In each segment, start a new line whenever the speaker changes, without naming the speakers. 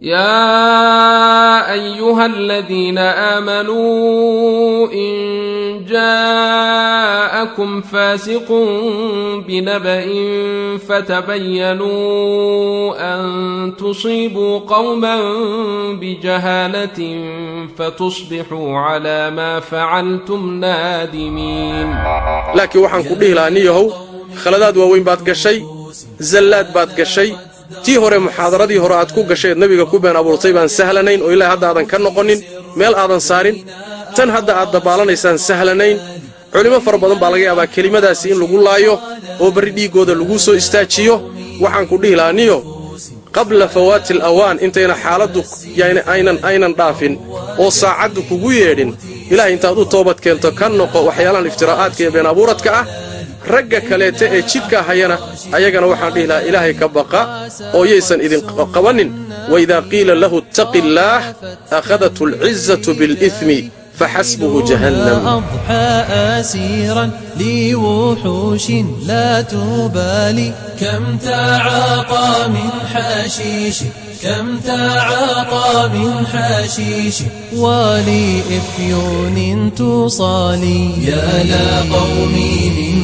يا ايها الذين امنوا ان جاءكم فاسق بنبأ فتبينوا ان تصيبوا قوما بجهالة فتصبحوا على ما فعلتم نادمين
لكن waxaan ku dhihi lahaa niyahow khaladaad waaweyn baad gashay tii hore muxaadaradii hore aad ku gashay eed nebiga ku been abuurtay baan sahlanayn oo ilaahay hadda aadan ka noqonin meel aadan saarin. Tan hadda aad dabbaalanaysaan sahlanayn. Culimmo fara badan baa laga yaabaa kelimadaasi in lagu laayo oo barri dhiiggooda laguu soo istaajiyo. Waxaan ku dhihi lahaa niyo qabla fawaati alawaan intayna xaaladdu aynan aynan dhaafin oo saacaddu kugu yeedhin ilaahay intaad u toobad keento ka noqo waxyaalahan iftiraa'aadka iyo been abuuradka ah ragga kaleeta ee jidkaa hayana ayagana waxaan dhihi lahaa ilaahay ka baqa oo yaysan idin qabannin waidaa qiila lahu ittaqi illaah akhadathu alcizatu bilidmi فحسبه جهنم
أضحى أسيرا لوحوش لا تبالي كم تعاطى من حشيش كم تعاطى من حشيش ولإفيون تصالي يا لا قومي من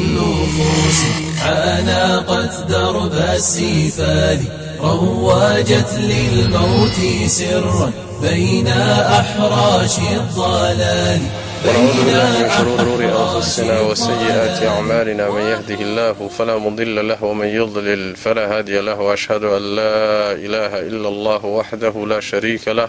النفوس عانقت درب السفال رواجت للموت سرا بين أحراش الضلال ونعوذ
بالله وسيئات أعمالنا من يهده الله فلا مضل له ومن يضلل فلا هادي له وأشهد أن لا إله إلا الله وحده لا شريك له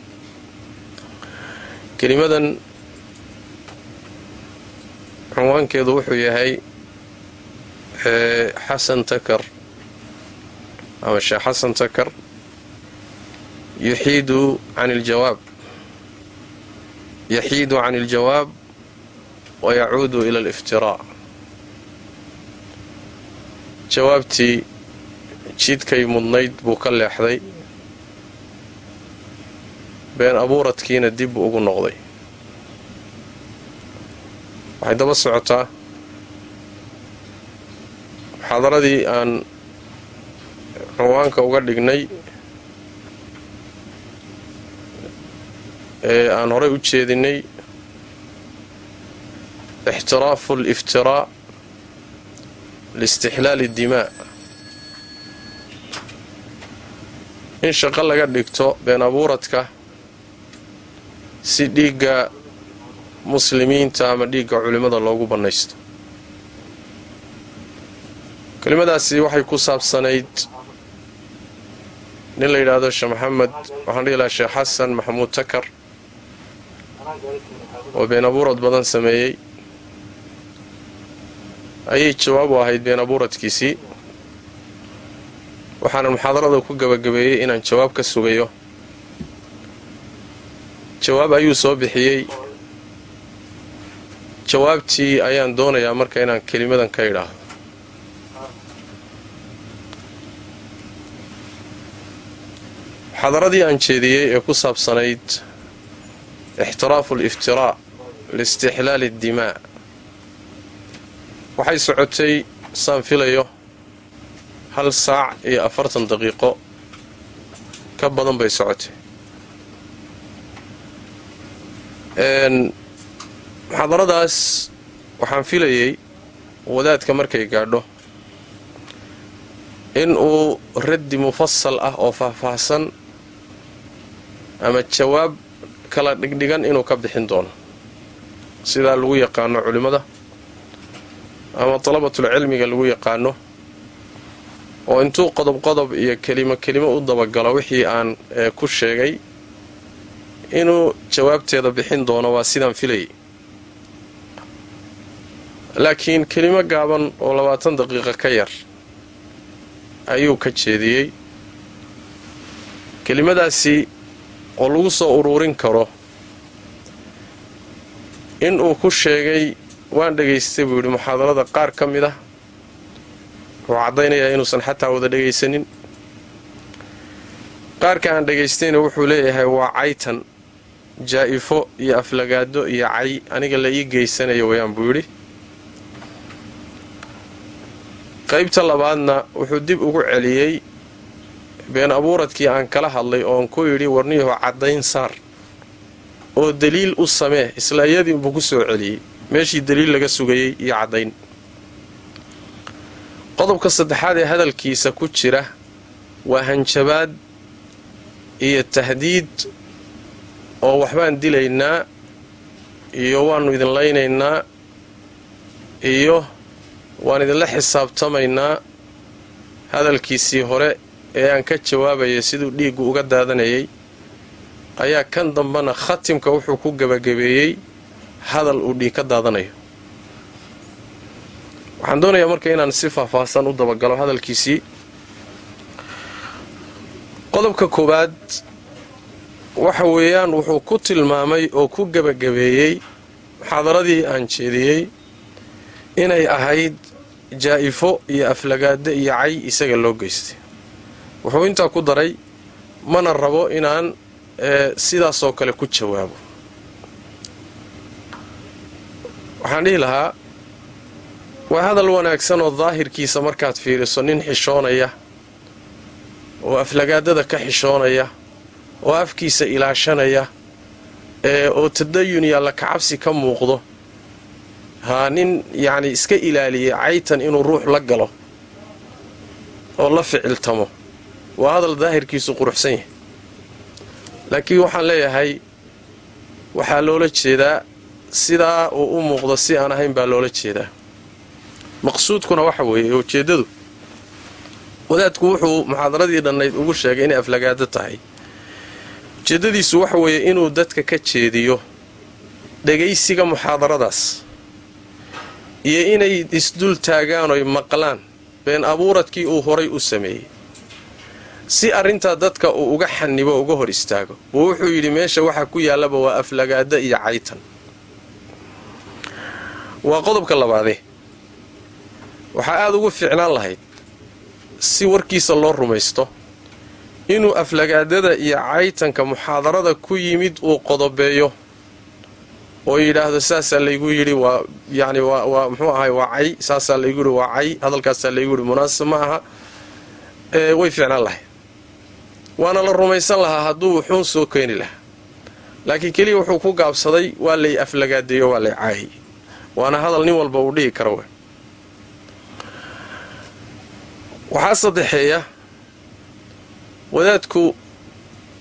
kelimadan cunwaankeedu wuxuu yahay xasan takar ama sheekh xasan takar yuxiidu can iljawaab yaxiidu can iljawaab wayacuudu ila aliftiraa. Jawaabtii jidkay mudnayd buu ka leexday been abuuradkiina dib ugu noqday. Waxay daba socotaa muxaadaradii aan cinwaanka uga dhignay ee aan horay u jeedinay ixtiraafu aliftiraac liistixlaali dimaa. In shaqo laga dhigto been abuuradka si dhiigga muslimiinta ama dhiigga culimmada loogu bannaysto. Kelimadaasi waxay ku saabsanayd nin la yidhaahdo sheekh maxamed waxaan dhihi lahaa sheekh xasan maxamuud takar oo been abuurad badan sameeyey. Ayay jawaab u ahayd been abuuradkiisii. Waxaana muxaadarada ku gabagabeeyey inaan jawaab ka sugayo jawaab ayuu soo bixiyey. Jawaabtii ayaan doonayaa marka inaan kelimadan ka idhaahdo. Muxaadaradii aan jeediyey ee ku saabsanayd ixtiraafu aliftiraac liistixlaali addimaa. Waxay socotay saan filayo hal saac iyo afartan daqiiqo ka badan bay socotay muxaadaradaas waxaan filayey wadaadka markay gaadho. In uu raddi mufasal ah oo faahfaahsan ama jawaab kala dhigdhigan inuu ka bixin doono. Sidaa lagu yaqaano culimmada ama dalabatul cilmiga lagu yaqaano oo intuu qodob qodob iyo kelimo kelimo u dabagalo wixii aan ku sheegay inuu jawaabteeda bixin doono waa sidaan filayay laakiin kelimo gaaban oo labaatan daqiiqa ka yar ayuu ka jeediyey. Kelimadaasi oo lagu soo uruurin karo inuu ku sheegay waan dhegaystay buu yidhi. Muxaadarada qaar ka mid ah wuxuu caddaynayaa inuusan xataa wada dhegaysanin. Qaarka aan dhegaystayna wuxuu leeyahay waa caytan jaa'ifo iyo aflagaado iyo cay aniga la ii geysanayo wayaan buu yidhi. Qaybta labaadna wuxuu dib ugu celiyey been abuuradkii aan kala hadlay oon ku yidhi warniyaho caddayn saar oo daliil u samee isla iyadii unbuu ku soo celiyey. Meeshii daliil laga sugayey iyo caddayn. Qodobka saddexaad ee hadalkiisa ku jira waa hanjabaad iyo tahdiid oo waxbaan dilaynaa iyo waannu idin laynaynaa iyo waan idinla xisaabtamaynaa hadalkiisii hore ee aan ka jawaabayay siduu dhiiggu uga daadanayay ayaa kan dambena khatimka wuxuu ku gebagabeeyey hadal uu dhiig ka daadanayo. Waxaan doonayaa marka inaan si faahfaahsan u dabagalo hadalkiisii. Qodobka koowaad waxa weeyaan wuxuu ku tilmaamay oo ku gebagabeeyey muxaadaradii aan jeediyey inay ahayd jaa'ifo iyo aflagaado iyo cay isaga loo geystay. Wuxuu intaa ku daray mana rabo inaan sidaasoo kale ku jawaabo. Waxaan dhihi lahaa waa hadal wanaagsan oo daahirkiisa markaad fiiriso nin xishoonaya oo aflagaadada ka xishoonaya oo afkiisa ilaashanaya oo tadayun iyo alla kacabsi ka muuqdo. Haa nin yacni iska ilaaliyey caytan inuu ruux la galo oo la ficiltamo. Waa hadal daahirkiisu quruxsan yahay. Laakiin waxaan leeyahay waxaa loola jeedaa sidaa uu u muuqdo si aan ahayn baa loola jeedaa. Maqsuudkuna waxa weeye ujeeddadu wadaadku wuxuu muxaadaradii dhannayd ugu sheegay inay aflagaado tahay ujeeddadiisu waxa weeye inuu dadka ka jeediyo dhegaysiga muxaadaradaas iyo inay isdul taagaan oy maqlaan been abuuradkii uu horay u sameeyey. Si arrintaa dadka uu uga xanibo uga hor istaago buu wuxuu yidhi meesha waxa ku yaallaba waa aflagaada iyo caytan. Waa qodobka labaadee. Waxaa aada ugu fiicnaan lahayd si warkiisa loo rumaysto inuu aflagaadada iyo caytanka muxaadarada ku yimid uu qodobeeyo oo yidhaahdo saasaa laygu yidhi waa yacni waa muxuu ahay waa cay saasaa laygu yidhi waa cay hadalkaasaa laygu yidhi munaasib ma aha. Way fiicnaan lahayd. Waana la rumaysan lahaa hadduu wuxuun soo keeni lahaa. Laakiin keliya wuxuu ku gaabsaday waa lay aflagaadeeyo waa lay caayay waana hadal nin walba uu dhihi karo waxaa saddexeeya wadaadku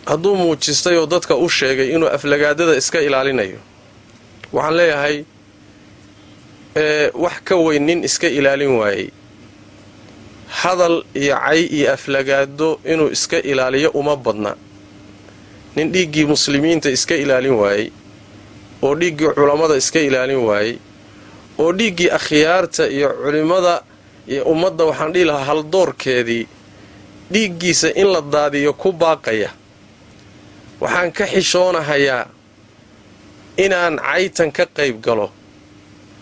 hadduu muujistay oo dadka u sheegay inuu aflagaadada iska ilaalinayo waxaan leeyahay wax ka weyn nin iska ilaalin waayey. Hadal iyo cay iyo aflagaado inuu iska ilaaliyo uma badna. Nin dhiiggii muslimiinta iska ilaalin waayey oo dhiiggii culammada iska ilaalin waayey oo dhiiggii akhyaarta iyo culimmada iyo ummadda waxaan dhihi lahaa haldoorkeedii dhiiggiisa in la daadiyo ku baaqaya. Waxaan ka xishoonahayaa inaan caytan ka qayb galo.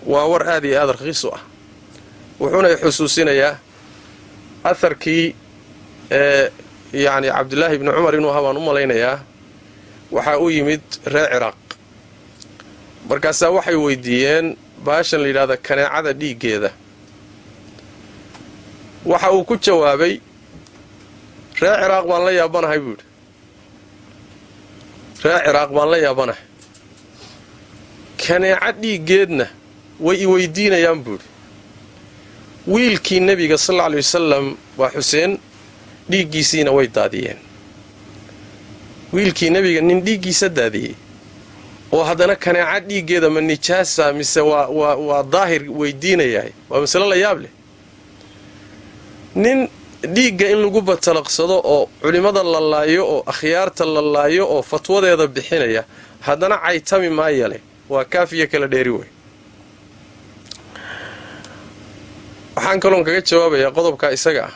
Waa war aad iyo aad raqiis u ah. Wuxuuna xusuusinayaa aharkii ee yacni cabdulaahi ibni cumar inuu ahaa baan u malaynayaa. Waxaa u yimid reer ciraaq. Markaasaa waxay weydiiyeen baashan la yidhahda kaneecada dhiiggeeda. Waxa uu ku jawaabay reer ciraaq baan la yaabanahay buu reer ciraaq baan la yaabanahay. Kaneeca dhiiggeedna way i weydiinayaan buu wiilkii nebiga sal aley wasalam waa xuseen dhiiggiisiina way daadiyeen. Wiilkii nebiga nin dhiiggiisa daadiyey. Oo haddana kaneeca dhiiggeeda ma nijaasa mise waa daahir weydiinayahay. Waa masalo la yaab leh dhiigga in lagu batalaqsado oo culimmada la laayo oo akhyaarta la laayo oo fatwadeeda bixinaya haddana caytami maayale waa kaafiyo kala dheeri wey waxaan kaloon kaga jawaabayaa qodobka isaga ah.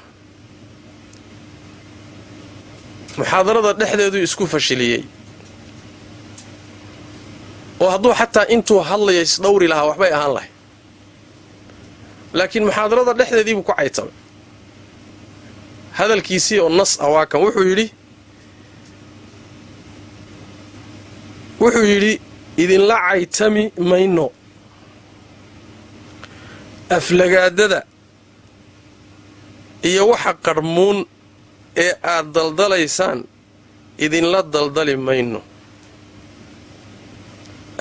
Muxaadarada dhexdeedu isku fashiliyey. Oo hadduu xataa intuu hadlaya isdhowri lahaa waxbay ahaan lahay laakiin muxaadarada dhexdeediibuu ku caytamay hadalkiisii oo nas ah waa kan. Wuxuu yidhi wuxuu yidhi idinla caytami mayno. Aflagaadada iyo waxa qarhmuun ee aad daldalaysaan idinla daldali mayno.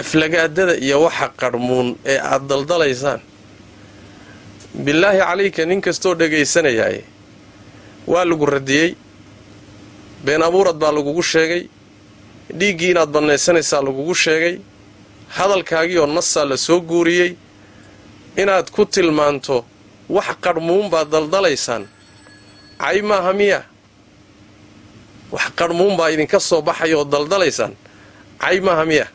Aflagaadada iyo waxa qarhmuun ee aad daldalaysaan. Bilaahi calayka nin kastoo dhegaysanayaaye waa lagu radiyey. Been abuurad baa lagugu sheegay. Dhiiggii inaad bannaysanaysaa lagugu sheegay. Hadalkaagii oo nasaa la soo guuriyey. Inaad ku tilmaanto wax qarhmuun baad daldalaysaan. Cay maaha miya wax qarhmuun baa idinka soo baxaya oo daldalaysaan. Cay maaha miya.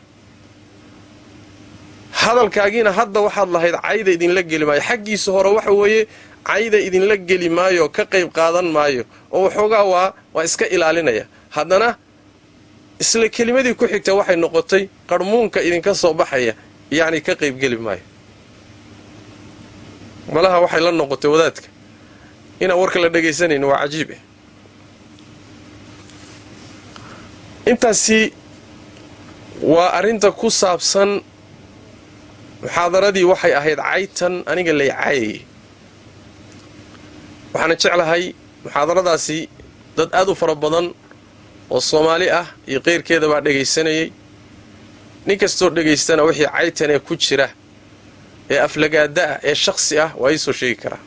Hadalkaagiina hadda waxaad lahayd cayda idinla geli maayo. Xaggiisa hore waxa weeye cayda idinla geli maayo ka qayb qaadan maayo oo waxoogaa waa waa iska ilaalinaya. Haddana isla kelimadii ku xigta waxay noqotay qarhmuunka idinka soo baxaya yacni ka qaybgeli maayo. Malaha waxay la noqotay wadaadka. Inaan warka la dhagaysanayn waa cajiib eh. Intaasi waa arrinta ku saabsan muxaadaradii waxay ahayd caytan aniga lay caayayay waxaana jeclahay muxaadaradaasi dad aad u fara badan oo soomaali ah iyo qeyrkeeda baa dhegaysanayay. Nin kastoo dhegaystana wixii caytan ee ku jira ee aflagaada ah ee shakhsi ah waa ii soo sheegi karaa.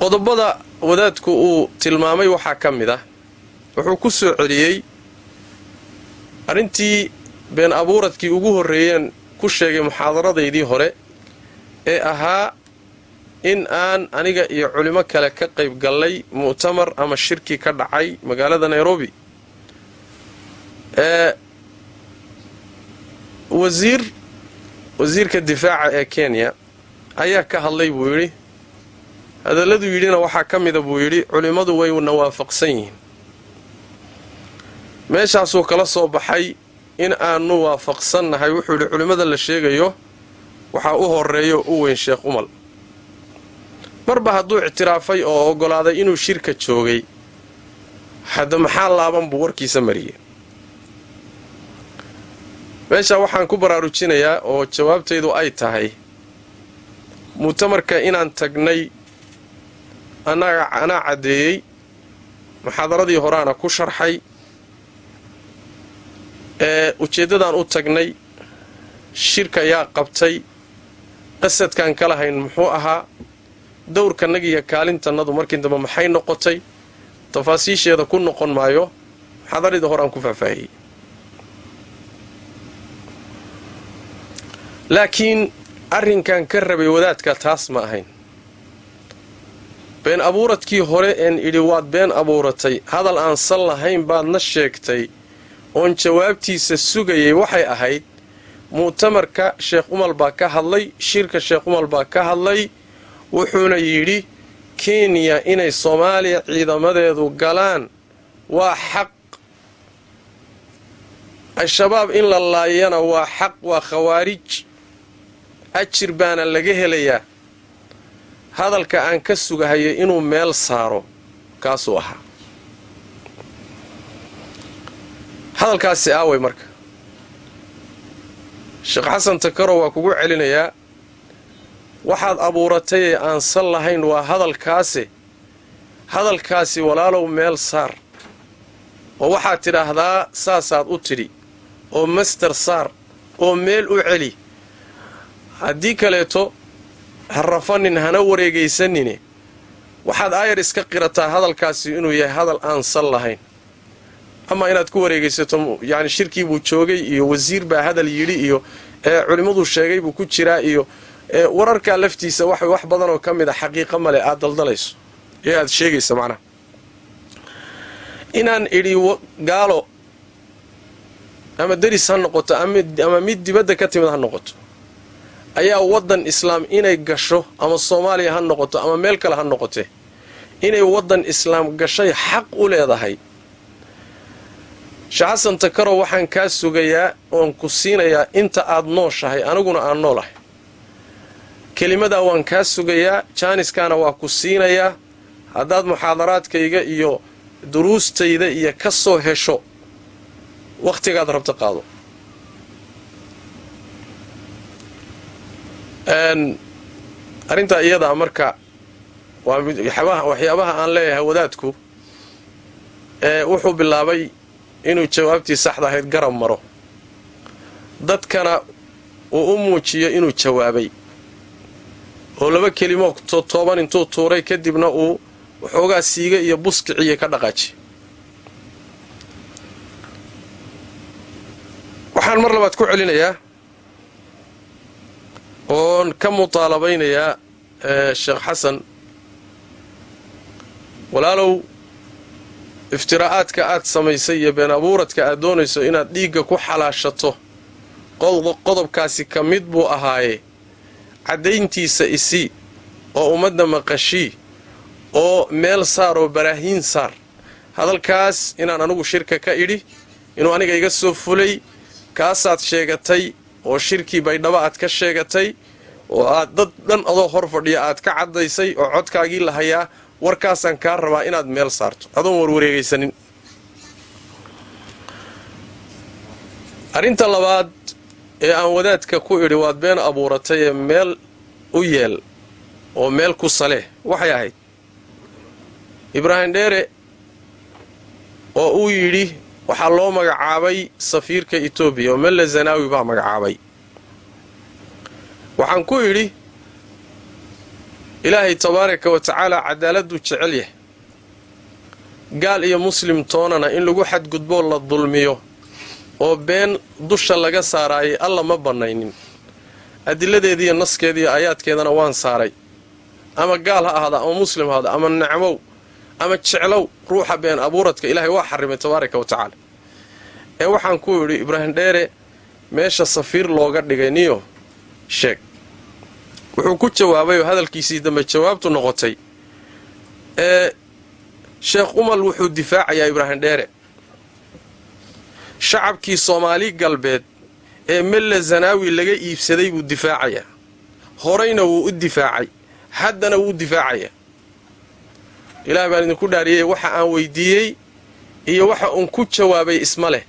Qodobada wadaadku uu tilmaamay waxaa ka mid ah wuxuu ku soo celiyey arrintii been abuuradkii ugu horreeyeen ku sheegay muxaadaradaydii hore ee ahaa in aan aniga iyo culimo kale ka qayb gallay mu'tamar ama shirki ka dhacay magaalada nairobi. Ee wasiir wasiirka difaaca ee kenya ayaa ka hadlay buu yidhi hadalladuu yidhina waxaa ka mida buu yidhi culimmadu wayna waafaqsan yihiin. Meeshaasuu kala soo baxay in aanu waafaqsannahay wuxuu yidhi culimmada la sheegayo waxaa u horreeyo u weyn sheekh umal marba hadduu ictiraafay oo oggolaaday inuu shirka joogay hadda maxaa laaban buu warkiisa mariyey? Meeshaa waxaan ku baraarujinayaa oo jawaabtaydu ay tahay mu'tamarka inaan tagnay annaga anaa caddeeyey muxaadaradii horaana ku sharxay ee ujeeddadaan u tagnay shirka yaa qabtay qasadkaan ka lahayn muxuu ahaa dowrkannagiiyo kaalintannadu markii dambe maxay noqotay? Tafaasiisheeda ku noqon maayo. Muxaadaradii horaan ku faahfaahiyey. Laakiin arrinkan ka rabay wadaadka taas ma ahayn. Been abuuradkii hore een idhi waad been abuuratay. Hadal aan sal lahayn baadna sheegtay. Oon jawaabtiisa sugayay waxay ahayd mu'tamarka sheekh umal baa ka hadlay shirka sheekh umal baa ka hadlay wuxuuna yidhi kenya inay soomaaliya ciidamadeedu galaan waa xaq. Al-shabaab in la laayana waa xaq waa khawaarij. Ajir baana laga helayaa. Hadalka aan ka sugahayo inuu meel saaro kaasuu ahaa. Hadalkaasi aaway marka sheekh xasan takaro waa kugu celinayaa waxaad abuuratay ee aan sal lahayn waa hadalkaase hadalkaasi walaalow meel saar. Oo waxaad tidhaahdaa saasaad u tidhi oo master saar oo meel u celi. Haddii kaleeto ha rafanin hana wareegaysanine. Waxaad aayar iska qirataa hadalkaasi inuu yahay hadal aan sal lahayn ama inaad ku wareegaysato yani shirkii buu joogay iyo wasiir baa hadal yidhi iyo culimmadu sheegay buu ku jiraa iyo wararkaa laftiisa wax wax badan oo ka mid a xaqiiqa male aad daldalayso ee aad sheegaysa macnaha. Inaan idhi gaalo ama deris ha noqoto ama mid dibadda ka timid ha noqoto ayaa waddan islaam inay gasho ama soomaaliya ha noqoto ama meel kale ha noqotee inay waddan islaam gashay xaq u leedahay sheekh xasan waxaan kaa sugayaa oon ku siinayaa inta aad nooshahay aniguna aan noolahay. Kelimadaa waan kaa sugayaa jaaniskaana waa ku siinayaa. Haddaad muxaadaraadkayga iyo duruustayda iyo ka soo hesho wakhtigaad rabta qaado. Arrintaa iyadaa marka waxyaabaha aan leeyahay wadaadku wuxuu bilaabay inuu jawaabtii saxda ahayd garab maro. Dadkana uu u muujiyo inuu jawaabay. Oo laba kelimo tooban intuu tuuray kadibna uu waxoogaa siiga iyo buskiciyo ka dhaqaaji. Waxaan mar labaad ku celinayaa oon ka mutaalabaynayaa sheekh xasan. Walaalow iftiraa'aadka aad samaysay iyo been abuuradka aad doonayso inaad dhiigga ku xalaashato qodobkaasi ka mid buu ahaaye caddayntiisa isii oo ummadda maqashii oo meel saar oo baraahiin saar. Hadalkaas inaan anugu shirka ka idhi inuu aniga iga soo fulay kaasaad sheegatay oo shirkii baydhabo aad ka sheegatay oo aad dad dhan adoo hor fadhiya aad ka caddaysay oo codkaagii la hayaa warkaasaan kaa rabaa inaad meel saarto. Adoon warwareegaysanin. Arrinta labaad ee aan wadaadka ku idhi waad been abuuratay ee meel u yeel oo meel ku saleh waxay ahayd. Ibraahim dheere oo uu yidhi waxaa loo magacaabay safiirka etoobiya oo melle zanaawi baa magacaabay. Waxaan ku idhi ilaahay tabaaraka wa tacaala cadaaladuu jecel yahay. Gaal iyo muslim toonana in lagu xadgudboo la dulmiyo oo been dusha laga saaraayay alla ma bannaynin. Adiladeediiyo naskeediiyo aayaadkeedana waan saaray. Ama gaal ha ahada ama muslim ha ahada ama nacmow ama jeclow ruuxa been abuuradka ilaahay waa xarimay tabaaraka wa tacaala. Ee waxaan ku idhi ibraahim dheere meesha safiir looga dhigay niyo sheeg wuxuu ku jawaabay oo hadalkiisii dambe jawaabtu noqotay. Ee sheekh umal wuxuu difaacayaa ibraahim dheere. Shacabkii soomaali galbeed ee melle zanaawi laga iibsaday buu difaacayaa. Horayna wuu u difaacay. Haddana wuu difaacayaa. Ilaah baan idinku dhaariyey waxa aan weydiiyey iyo waxa uun ku jawaabay isma leh.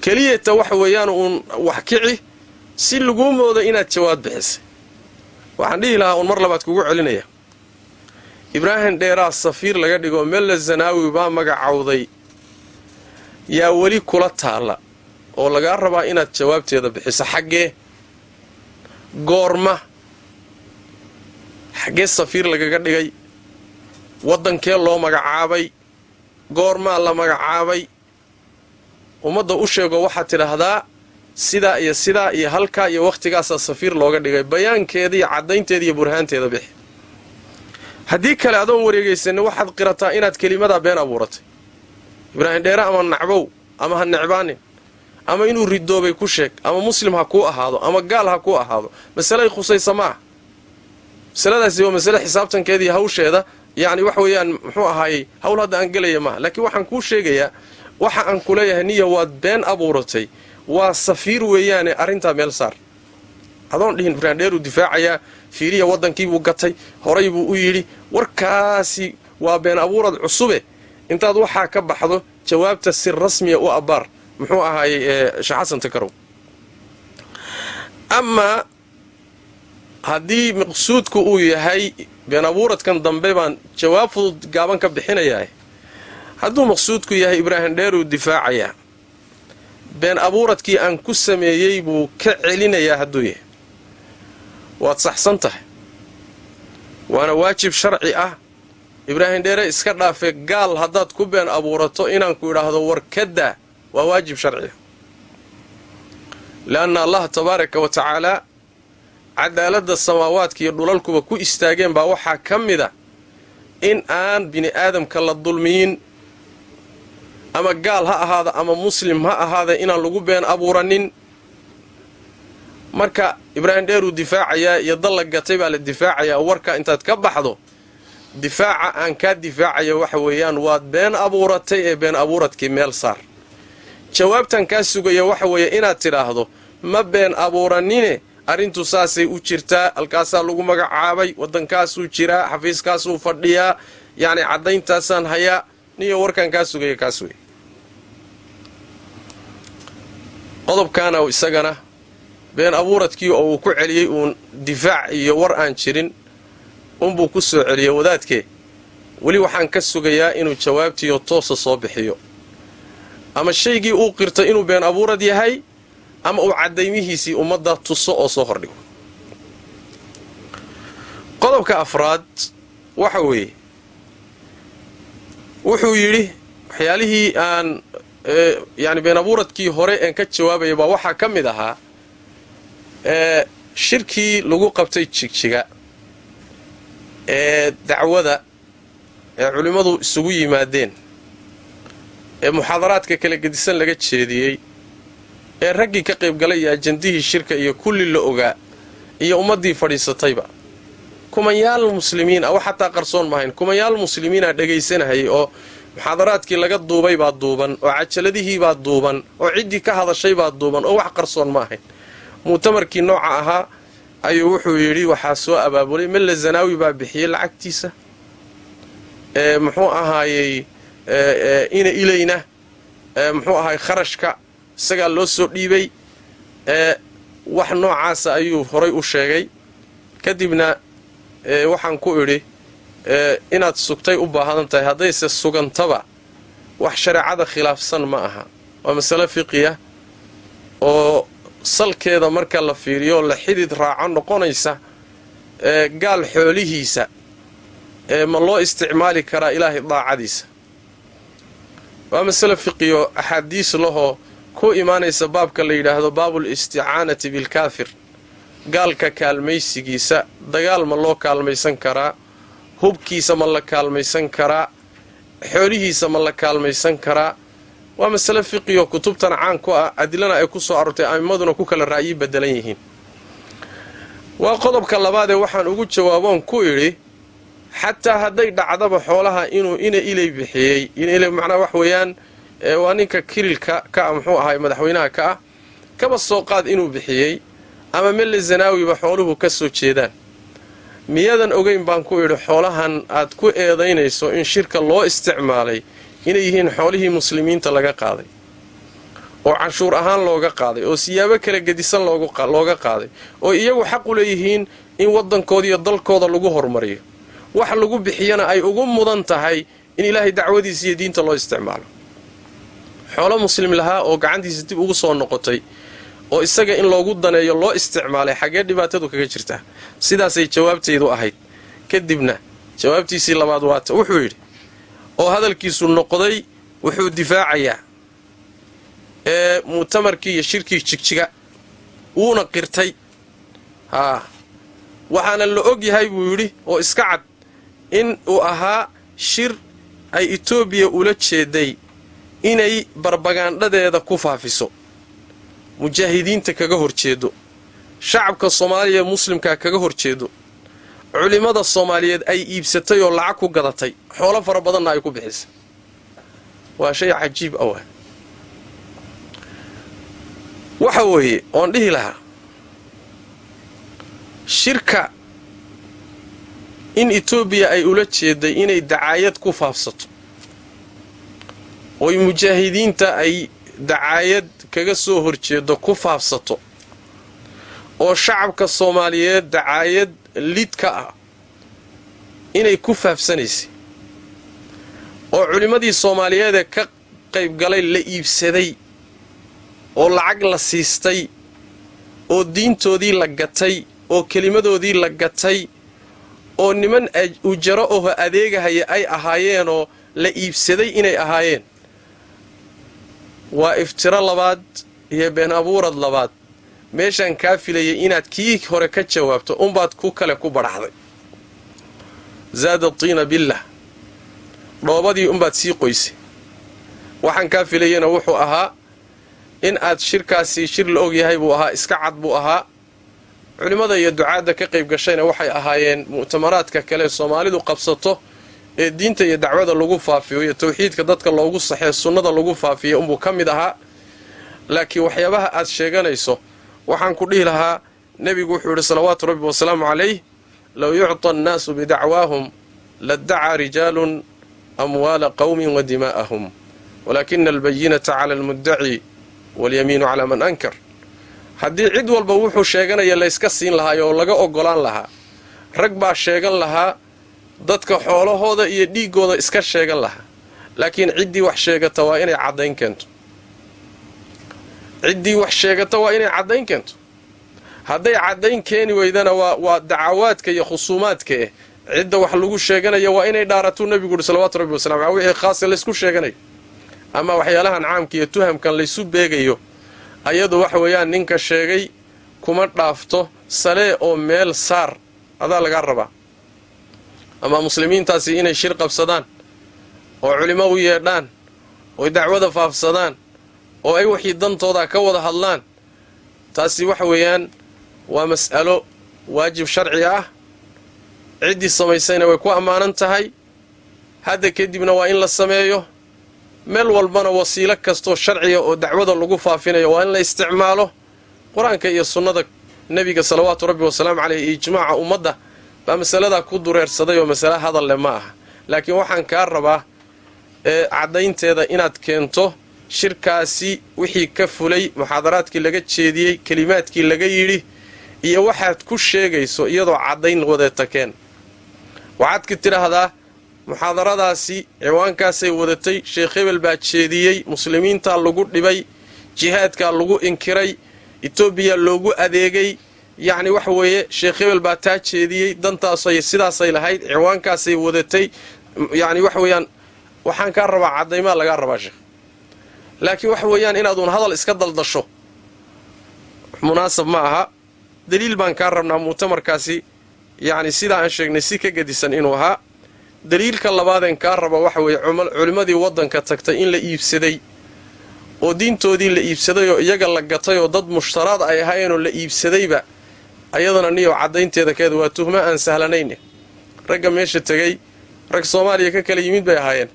Keliyata waxa weeyaan uun wax kici si laguu moodo inaad jawaab bixisay. Waxaan dhihi lahaa uun mar labaad kugu celinaya. Ibraahim dheeraa safiir laga dhigo melle zanaawi baa magacawday yaa weli kula taalla oo lagaa rabaa inaad jawaabteeda bixiso xaggee? Goorma. Xaggee safiir lagaga dhigay? Waddankee loo magacaabay? Goormaa la magacaabay? Ummadda u sheego waxaad tidhaahdaa sidaa iyo sidaa iyo halkaa iyo wakhtigaasaa safiir looga dhigay bayaankeeda iyo caddaynteeda iyo burhaanteeda bixi. Haddii kale adoon wareegaysanin waxaad qirataa inaad kelimadaa been abuuratay. Ibraahim dheere ama nacbow ama ha necbaanin ama inuu ridoobay ku sheeg ama muslim ha kuu ahaado ama gaal ha kuu ahaado masalay khusaysa ma ah. Masaladaasi waa masale xisaabtankeediiyo hawsheeda yacni wax weeyaan muxuu ahaayey hawl hadda aan gelaya maaha laakiin waxaan kuu sheegayaa waxa aan ku leeyahay waad been abuuratay waa safiir weeyaane arrintaa meel saar. Adoon dhihin ibraahim dheeruu difaacayaa fiiriya waddankiibuu gatay horay buu u yidhi warkaasi waa been abuurad cusube. Intaad waxaa ka baxdo jawaabta si rasmiya u abbaar. Muxuu ahaayey sheekh takarow. Amaa haddii maqsuudku uu yahay been abuuradkan dambe baan jawaab fudud gaaban ka bixinayaa. Hadduu maqsuudku yahay ibraahim dheeruu difaacayaa been abuuradkii aan ku sameeyey buu ka celinayaa hadduu yahay. Waad saxsan tahay. Waana waajib sharci ah. Ibraahim dheere iska dhaafe gaal haddaad ku been abuurato inaan ku idhaahdo warkadda waa waajib sharciya le'anna allah tabaaraka wa tacaalaa cadaaladda samaawaadka iyo dhulalkuba ku istaageen baa waxaa ka mida in aan bini aadamka la dulmiyin ama gaal ha ahaada ama muslim ha ahaada inaan lagu been abuuranin. Marka ibraahim dheeruu difaacayaa iyo dalla gatay baa la difaacayaa warka intaad ka baxdo difaaca aan kaa difaacaya waxa weeyaan waad been abuuratay ee been abuuradkii meel saar. Jawaabtan kaa sugaya waxa weeye inaad tidhaahdo ma been abuuranine arrintu saasay u jirtaa halkaasaa lagu magacaabay waddankaasuu jiraa xafiiskaasuu fadhiyaa yacni caddayntaasaan hayaa niyo warkaan kaa sugaya kaas wey qodobkaana isagana been abuuradkii oo uu ku celiyey uun difaac iyo war aan jirin unbuu ku soo celiyey wadaadkee weli waxaan ka sugayaa inuu jawaabtiiyo toosa soo bixiyo. Ama shaygii uu qirtay inuu been abuurad yahay ama uu caddaymihiisii ummadda tuso oo soo hordhigo. Qodobka afraad waxa weeye wuxuu yidhi waxyaalihii aan yani been abuuradkii hore een ka jawaabaya baa waxaa ka mid ahaa shirkii lagu qabtay jigjiga ee dacwada ee culimmadu isugu yimaadeen ee muxaadaraadka kala gedisan laga jeediyey ee raggii ka qaybgalay iyo ajandihii shirka iyo kulli la ogaa iyo ummaddii fadhiisatayba kumanyaal muslimiin ah wax xataa qarsoon maahayn. Kumanyaal muslimiina dhegaysanahayay oo muxaadaraadkii laga duubay baa duuban oo cajaladihii baa duuban oo ciddii ka hadashay baa duuban oo wax qarsoon ma ahayn mu'tamarkii nooca ahaa ayuu wuxuu yidhi waxaa soo abaabulay mella zanaawi baa bixiyey lacagtiisa? Muxuu ahaayey ina ilayna muxuu ahaay kharashka isagaa loo soo dhiibay. Wax noocaasa ayuu horay u sheegay. Kadibna waxaan ku idhi inaad sugtay u baahadan tahay haddayse sugantaba wax shareecada khilaafsan ma aha. Waa masale fiqiya oo salkeeda marka la fiiriyo la xidid raaco noqonaysa gaal xoolihiisa ee ma loo isticmaali karaa ilaahay daacadiisa. Waa masale fiqiyo axaadiis lahoo ku imaanaysa baabka la yidhaahdo baabul isticaanati bilkaafir gaalka kaalmaysigiisa. Dagaal ma loo kaalmaysan karaa. Hubkiisa ma la kaalmaysan karaa. Xoolihiisa ma la kaalmaysan karaa. Waa masale fiqiyo kutubtan caan ku ah adilana ay ku soo aroortay a'immaduna ku kala ra'yi bedelan yihiin. Waa qodobka labaadee waxaan ugu jawaaboon ku idhi xataa hadday dhacdaba xoolaha inuu ina ilay bixiyey. Ina ilay macnaha wax weeyaan waa ninka kirilka ka ah muxuu ahaay madaxweynaha ka ah kaba soo qaad inuu bixiyey ama melle zanaawiba xooluhu ka soo jeedaan. Miyadan ogeyn baan ku idhi xoolahan aad ku eedaynayso in shirka loo isticmaalay inay yihiin xoolihii muslimiinta laga qaaday. Oo canshuur ahaan looga qaaday oo siyaabo kala gedisan looga qaaday oo iyagu xaq u leeyihiin in waddankooda iyo dalkooda lagu hormariyo wax lagu bixiyana ay ugu mudan tahay in ilaahay dacwadiisa iyo diinta loo isticmaalo. Xoolo muslim lahaa oo gacantiisa dib ugu soo noqotay oo isaga in loogu daneeyo loo isticmaalay xaggee dhibaatadu kaga jirtaa sidaasay jawaabtaydu ahayd. Kadibna jawaabtiisii labaad waata wuxuu yidhi oo hadalkiisu noqday wuxuu difaacayaa. Ee mu'tamarkii iyo shirkii jigjiga wuuna qirtay. Haa. Waxaana la og yahay buu yidhi oo iska cad in uu ahaa shir ay etoobiya ula jeeday inay barbagaandhadeeda ku faafiso mujaahidiinta kaga horjeedo shacabka soomaaliya muslimkaa kaga horjeedo culimmada soomaaliyeed ay iibsatay oo lacag ku gadatay xoolo fara badanna ay ku bixisay. Waa shay cajiib awah waxa weeye oon dhihi lahaa shirka in etoobiya ay ula jeeday inay dacaayad ku faafsato oy mujaahidiinta ay dacaayad kaga soo horjeedo ku faafsato oo shacabka soomaaliyeed dacaayad lid ka ah inay ku faafsanaysay oo culimmadii soomaaliyeedee ka qaybgalay la iibsaday oo lacag la siistay oo diintoodii la gatay oo kelimadoodii la gatay oo niman ujaro oho adeegahaya ay ahaayeenoo la iibsaday inay ahaayeen waa iftiro labaad iyo been abuurad labaad. Meeshaan kaa filayay inaad kii hore ka jawaabto unbaad ku kale ku badhaxday zaada tiina billah. Dhoobadii unbaad sii qoysay. Waxaan kaa filayana wuxuu ahaa in aad shirkaasi shir la ogyahay buu ahaa iska cad buu ahaa. Culimmada iyo ducaadda ka qayb gashayna waxay ahaayeen mu'tamaraadka kale soomaalidu qabsato ee diinta iyo dacwada lagu faafiyo iyo tawxiidka dadka loogu saxee sunnada lagu faafiya unbuu ka mid ahaa. Laakiin waxyaabaha aad sheeganayso waxaan ku dhihi lahaa nebigu wuxuu yidhi salawaatu rabbi wasalaamu calayh low yucta annaasu bidacwaahum laddacaa rijaalun amwaala qowmin wa dimaa'ahum walaakina albayinata cala almuddaci walyamiinu calaa man ankar. Haddii cid walba wuxuu sheeganaya layska siin lahaa oo laga oggolaan lahaa rag baa sheegan lahaa dadka xoolahooda iyo dhiiggooda iska sheegan lahaa. Laakiin ciddii wax sheegata waa inay caddayn keento. Ciddii wax sheegata waa inay caddayn keento. Hadday caddayn keeni weydana waa waa dacawaadka iyo khusuumaadka eh cidda wax lagu sheeganaya waa inay dhaaratuu nebigu uhi salawaatu rabbi wasalam aley wixii khaasa laysku sheeganayo ama waxyaalahan caamka iyo tuhamkan laysu beegayo ayadu waxa weeyaan ninka sheegay kuma dhaafto salee oo meel saar. Adaa lagaa rabaa ama muslimiintaasi inay shir qabsadaan oo culimo u yeedhaan oy dacwada faafsadaan oo ay wixii dantooda ka wada hadlaan taasi waxa weeyaan waa mas'alo waajib sharci ah. Ciddii samaysayna way ku ammaanan tahay. Hadda kadibna waa in la sameeyo. Meel walbana wasiilo kastoo sharciga oo dacwada lagu faafinayo waa in la isticmaalo. Qur'aanka iyo sunnada nebiga salawaatu rabbi wasalaamu caleyh iyo ijmaaca ummadda baa masaladaa ku dureersaday oo masale hadalle ma aha. Laakiin waxaan kaa rabaa ee caddaynteeda inaad keento shirkaasi wixii ka fulay muxaadaraadkii laga jeediyey kelimaadkii laga yidhi iyo waxaad ku sheegayso iyadoo caddayn wadeeta keen. Waxaad tidhaahdaa muxaadaradaasi ciwaankaasay wadatay sheekh hebel baa jeediyey muslimiintaa lagu dhibay jihaadkaa lagu inkiray etoobiya loogu adeegay yacni waxa weeye sheekh hebel baa taa jeediyey dantaasay sidaasay lahayd ciwaankaasay wadatay. Yacni waxa weeyaan waxaan kaa rabaa caddaymaa lagaa rabaa sheekh laakiin waxa weeyaan inaaduun hadal iska daldasho munaasab ma aha. Daliil baan kaa rabnaa mu'tamarkaasi. Yacni sidaa aan sheegnay si ka gedisan inuu ahaa. Daliilka labaadeen kaa raba waxa weeye culimmadii waddanka tagtay in la iibsaday. Oo diintoodii la iibsaday oo iyaga la gatay oo dad mushtaraad ay ahaayeenoo la iibsadayba ayadana niyow caddaynteeda keeda waa tuhmo aan sahlanayne ragga meesha tegey rag soomaaliya ka kala yimid bay ahaayeen.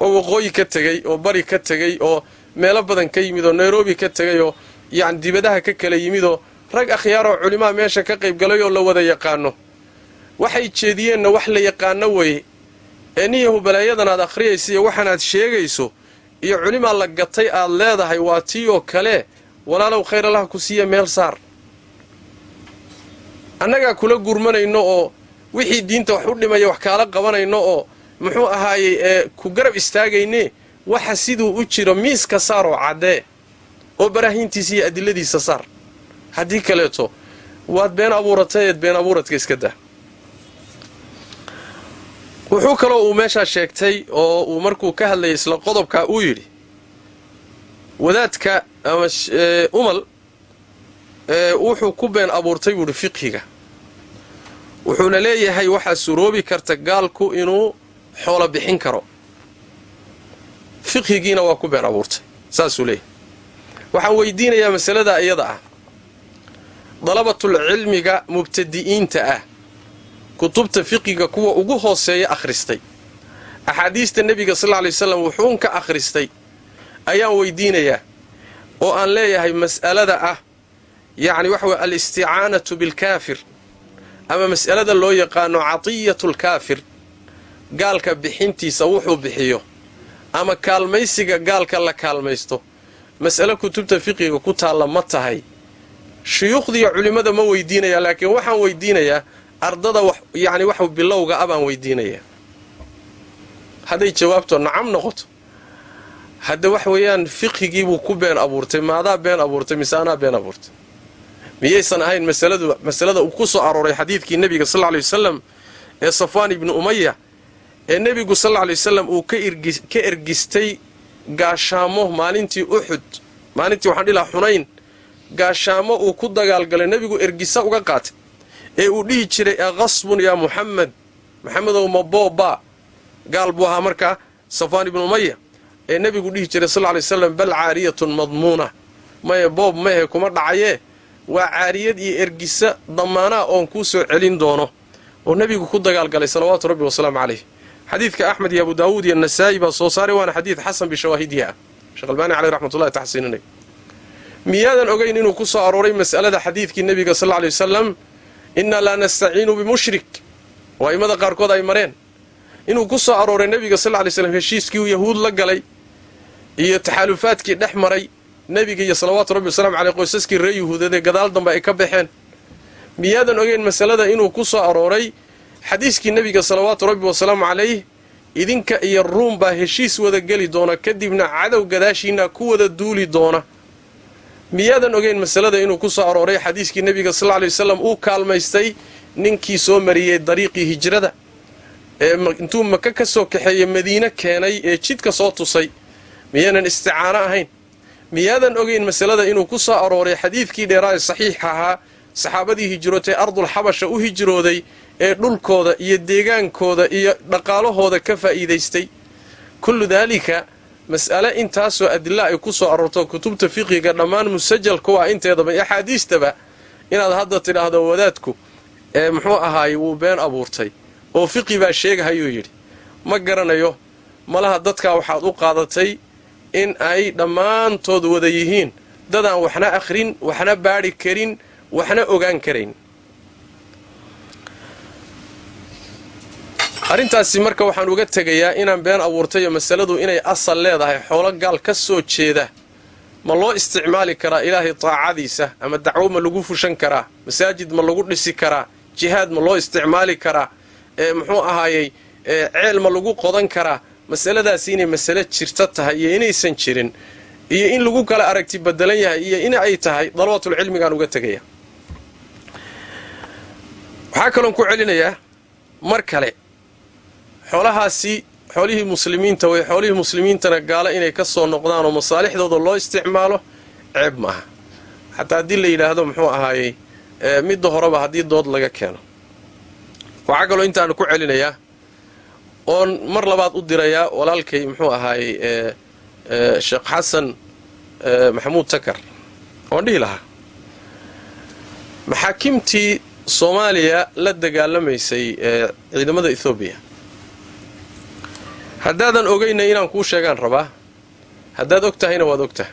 Oo waqooyi ka tegey oo bari ka tegey oo meelo badan ka yimid oo nairobi ka tegay oo yacni dibadaha ka kala yimid oo rag akhyaaroo culimaa meesha ka qaybgalay oo la wada yaqaano. Waxay jeediyeenna wax la yaqaano weye ee niyahu balaayadan aad akhriyaysa iyo waxaanaad sheegayso iyo culimaa la gatay aad leedahay waa tii oo kale. Walaalow khayr allaha ku siiya meel saar annagaa kula gurmanayno oo wixii diinta wax u dhimaya wax kaala qabanayno oo muxuu ahaayey ee ku garab istaagayne waxa siduu u jiro miiska saar oo caddee oo baraahiintiisa iyo adiladiisa saar. Haddii kaleeto waad been abuuratayeed been abuuradka iska dah wuxuu kaloo uu meeshaa sheegtay oo uu markuu ka hadlayay isla qodobka uu yidhi wadaadka ama umal wuxuu ku been abuurtay buuhi fiqhiga. Wuxuuna leeyahay waxaa suroobi karta gaalku inuu xoolo bixin karo. Fiqhigiina waa ku been abuurtay saasuu leeyahay. Waxaan weydiinayaa masalada iyada ah. Dalabatul cilmiga mubtadi'iinta ah. Kutubta fiqiga kuwa ugu hooseeya akhristay. Axaadiista nebiga sal lla lay waslam wuxuun ka akhristay ayaan weydiinayaa oo aan leeyahay mas'alada ah yacni waxa weye alisticaanatu bilkaafir. Ama mas'alada loo yaqaano catiyatulkaafir gaalka bixintiisa wuxuu bixiyo. Ama kaalmaysiga gaalka la kaalmaysto. Mas'alo kutubta fiqiga ku taalla ma tahay. Shuyuukhdiiyo culimmada ma weydiinaya laakiin waxaan weydiinayaa ardada yacni wax bilowga a baan weydiinayaa. Hadday jawaabto nacam noqoto. Hadda wax weeyaan fiqhigiibuu ku been abuurtay maadaa been abuurtay mise anaa been abuurtay miyaysan ahayn masaladu masalada uu ku soo arooray xadiidkii nebiga sal lay wasalam ee safwaan ibnu umaya ee nebigu sal lay wasalam uu ka ergistay gaashaamo maalintii uxud maalintii waxaan dhihi lahaa xunayn gaashaamo uu ku dagaalgalay nebigu ergisa uga qaatay ee uu dhihi jiray aqasbun yaa muxamed maxamedow ma booba. Gaal buu ahaa markaa safwaan ibnu umaya ee nebigu dhihi jiray sal lay wasalam bal caariyatun madmuuna maye boob mahe kuma dhacayee waa caariyad iyo ergisa damaanaa oon kuu soo celin doono oo nebigu ku dagaalgalay salawaatu rabbi wasalaamu calayh. Xadiidka axmed iyo abu daawuud iyo nasaa'i baa soo saaray waana xadiid xasan bishawaahidihi ah sheekh albaani caleyh raxmatullahi taxsiininay miyaadan ogayn inuu ku soo arooray mas'alada xadiidkii nebiga sal lla lay wasalam innaa laa nastaciinu bimushrik. Oo a'immada qaarkood ay mareen. Inuu ku soo arooray nebiga sal lla lay slam heshiiskii uu yahuud la galay iyo taxaalufaadkii dhex maray nebiga iyo salawaatu rabbi wasalaamu caleyh qoysaskii ree yuhuudadee gadaal dambe ay ka baxeen. Miyaadan ogeyn masalada inuu ku soo arooray? Xadiiskii nebiga salawaatu rabbi wasalaamu calayh idinka iyo ruum baa heshiis wada geli doona kadibna cadow gadaashiinaa ku wada duuli doona. Miyaadan ogeyn masalada inuu ku soo arooray? Xadiiskii nebiga sal lla lay wasalam uu kaalmaystay ninkii soo mariyey dariiqii hijrada ee intuu maka ka soo kaxeeye madiine keenay ee jidka soo tusay. Miyaanan isticaano ahayn miyaadan ogeyn masalada inuu ku soo arooray xadiidkii dheeraa ee saxiixa ahaa saxaabadii hijrootay ardul xabasha u hijrooday ee dhulkooda iyo deegaankooda iyo dhaqaalahooda ka faa'iidaystay. Kullu daalika mas'ale intaasoo adilla ay ku soo aroorto kutubta fiqiga dhammaan musajalku ah inteedaba iyo axaadiistaba inaad hadda tidhaahdo wadaadku ee muxuu ahaayey wuu been abuurtay. Oo fiqi baa sheegahayuu yidhi ma garanayo malaha dadkaa waxaad u qaadatay in ay dhammaantood wada yihiin. Dadaan waxna akhrin waxna baadhi karin waxna ogaan karayn. Arrintaasi marka waxaan uga tegayaa inaan been abuurtayo masaladu inay asal leedahay xoolo gaal ka soo jeeda ma loo isticmaali karaa ilaahay taacadiisa ama dacwo ma lagu fushan karaa masaajid ma lagu dhisi karaa jihaad ma loo isticmaali karaa ee muxuu ahaayey ceel ma lagu qodan karaa masaladaasi inay masale jirta tahay iyo inaysan jirin iyo in lagu kala aragti badelan yahay iyo in ay tahay dalabatulcilmigaan uga tegaya waxaa kaloon ku celinayaa mar kale xoolahaasi xoolihii muslimiinta way xoolihii muslimiintana gaalo inay ka soo noqdaan oo masaalixdooda loo isticmaalo ceeb maaha xataa haddii la yidhaahdo muxuu ahaayey midda horeba haddii dood laga keeno. Waxaa kaloo intaanu ku celinayaa oon mar labaad u dirayaa walaalkay muxuu ahaayey sheekh xasan maxamuud takar. Oon dhihi lahaa. Maxaakimtii soomaaliya la dagaalamaysay ciidamada ethoobiya haddaadan ogayna inaan kuu sheegaan rabaa? Haddaad og tahayna waad og tahay.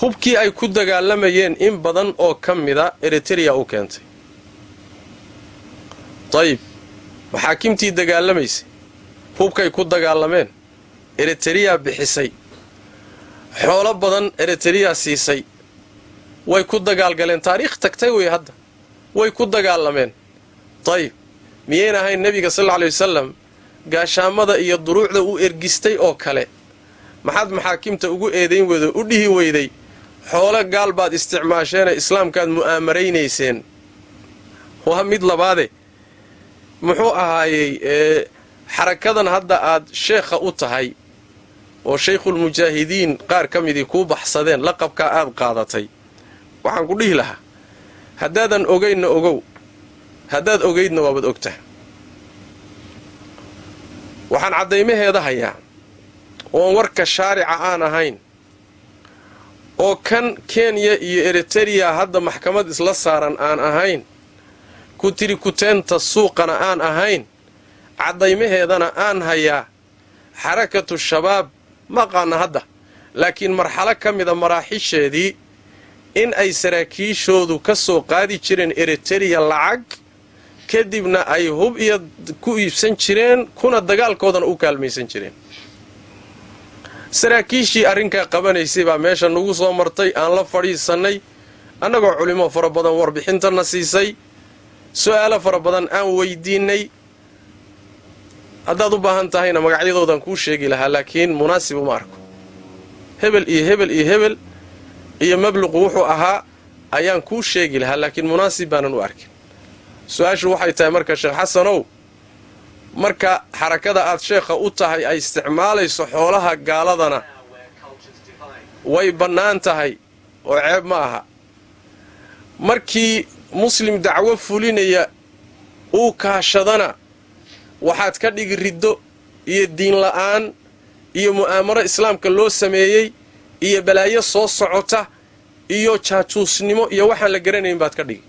Hubkii ay ku dagaalamayeen in badan oo ka mida eritreya u keentay. Dayib maxaakimtii dagaalamaysay. Hubkay ku dagaalameen. Eritreya bixisay. Xoolo badan eritreya siisay. Way ku dagaalgaleen. Taariikh tagtay wey hadda. Way ku dagaalameen. Dayib miyayna ahayn nebiga sal alla ley wasalam gaashaamada iyo duruucda u ergistay oo kale. Maxaad maxaakimta ugu eedayn weydo u dhihi weyday xoolo gaal baad isticmaasheene islaamkaad mu'aamaraynayseen waa mid labaade muxuu ahaayey xarakadan hadda aad sheekha u tahay oo shaykhulmujaahidiin qaar ka midii kuu baxsadeen laqabkaa aad qaadatay. Waxaan ku dhihi lahaa haddaadan ogaynna ogow haddaad ogaydna waabad ogtaha waxaan caddaymaheeda hayaa oon warka shaarica aan ahayn oo kan kenya iyo eritereya hadda maxkamad isla saaran aan ahayn ku tiri kuteenta suuqana aan ahayn caddaymaheedana aan hayaa. Xarakatu shabaab maqaana hadda. Laakiin marxalo ka mida maraaxisheedii in ay saraakiishoodu ka soo qaadi jireen eritereya lacag kadibna ay hub iyo ku iibsan jireen kuna dagaalkoodana u kaalmaysan jireen. Saraakiishii arrinkaa qabanaysay baa meesha nagu soo martay aan la fadhiisannay annagoo culimo fara badan warbixintana siisay su'aalo fara badan aan weydiinnay haddaad u baahan tahayna magacyadoodan kuu sheegi lahaa laakiin munaasib uma arko. Hebel iyo hebel iyo hebel iyo mabluqu wuxuu ahaa ayaan kuu sheegi lahaa laakiin munaasib baanan u arkin. Su'aashu waxay tahay marka sheekh xasanow marka xarakada aad sheekha u tahay ay isticmaalayso xoolaha gaaladana way bannaan tahay oo ceeb ma aha. Markii muslim dacwo fulinaya uu kaashadana waxaad ka dhigi riddo iyo diin la'aan iyo mu'aamaro islaamka loo sameeyey iyo balaayo soo socota iyo jaajuusnimo iyo waxaan la garanayn baad ka dhigi.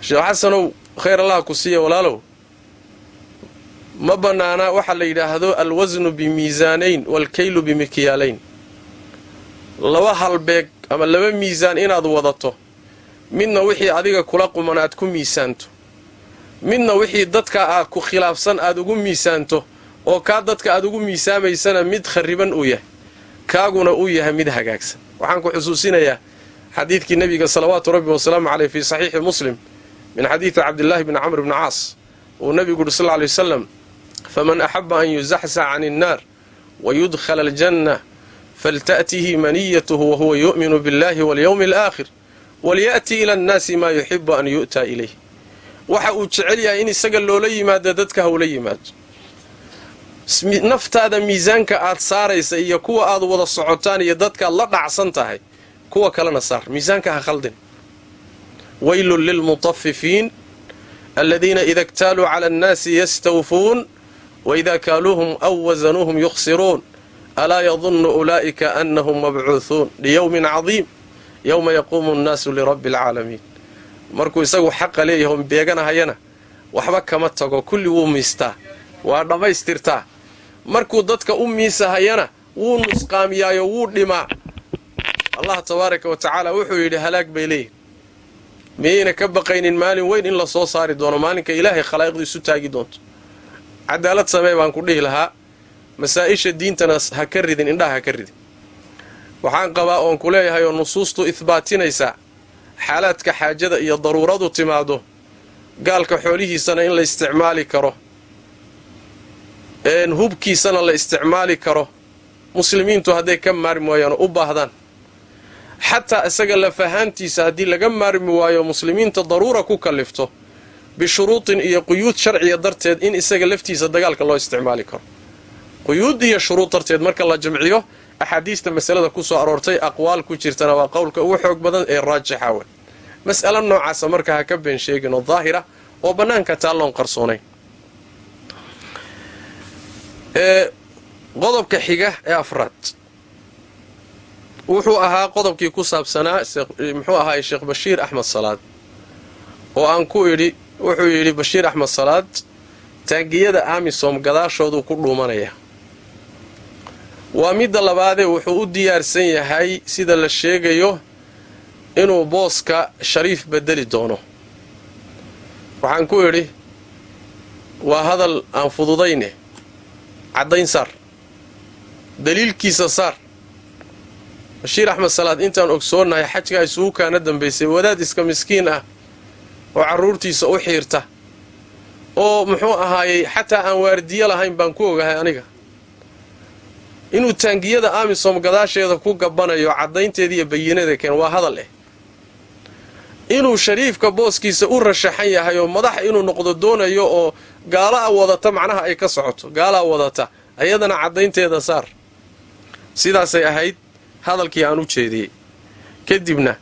Sheekh xasanow khayr allaha ku siiya walaalow. Ma bannaanaa waxaa la yidhaahdo alwasnu bimiisaanayn waalkaylu bimikyaalayn laba halbeeg ama laba miisaan inaad wadato midna wixii adiga kula quman aad ku miisaanto. Midna wixii dadka aad ku khilaafsan aad ugu miisaanto oo kaa dadka aad ugu miisaamaysana mid kharriban uu yahay kaaguna uu yahay mid hagaagsan. Waxaan ku xusuusinayaa xadiidkii nebiga salawaatu rabbi wasalaamu caleyh fii saxiixi muslim min xadiidi cabdillaahi bni camr bni caas uu nebigu yuri sal ly wasalam faman axaba an yuzaxsac can innaar wayudkhala aljanna falta'tihi maniyatuhu wahuwa yu'minu biاllahi walyowmi alaakhir walya'ti ila annaasi maa yuxibu an yu'taa ilayh. Waxa uu jecel yahay in isaga loola yimaado dadka hawla yimaado. Naftaada miisaanka aad saaraysa iyo kuwa aad wada socotaan iyo dadkaad la dhacsan tahay kuwa kalena saar. Miisaanka ha khaldin. Waylun lilmutafifiin aladiina ida ktaaluu cala annaasi yastawfuun waida kaaluuhum aw wasanuuhum yukhsiruun. Alaa yadunnu ulaa'ika annahum mabcuuhuun liyowmin cadiim yowma yaquumu annaasu lirabbi alcaalamiin markuu isagu xaqa leeyaho beeganahayana waxba kama tago kulli wuu miistaa waa dhammaystirtaa markuu dadka u miisahayana wuu nusqaamiyaayo wuu dhimaa allah tabaaraka wa tacaala wuxuu yidhi halaag bay leeyihiin miyayna ka baqaynin maalin weyn in la soo saari doono maalinka ilaahay khalaa'iqdu isu taagi doonto cadaalad samee baan ku dhihi lahaa masaa-isha diintana ha ka ridin indhaha ha ka ridin waxaan qabaa oon ku leeyahay oo nusuustu ihbaatinaysaa xaalaadka xaajada iyo daruuradu timaado gaalka xoolihiisana in la isticmaali karo. Hubkiisana la isticmaali karo. Muslimiintu hadday ka maarmi waayaan u baahdaan. Xataa isaga lafahaantiisa haddii laga maarmi waayo muslimiinta daruura ku kallifto bishuruudin iyo quyuud sharciya darteed in isaga laftiisa dagaalka loo isticmaali karo. Quyuud iyo shuruud darteed marka la jamciyo axaadiista masalada ku soo aroortay aqwaal ku jirtana waa qowlka ugu xoog badan ee raajixa we mas'alo noocaasa marka ha ka been sheegin oo daahira oo bannaanka taalloon qarsoonayn qodobka xiga ee afraad. Wuxuu ahaa qodobkii ku saabsanaa muxuu ahaay sheekh bashiir axmed salaad oo aan ku idhi wuxuu yidhi bashiir axmed salaad taangiyada amisom gadaashooduu ku dhuumanaya waa midda labaadee wuxuu u diyaarsan yahay sida la sheegayo inuu booska shariif bedeli doono. Waxaan ku idhi waa hadal aan fududayne. Caddayn saar. Daliilkiisa saar. Bashiir axmed salaad intaan ogsoonnahay xajkaa isugu kaana dambaysay wadaad iska miskiin ah oo carruurtiisa u xiirta oo muxuu ahaayey xataa aan waardiyo lahayn baan ku ogahay aniga inuu taangiyada amisom gadaasheeda ku gabbanayo caddaynteeda iyo bayinada keen waa hadal eh. Inuu shariifka booskiisa u rashaxan yahay oo madax inuu noqdo doonayo oo gaalaa wadata macnaha ay ka socoto gaalaa wadata ayadana caddaynteeda saar. Sidaasay ahayd hadalkii aan u jeediyey. Kadibna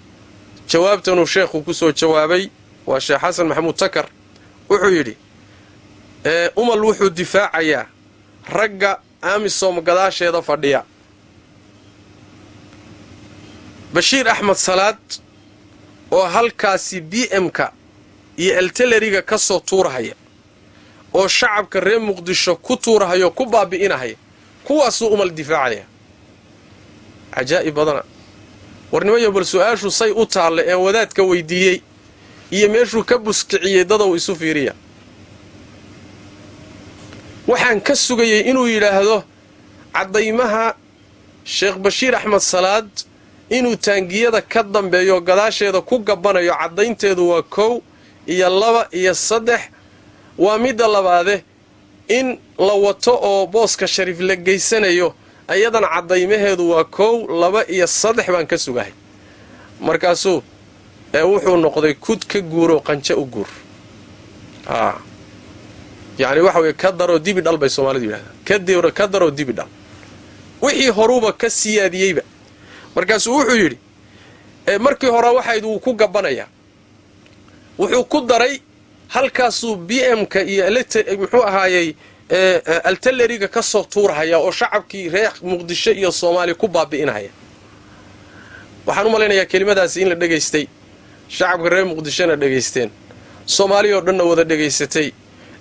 jawaabtanuu sheekhu ku soo jawaabay waa sheekh xasan maxamuud takar. Wuxuu yidhi umal wuxuu difaacayaa ragga amisom gadaasheeda fadhiya. Bashiir axmed salaad oo halkaasi b m-ka iyo elteleriga ka soo tuurahaya oo shacabka reer muqdisho ku tuurahayoo ku baabi'inahaya kuwaasuu umal difaacaya cajaa'ib badana. Warnimayo bal su'aashu say u taalle een wadaadka weydiiyey iyo meeshuu ka buskiciyey dadow isu fiiriya waxaan ka sugayay inuu yidhaahdo caddaymaha sheekh bashiir axmed salaad inuu taangiyada ka dambeeyo gadaasheeda ku gabbanayo caddaynteedu waa kow iyo laba iyo saddex waa midda labaade in la wato oo booska shariif la geysanayo ayadana caddaymaheedu waa kow laba iyo saddex baan ka sugahay. Markaasuu ee wuxuu noqday kud ka guuroo qanjo u guur a yacni waxa weye ka daroo dibi dhal bay soomaalidu yidhahdaan ka daroo dibi dhal. Wixii horuuba ka siyaadiyeyba. Markaasuu wuxuu yidhi markii hore waxayd ku gabbanayaa wuxuu ku daray halkaasuu b m-ka iyo muxuu ahaayey altaleriga ka soo tuurhaya oo shacabkii reer muqdisho iyo soomaaliya ku baabi'inahaya waxaan u malaynayaa kelimadaasi in la dhegaystay. Shacabka reer muqdishona dhegaysteen. Soomaaliya oo dhanna wada dhegaysatay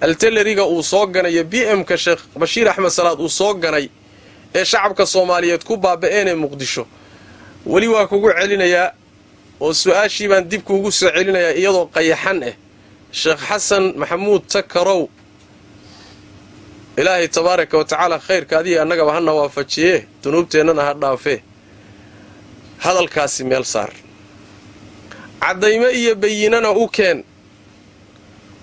altaleriga uu soo ganaya b m-ka sheekh bashiir axmed salaad uu soo ganay ee shacabka soomaaliyeed ku baaba'eenee muqdisho. Weli waa kugu celinayaa oo su'aashii baan dib kuugu soo celinayaa iyadoo qayaxan ah sheekh xasan maxamuud takarow ilaahay tabaaraka wa tacaala khayrka adiga annagaba hana waafajiye dunuubteennana ha dhaafee hadalkaasi meel saar. Caddaymo iyo bayinana u keen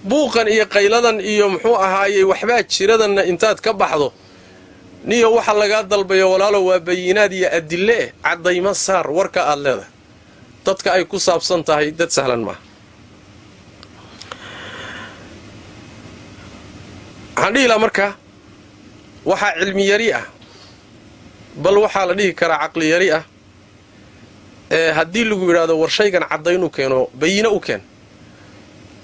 buuqan iyo qayladan iyo muxuu ahaayey waxbaa jiradanna intaad ka baxdo. Niyo waxa lagaa dalbayo walaalo waa bayinaad iyo adille eh caddaymo saar warka aad leedahay. Dadka ay ku saabsan tahay dad sahlan maaha waxaan dhihi laha marka waxaa cilmi yari ah bal waxaa la dhihi karaa caqli yari ah ee haddii lagu yidhaahdo war shaygan caddayn u keeno bayino u keen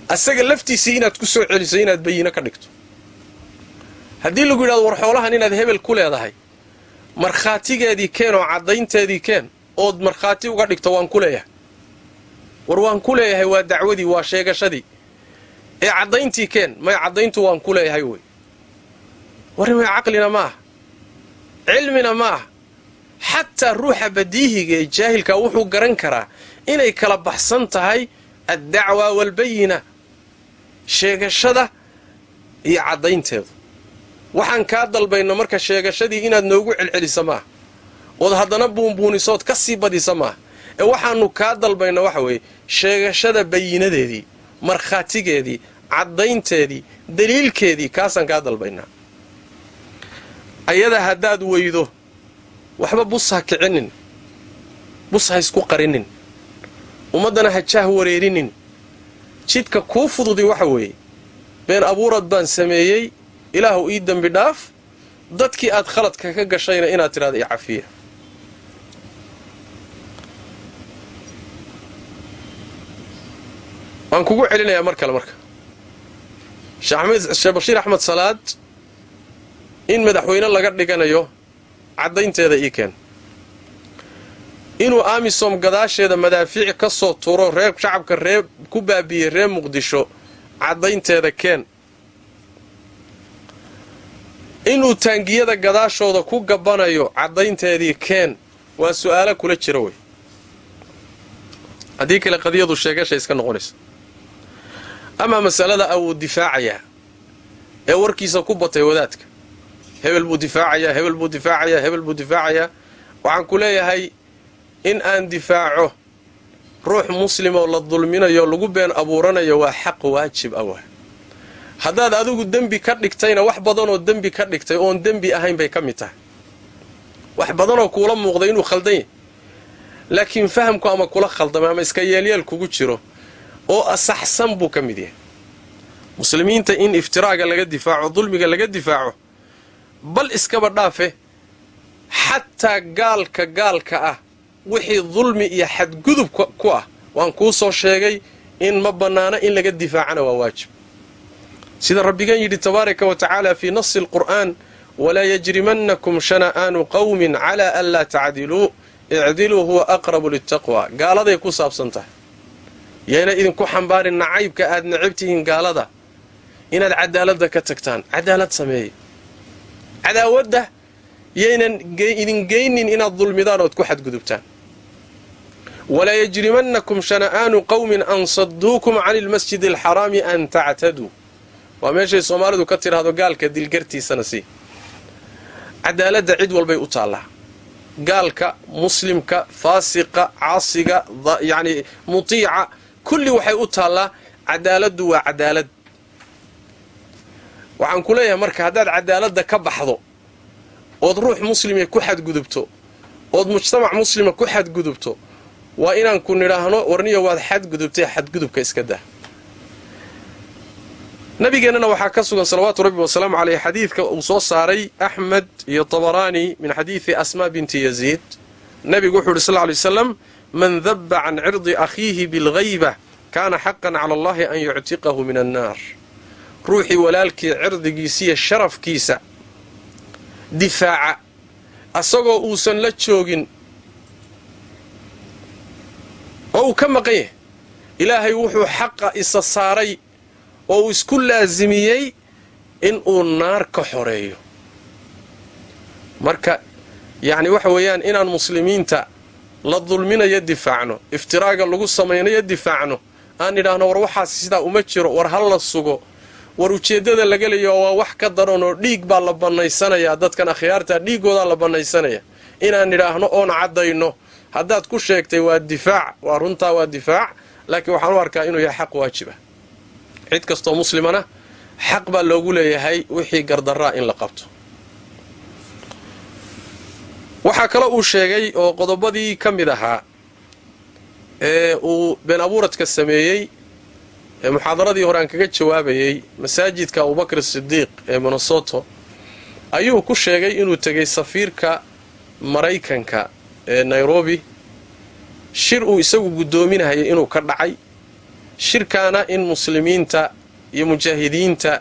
asaga laftiisii inaad ku soo celiso inaad bayino ka dhigto. Haddii lagu yidhahdo war xoolahan inaad hebel ku leedahay markhaatigeedii keen oo caddaynteedii keen ood markhaati uga dhigto waan ku leeyahay. War waan ku leeyahay waa dacwadii waa sheegashadii. Ee caddayntii keen may caddayntu waan ku leeyahay wey warri may caqlina ma ah cilmina ma ah xataa ruuxa badiihiga ee jaahilka wuxuu garan karaa inay kala baxsan tahay addacwa waalbayina sheegashada iyo caddaynteedu. Waxaan kaa dalbayno marka sheegashadii inaad noogu celcelisa maaha. Ood haddana buunbuunisood ka sii badisa maaha. Ee waxaannu kaa dalbayno waxa weeye sheegashada bayinadeedii markhaatigeedii caddaynteedii daliilkeedii kaasaan kaa dalbaynaa. Ayada haddaad weydo waxba bus ha kicinin bus ha isku qarinin. Ummaddana ha jaah wareerinin jidka kuu fududi waxa weeye. Been abuurad baan sameeyey ilaahu ii dembi dhaaf dadkii aad khaladka ka gashayna inaad tidhahda i cafiya. Waan kugu celinayaa mar kale marka. Sheekh bashiir axmed salaad in madaxweyne laga dhiganayo caddaynteeda ii keen inuu amisom gadaasheeda madaafiic ka soo turo reer shacabka ree ku baabiiyey reer muqdisho caddaynteeda keen. Inuu taangiyada gadaashooda ku gabbanayo caddaynteedii keen. Waa su'aalo kula jira wey. Haddii kale qadiyadu sheegasha iska noqonaysa. Amaa masalada a wuu difaacayaa ee warkiisa ku batay wadaadka. Hebel buu difaacayaa hebel buu difaacayaa hebel buu difaacayaa waxaan ku leeyahay in aan difaaco ruux muslimoo la dulminayo lagu been abuuranayo waa xaq waajib ah haddaad adigu dembi ka dhigtayna wax badanoo dembi ka dhigtay oon dembi ahayn bay ka mid tahay. Wax badanoo kuula muuqday inuu khaldan yahy laakiin fahamku ama kula khaldamay ama iska yeelyeel kugu jiro oo asaxsan buu ka mid yahay. Muslimiinta in iftiraaga laga difaaco dulmiga laga difaaco bal iskaba dhaafe xataa gaalka gaalka ah wixii dulmi iyo xadgudub ku ah. Waan kuu soo sheegay in ma bannaano in laga difaacana waa waajib. Sida rabbigeen yidhi tabaaraka wa tacaala fii nasi alqur'aan walaa yajrimannakum shana'aanu qawmin calaa an laa tacdiluu icdiluu huwa aqrabu litaqwa gaaladay ku saabsan tahay. Yayna idinku xambaarin nacaybka aad necab tihiin gaalada inaad cadaaladda ka tagtaan. Cadaalad sameeye cadaawadda yaynan idin geynin inaad dulmidaan ood ku xadgudubtaan walaa yajrimannakum shana'aanu qawmin an saduukum cani lmasjidi alxaraami an tactaduu waa meeshay soomaalidu ka tidhaahdo gaalka dilgartiisana si cadaaladda cid walbay u taallaa gaalka muslimka faasiqa caasiga yacni mutiica kulli waxay u taallaa cadaaladdu waa cadaalad waxaan ku leeyahay marka haddaad cadaaladda ka baxdo ood ruux muslime ku xadgudubto ood mujtamac muslima ku xadgudubto waa inaan ku nidhaahno warniyo waad xadgudubtay xadgudubka iska dah. Nabigeennana waxaa ka sugan salawaatu rabbi wasalaamu caleyh xadiidka uu soo saaray axmed iyo tabaraani min xadiidi asmaa binti yaziid. Nabigu wuxuu yidhi sal ly waslam man dabba can cirdi akhiihi bilghayba kaana xaqan cala allahi an yuctiqahu min annaar. Ruuxii walaalkii cirdigiisiiyo sharafkiisa difaaca asagoo uusan la joogin oo uu ka maqan yahay. Ilaahay wuxuu xaqa isa saaray oo uu isku laasimiyey in uu naar ka xoreeyo. Marka yacni waxa weeyaan inaan muslimiinta la dulminayo difaacno iftiraaga lagu samaynayo difaacno aan idhaahno war waxaas sidaa uma jiro war ha la sugo war ujeeddada laga leeyo waa wax ka daran oo dhiig baa la bannaysanayaa dadkan akhyaarta dhiiggoodaa la bannaysanaya inaan idhaahno oon caddayno haddaad ku sheegtay waa difaac waa runtaa waa difaac laakiin waxaan u arkaa inuu yahay xaq waajiba. Cid kastoo muslimana xaq baa loogu leeyahay wixii gardaraa in la qabto. Waxaa kaloo uu sheegay oo qodobadii ka mid ahaa ee uu been abuuradka sameeyey ee muxaadaradii hore aan kaga jawaabayey masaajidka abubakr sidiiq ee minnesoto ayuu ku sheegay inuu tegay safiirka maraykanka ee nairobi shir uu isagu guddoominahayay inuu ka dhacay shirkaana in muslimiinta iyo mujaahidiinta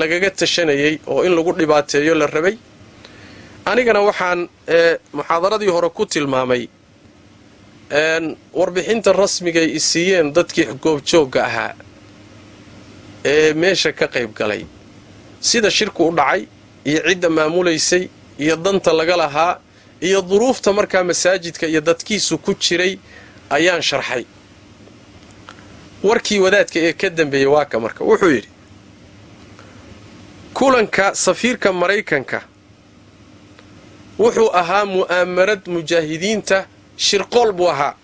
lagaga tashanayay oo in lagu dhibaateeyo la rabay. Anigana waxaan muxaadaradii hore ku tilmaamay warbixinta rasmigay isiiyeen dadkii goobjoogga ahaa ee meesha ka qayb galay. Sida shirku u dhacay iyo cidda maamulaysay iyo danta laga lahaa iyo duruufta markaa masaajidka iyo dadkiisu ku jiray ayaan sharxay. Warkii wadaadka ee ka dambeeyey waa ka marka. Wuxuu yidhi kulanka safiirka maraykanka wuxuu ahaa mu'aamarad mujaahidiinta shirqool buu ahaa.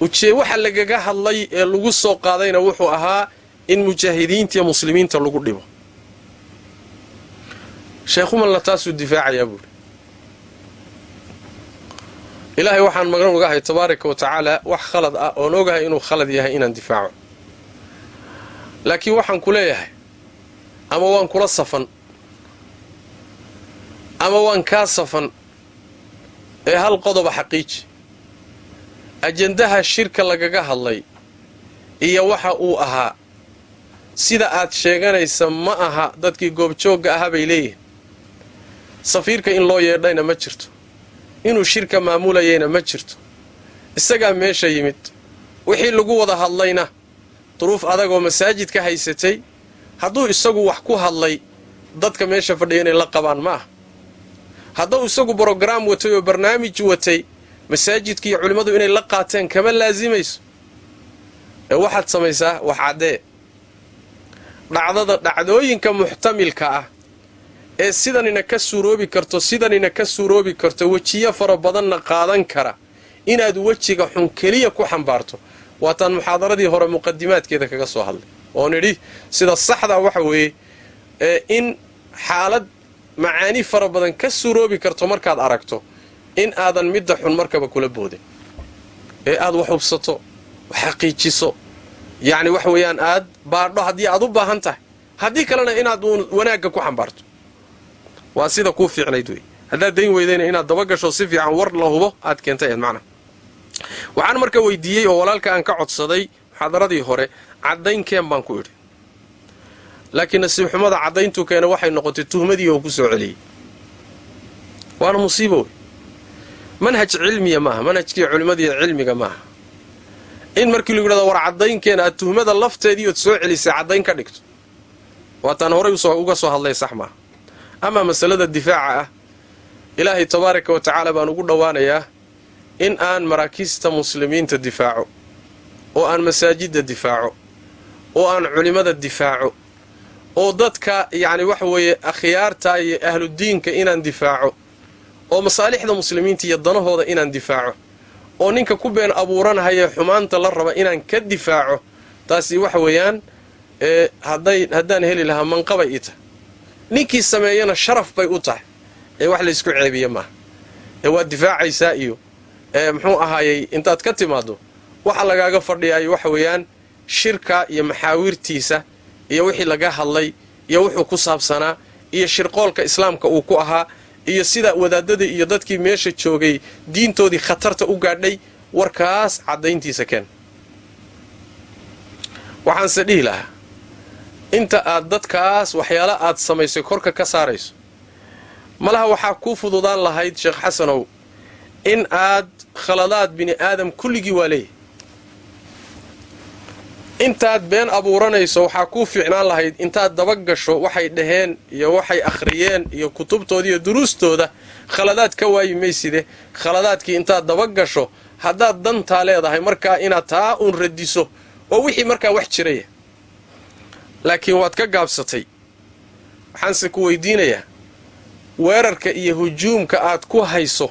Ujee waxa lagaga hadlay ee lagu soo qaadayna wuxuu ahaa in mujaahidiinta iyo muslimiinta lagu dhibo sheekhumanla taasuu difaacayaa buuri ilaahay waxaan magan ogahay tabaaraka wa tacaala wax khalad ah oon ogahay inuu khalad yahay inaan difaaco. Laakiin waxaan ku leeyahay ama waan kula safan ama waan kaa safan ee hal qodoba xaqiiji. Ajandaha shirka lagaga hadlay iyo waxa uu ahaa sida aad sheeganaysa ma aha dadkii goobjoogga ahaa bay leeyihiin safiirka in loo yeedhayna ma jirto. Inuu shirka maamulayayna ma jirto. Isagaa meesha yimid. Wixii lagu wada hadlayna duruuf adagoo masaajidka haysatay hadduu isagu wax ku hadlay dadka meesha fadhiya inay la qabaan ma aha. Hadduu isagu brogaraam watay oo barnaamij watay masaajidka iyo culimmadu inay la qaateen kama laasimayso. Ee waxaad samaysaa wax caddee. Dhacdada dhacdooyinka muxtamilka ah ee sidanina ka suuroobi karto sidanina ka suuroobi karto wejiyo fara badanna qaadan kara inaad wejiga xun keliya ku xambaarto. Waataan muxaadaradii hore muqadimaadkeeda kaga soo hadlay oon idhi sida saxda waxa weeye ee in xaalad macaani fara badan ka suuroobi karto markaad aragto in aadan midda xun markaba kula boodin. Ee aad wax hubsato wax xaqiijiso yacni wax weeyaan aad baadho haddii aad u baahan tahay. Haddii kalena inaad wanaagga ku xambaarto waa sida kuu fiicnayd wey haddaad dayn weydayna inaad dabagasho si fiican war la hubo aad keentay macna. Waxaan marka weydiiyey oo walaalka aan ka codsaday muxaadaradii hore caddaynkeen baan ku idhi. Laakiin nasiib xumada caddayntuu keena waxay noqotay tuhmadii oo ku soo celiyey. Waana musiibo wey manhaj cilmiya maaha manhajkii culimmadii cilmiga maaha. In markii lagu yidhahdo war caddaynkeena aad tuhmada lafteedii ood soo celisay caddayn ka dhigto. Waataan horay uga soo hadlay sax maaha amaa masalada difaaca ah ilaahay tabaaraka wa tacaala baan ugu dhowaanayaa in aan maraakiista muslimiinta difaaco oo aan masaajidda difaaco oo aan culimmada difaaco oo dadka yacni waxa weeye akhyaarta iyo ahludiinka inaan difaaco oo masaalixda muslimiinta iyo danahooda inaan difaaco oo ninka ku been abuuranahayee xumaanta la raba inaan ka difaaco taasi waxa weeyaan haddaan heli lahaa manqabay tahay ninkii sameeyana sharaf bay u tahay. Ee wax laysku ceebiye maaha ee waad difaacaysaa iyo ee muxuu ahaayey intaad ka timaaddo waxa lagaaga fadhiyaayo waxa weeyaan shirka iyo maxaawirtiisa iyo wixii laga hadlay iyo wuxuu ku saabsanaa iyo shirqoolka islaamka uu ku ahaa iyo sida wadaadadii iyo dadkii meesha joogay diintoodii khatarta u gaadhay warkaas caddayntiisa keen. Waxaanse dhihi lahaa inta aad dadkaas waxyaala aad samaysay korka ka saarayso. Malaha waxaa kuu fududaan lahayd sheekh xasanow in aad khaladaad bini aadam kulligii waa leeyahay. Intaad been abuuranayso waxaa kuu fiicnaan lahayd intaad daba gasho waxay dhaheen iyo waxay akhriyeen iyo kutubtooda iyo duruustooda khaladaad ka waayi mayside khaladaadkii intaad daba gasho haddaad dantaa leedahay markaa inaad taa uun radiso oo wixii markaa wax jiraya laakiin waad ka gaabsatay. Waxaanse ku weydiinayaa weerarka iyo hujuumka aad ku hayso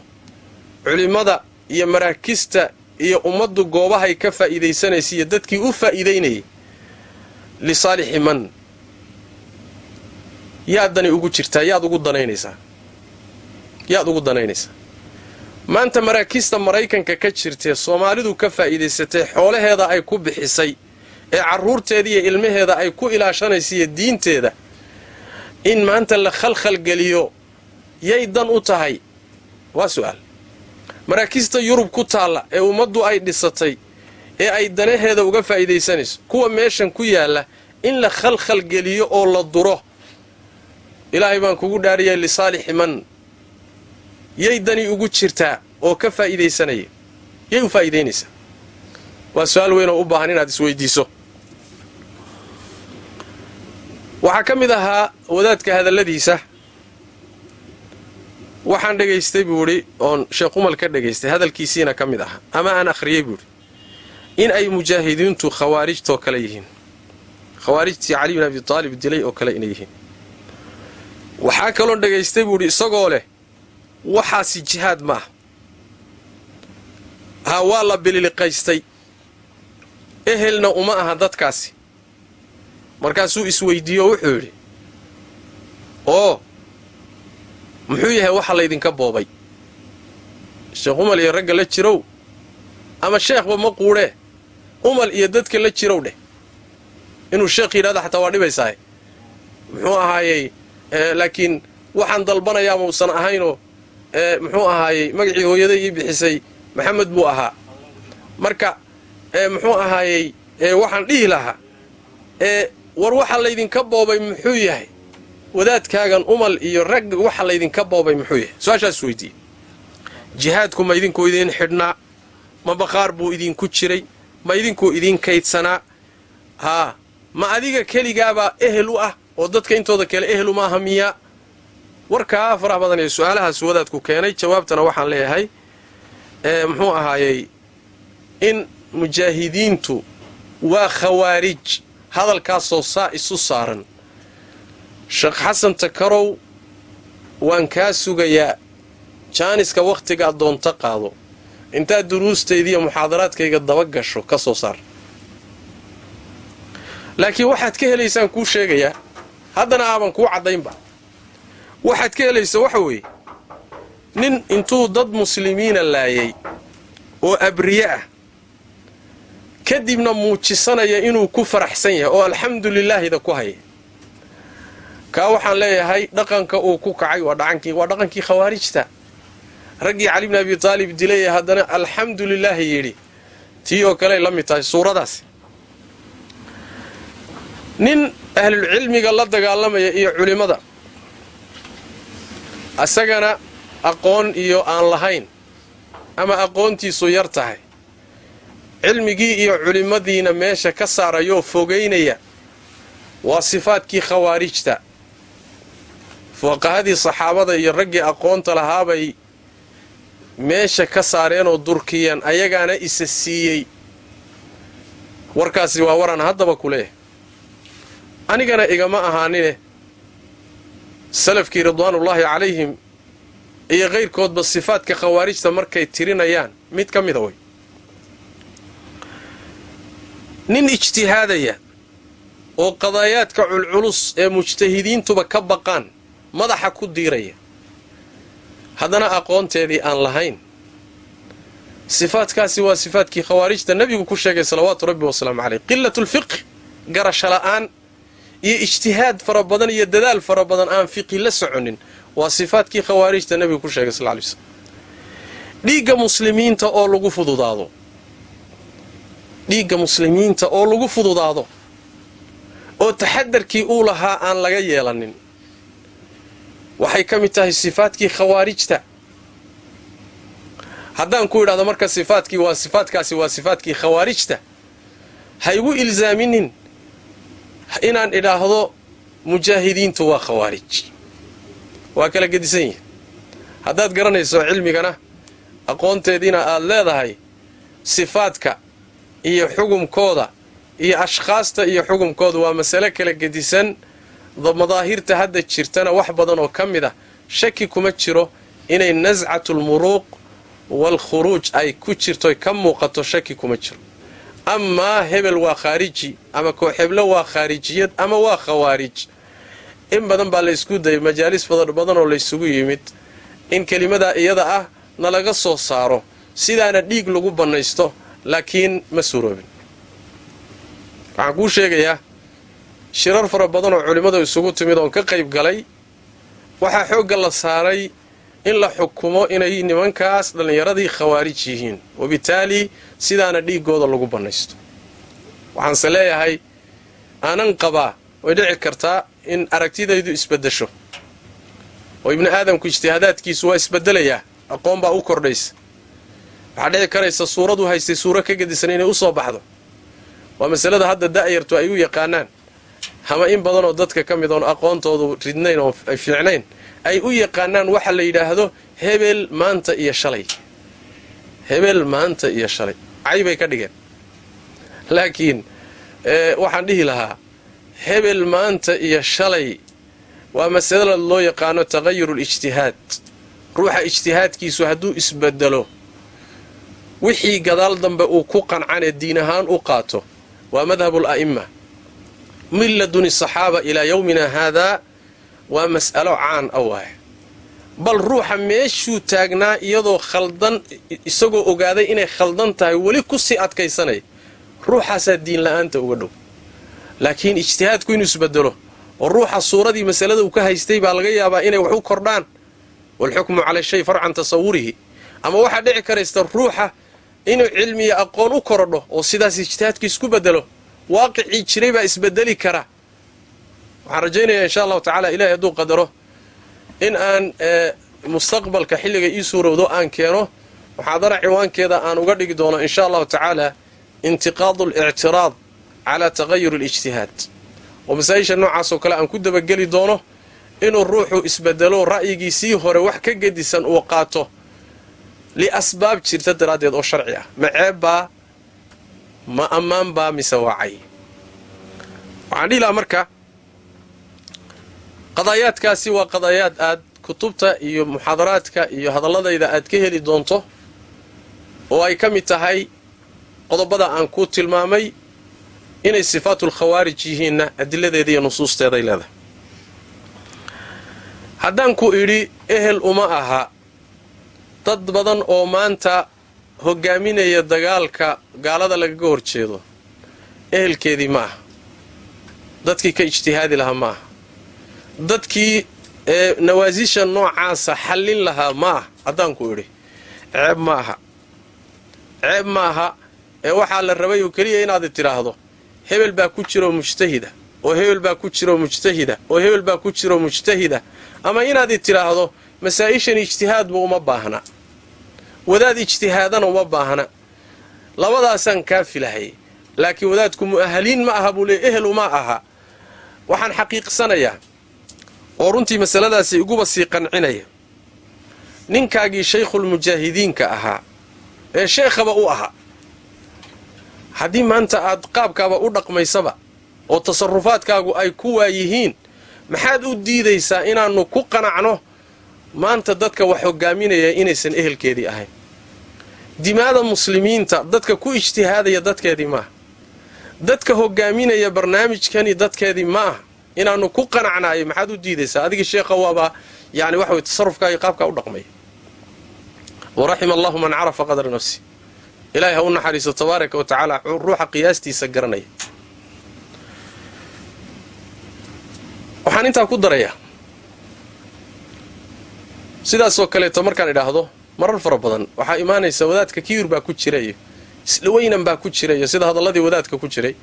culimmada iyo maraakista iyo ummaddu goobahay ka faa'iidaysanaysa iyo dadkii u faa'iidaynayay. Lisaalixi man. Yaad dani ugu jirtaa yaad ugu danaynaysaa. Yaad ugu danaynaysaa. Maanta maraakista maraykanka ka jirtee soomaalidu ka faa'iidaysatay xoolaheeda ay ku bixisay ee carruurteeda iyo ilmaheeda ay ku ilaashanaysa iyo diinteeda in maanta la khalkhalgeliyo yay dan u tahay? Waa su'aal. Maraakista yurub ku taalla ee ummaddu ay dhisatay ee ay danaheeda uga faa'iidaysanayso kuwa meeshan ku yaalla in la khalkhalgeliyo oo la duro. Ilaahay baan kugu dhaariyay lisaalixi man yay dani ugu jirtaa oo ka faa'iidaysanaya yay u faa'iidaynaysaa. Waa su'aal weyn oo u baahan inaad isweydiiso waxaa ka mid ahaa wadaadka hadalladiisa. Waxaan dhegaystay buu idhi oon sheekh umal ka dhegaystay. Hadalkiisiina ka mid aha. Ama aan akhriyey buuidhi in ay mujaahidiintu khawaarijtoo kale yihiin. Khawaarijtii cali bin abi taalib dilay oo kale inay yihiin. Waxaa kaloon dhegaystay buuidhi isagoo leh waxaasi jihaad ma ah haa waa la bililiqaystay. Ehelna uma aha dadkaasi markaasuu isweydiiyo wuxuu yidhi oo muxuu yahay waxa laydinka boobay? Sheekh umal iyo ragga la jirow? Ama sheekhba ma quudhee umal iyo dadka la jirow dheh? Inuu sheekh yidhahda xataa waa dhibaysaahe muxuu ahaayey laakiin waxaan dalbanayaa mausan ahaynoo muxuu ahaayey magacii hooyaday ii bixisay maxamed buu ahaa. Marka muxuu ahaayey waxaan dhihi lahaa war waxa laydinka boobay muxuu yahay? Wadaadkaagan umal iyo rag waxa laydinka boobay muxuu yahay? Su'aashaas weydiiye jihaadku ma idinkuu idiin xidhnaa ma baqaar buu idinku jiray ma idinkuu idiin kaydsanaa. Haa ma adiga keligaabaa ehel u ah oo dadka intooda kale ehelu maaha miyaa? Warkaa faraha badan ee su'aalahaas wadaadku keenay. Jawaabtana waxaan leeyahay muxuu ahaayey in mujaahidiintu waa khawaarij hadalkaasoo saa isu saaran. Sheekh xasan takarow waan kaa sugayaa jaaniska wakhtigaad doonta qaado. Intaad duruustaydiiyo muxaadaraadkayga daba gasho ka soo saar. Laakiin waxaad ka helaysaan kuu sheegayaa haddana aaban kuu caddaynba. Waxaad ka helaysa waxa weeye nin intuu dad muslimiina laayay oo abriye ah kadibna muujisanaya inuu ku faraxsan yahay oo alxamdu lilaahida ku haya kaa waxaan leeyahay dhaqanka uu ku kacay waa dhaqankii khawaarijta. Raggii cali bni abi taalib dilay ee haddana alxamdu lilaahi yidhi tii oo kaley la mid tahay suuradaas. Nin ahlulcilmiga la dagaalamaya iyo culimmada asagana aqoon iyo aan lahayn ama aqoontiisu yar tahay cilmigii iyo culimmadiina meesha ka saarayoo fogaynaya waa sifaadkii khawaarijta. Fuqahadii saxaabada iyo raggii aqoonta lahaabay meesha ka saareenoo durkiyeen ayagaana isa siiyey. Warkaasi waa waraan haddaba ku leeyahay anigana igama ahaanine salafkii ridwaanullaahi calayhim iyo kayrkoodba sifaadka khawaarijta markay tirinayaan mid ka mida way nin ijtihaadaya oo qadaayaadka culculus ee mujtahidiintuba ka baqaan madaxa ku diiraya. Haddana aqoonteedii aan lahayn sifaadkaasi waa sifaadkii khawaarijta nebigu ku sheegay salawaatu rabbi wasalaamu caleyh qilatu lfiqh garasho la'aan iyo ijtihaad fara badan iyo dadaal fara badan aan fiqhi la soconin waa sifaadkii khawaarijta nebigu ku sheegay sal lay slm dhiigga muslimiinta oo lagu fududaado dhiigga muslimiinta oo lagu fududaado oo taxadarkii uu lahaa aan laga yeelanin. Waxay ka mid tahay sifaadkii khawaarijta. Haddaan ku idhahdo marka sifaadkii waa sifaadkaasi waa sifaadkii khawaarijta ha igu ilsaaminin inaan idhaahdo mujaahidiintu waa khawaarij. Waa kala gedisan yihiin haddaad garanayso cilmigana aqoonteediina aad leedahay sifaadka iyo xugumkooda iyo ashkhaasta iyo xugumkooda waa masale kala gedisan. Madaahirta hadda jirtana wax badan oo ka mid ah shaki kuma jiro inay nascatulmuruuq waalkhuruuj ay ku jirto ka muuqato shaki kuma jiro. Amaa hebel waa khaariji ama kooxeblo waa khaarijiyad ama waa khawaarij. In badan baa la ysku dayay majaalis badan oo laysugu yimid. In kelimadaa iyada ah na laga soo saaro sidaana dhiig lagu bannaysto laakiin ma suuroobin. Waxaan kuu sheegayaa shirar fara badan oo culimmadu isugu timid oon ka qayb galay waxaa xoogga la saaray in la xukumo inay nimankaas dhallinyaradii khawaarij yihiin. Wabitaali sidaana dhiiggooda lagu bannaysto. Waxaanse leeyahay aanan qabaa way dhici kartaa in aragtidaydu isbaddasho oo ibni aadamku ijtihaadaadkiisu waa isbedelayaa aqoon baa u kordhaysa waxaa dhici karaysa suuradu haystay suuro ka gedisan inay u soo baxdo. Waa masalada hadda da'yartu ay u yaqaanaan. Hama in badanoo dadka ka mid oon aqoontoodu ridnayn oo ay fiicnayn ay u yaqaanaan waxa la yidhaahdo hebel maanta iyo shalay. Hebel maanta iyo shalay. Caybay ka dhigeen. Laakiin waxaan dhihi lahaa hebel maanta iyo shalay waa masalada loo yaqaano taqayurulijtihaad ruuxa ijtihaadkiisu hadduu isbedelo wixii gadaal dambe uu ku qancanee diin ahaan u qaato waa madhabul a'imma min saxaaba ilaa yowmina haadaa waa mas'alo caan a waay bal ruuxa meeshuu taagnaa iyadoo khaldan isagoo ogaaday inay khaldan tahay weli ku sii adkaysanaya ruuxaasaa diin la'aanta uga dhow. Laakiin ijtihaadku inuu isbedelo oo ruuxa suuradii masalada uu ka haystay baa laga yaabaa inay wax u kordhaan. Waalxukmu cala shay farcan tasawurihi ama waxaa dhici karaysta ruuxa inuu cilmiya aqoon u korodho oo sidaas ijtihaadku isku bedelo waaqicii jiray baa isbedeli kara. Waxaan rajaynayaa insha allahu tacaala ilahay hadduu qadaro in aan mustaqbalka xilliga ii suurowdo aan keeno. Muxaadara ciwaankeeda aan uga dhigi doono insha allahu tacaala intiqaadu alictiraad calaa taqayur alijtihaad. Oo masaa-isha noocaasoo kale aan ku dabageli doono inuu ruuxu isbedelo ra'yigiisii hore wax ka gedisan uu qaato liasbaab jirta daraaddeed oo sharci ah ma ceebbaa ma ammaanbaa mise waacay waxaan dhihi lahaa marka qadaayaadkaasi waa qadaayaad aad kutubta iyo muxaadaraadka iyo hadalladayda aad ka heli doonto oo ay ka mid tahay qodobada aan kuu tilmaamay inay sifaatul khawaarij yihiinna adiladeeda iyo nusuusteeday leedahay haddaan ku idhi ehel uma aha dad badan oo maanta hogaaminaya dagaalka gaalada lagaga hor jeedo ehelkeedii ma aha dadkii ka ijtihaadi lahaa ma aha dadkii ee nawaasisha noocaasa xallin lahaa ma ah haddaan ku idhi. Ceeb ma aha ceeb ma aha ee waxaa la rabay oo keliya inaad tidhaahdo hebel baa ku jiroo mujtahida oo hebel baa ku jiroo mujtahida oo hebel baa ku jiroo mujtahida. Ama inaad tidhaahdo masaa-ishan ijtihaadba uma baahna wadaad ijtihaadana uma baahna. Labadaasaan kaa filahay laakiin wadaadku mu'ahaliin ma aha buu leey ehel uma aha. Waxaan xaqiiqsanayaa oo runtii masaladaasi iguba sii qancinaya ninkaagii shaykhulmujaahidiinka ahaa ee sheekhaba u ahaa. Haddii maanta aad qaabkaaba u dhaqmaysaba oo tasarufaadkaagu ay ku waayihiin maxaad u diidaysaa inaannu ku qanacno? Maanta dadka wax hogaaminaya inaysan ehelkeedii ahayn dimaada muslimiinta dadka ku ijtihaadaya dadkeedii maaha dadka hogaaminaya barnaamijkani dadkeedii ma aha. Inaannu ku qanacnaayo maxaad u diidaysaa? Adigii sheekha waaba yani waxa wey tasarufkaaga qaabkaa u dhaqmaya waraxima allahu man carafa qadra nafsi. Ilahay ha u naxariisto tabaaraka wa ruuxa qiyaastiisa garanaya waxaan intaa ku darayaa. Sidaasoo kaleeto markaan idhaahdo marar fara badan. Waxaa imaanaysa wadaadka kibir baa ku jira iyo islaweynan baa ku jira sida hadalladii wadaadka ku jiray.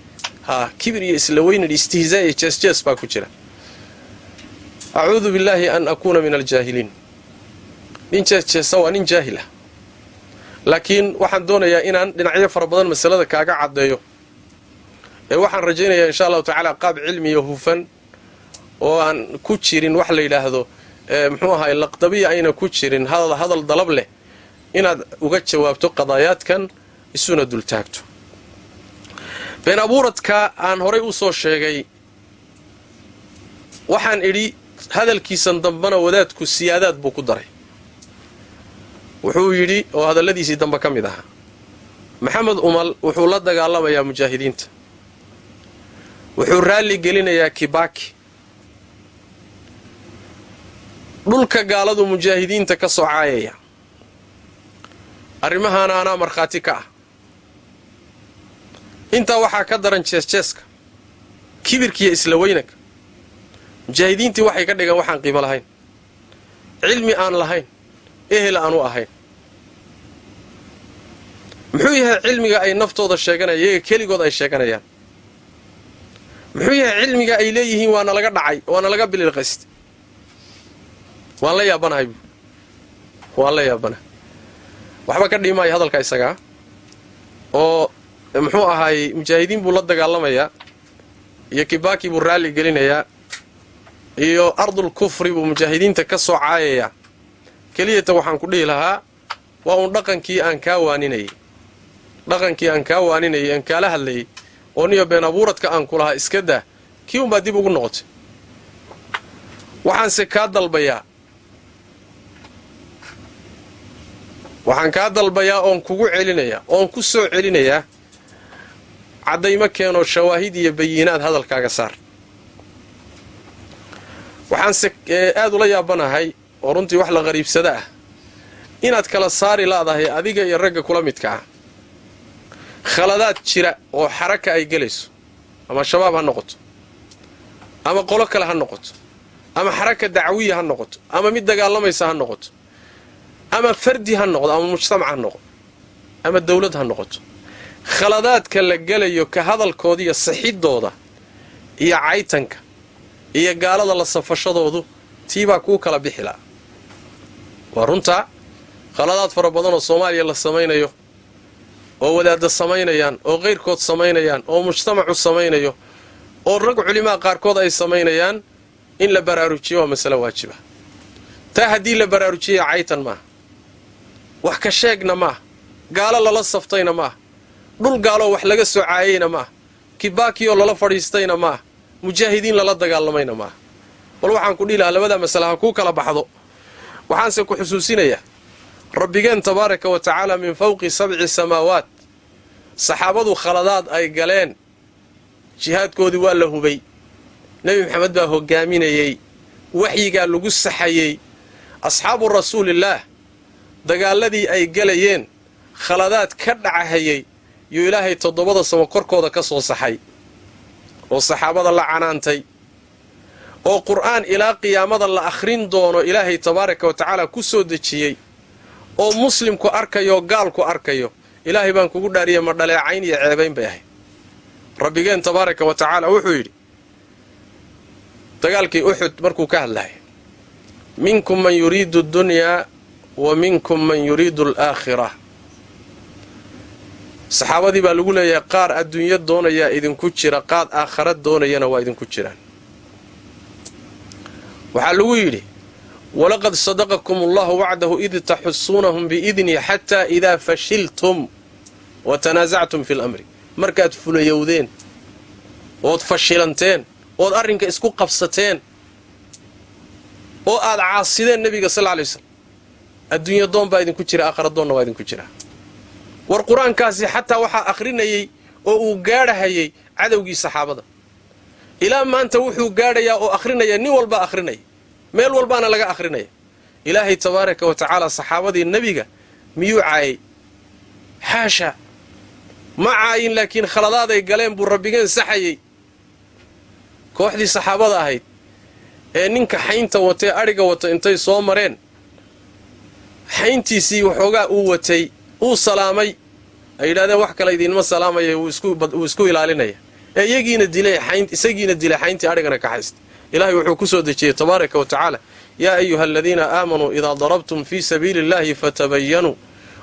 Ha kibir iyo islaweynan istihzaa iyo jeesjees baa ku jira. Acuudu billaahi an akuuna min aljaahiliin. Nin jeesjeesa waa nin jaahil ah. Laakiin waxaan doonayaa inaan dhinacyo fara badan masalada kaaga caddeeyo. Ee waxaan rajaynayaa insha allahu tacaala qaab cilmiya hufan oo aan ku jirin wax la yidhaahdo muxuu ahaay laqdabiya ayna ku jirin hadal dalab leh. Inaad uga jawaabto qadaayaadkan isuna dultaagto. Been abuuradka aan horay u soo sheegay waxaan idhi hadalkiisan dambana wadaadku siyaadaad buu ku daray. Wuxuu yidhi oo hadalladiisii dambe ka mid ahaa maxamed umal wuxuu la dagaalamayaa mujaahidiinta wuxuu raalli gelinayaa kibaki dhulka gaaladu mujaahidiinta ka soo caayaya. Arrimahaana anaa markhaati ka ah. Intaa waxaa ka daran jeesjeeska kibirkiiyo isla weynanka mujaahidiintii waxay ka dhigaan waxaan qiimo lahayn. Cilmi aan lahayn ehel aanu ahayn. Muxuu yahay cilmiga ay naftooda sheeganayaan iyaga keligood ay sheeganayaan? Muxuu yahay cilmiga ay leeyihiin waana laga dhacay waana laga bililqaystay waan la yaabanahay. Waan la yaabanahay. Waxba ka dhiimaayo hadalka isagaa oo muxuu ahaayey mujaahidiin buu la dagaalamayaa iyo kibaki buu raalli gelinayaa iyo ardul kufri buu mujaahidiinta ka soo caayayaa keliyata waxaan ku dhihi lahaa waa uun dhaqankii aan kaa waaninayay dhaqankii aan kaa waaninayay aan kaala hadlayay oo niyo been abuuradka aan ku lahaa iska daa kii unbaa dib ugu noqotay? Waxaanse kaa dalbayaa waxaan kaa dalbayaa oon kugu celinayaa oon ku soo celinayaa. Caddaymo keenoo shawaahid iyo bayiinaad hadalkaaga saar. Waxaanse aad ula yaabanahay oo runtii wax la qariibsada ah inaad kala saari laadahay adiga iyo ragga kula midka ah. Khaladaad jira oo xaraka ay gelayso ama shabaab ha noqoto ama qolo kale ha noqoto ama xaraka dacwiya ha noqoto ama mid dagaalamaysa ha noqoto ama fardi ha noqdo ama mujtamac ha noqdo ama dawlad ha noqoto. Khaladaadka la gelayo ka hadalkooda iyo sixidooda iyo caytanka iyo gaalada la safashadoodu tiibaa kuu kala bixi la'a waa runtaa khaladaad fara badan oo soomaaliya la samaynayo oo wadaadda samaynayaan oo qayrkood samaynayaan oo mujtamacu samaynayo oo rag culimaa qaarkood ay samaynayaan in la baraarujiyo waa masale waajiba. Taa haddii la baraarujiyaya caytan maaha wax ka sheegna maaha gaalo lala saftayna maaha dhul gaaloo wax laga soo caayayna maaha kibaakiyoo lala fadhiistayna maaha mujaahidiin lala dagaalamayna maaha bal waxaan ku dhihi lahaa labadaa masale ha kuu kala baxdo. Waxaanse ku xusuusinayaa. Rabbigeen tabaaraka wa tacaala min fawqi sabci samaawaat. Saxaabadu khaladaad ay galeen. Jihaadkoodii waa la hubay. Nebi maxamed baa hogaaminayey waxyigaa lagu saxayey. Asxaabu rasuulillaah dagaaladii ay galayeen khaladaad ka dhacahayey yuu ilaahay toddobada samo korkooda ka soo saxay oo saxaabada la canaantay oo qur'aan ilaa qiyaamada la akhrin doono ilaahay tabaaraka wa tacaala ku soo dejiyey oo muslimku arkayo gaalku arkayo ilaahay baan kugu dhaariyay ma dhaleecayn iyo ceebayn bay ahayd. Rabbigeen tabaaraka wa tacaala wuxuu yidhi dagaalkii uxud markuu ka hadlahay minkum man yuriidu addunyaa wa minkum man yuriidu alaakhira saxaabadii baa lagu leeyahay qaar adduunyo doonayaa idinku jira qaad aakhara doonayana waa idinku jiraan. Waxaa lagu yidhi walaqad sadaqakum allahu wacdahu id taxusuunahum biidni xataa idaa fashiltum wa tanaasactum fi lamri markaad fulayowdeen ood fashilanteen ood arrinka isku qabsateen oo aad caasideen nebiga sal ly slam adduunyo doon baa idinku jira aakhara doonna waa idinku jiraa war qur'aankaasi xataa waxaa akhrinayey oo uu gaadhahayay cadowgii saxaabada. Ilaa maanta wuxuu gaadhayaa oo akhrinaya nin walbaa akhrinaya meel walbaana laga akhrinaya. Ilaahay tabaaraka wa tacaala saxaabadii nebiga miyuu caayay? Xaasha ma caayin laakiin khaladaaday galeen buu rabbigeen saxayey kooxdii saxaabada ahayd ee ninka xaynta watee adhiga wata intay soo mareen xayntiisii waxoogaa uu watay uu salaamay ay yidhahdeen wax kale idiinma salaamaya wuu isku ilaalinaya. Ee iyagiina dilay isagiina dilay xayntii adhigana ka haysta. Ilaahay wuxuu ku soo dejiyey tabaaraka wa tacaala yaa ayuha aladiina aamanuu idaa darabtum fii sabiili illahi fatabayanuu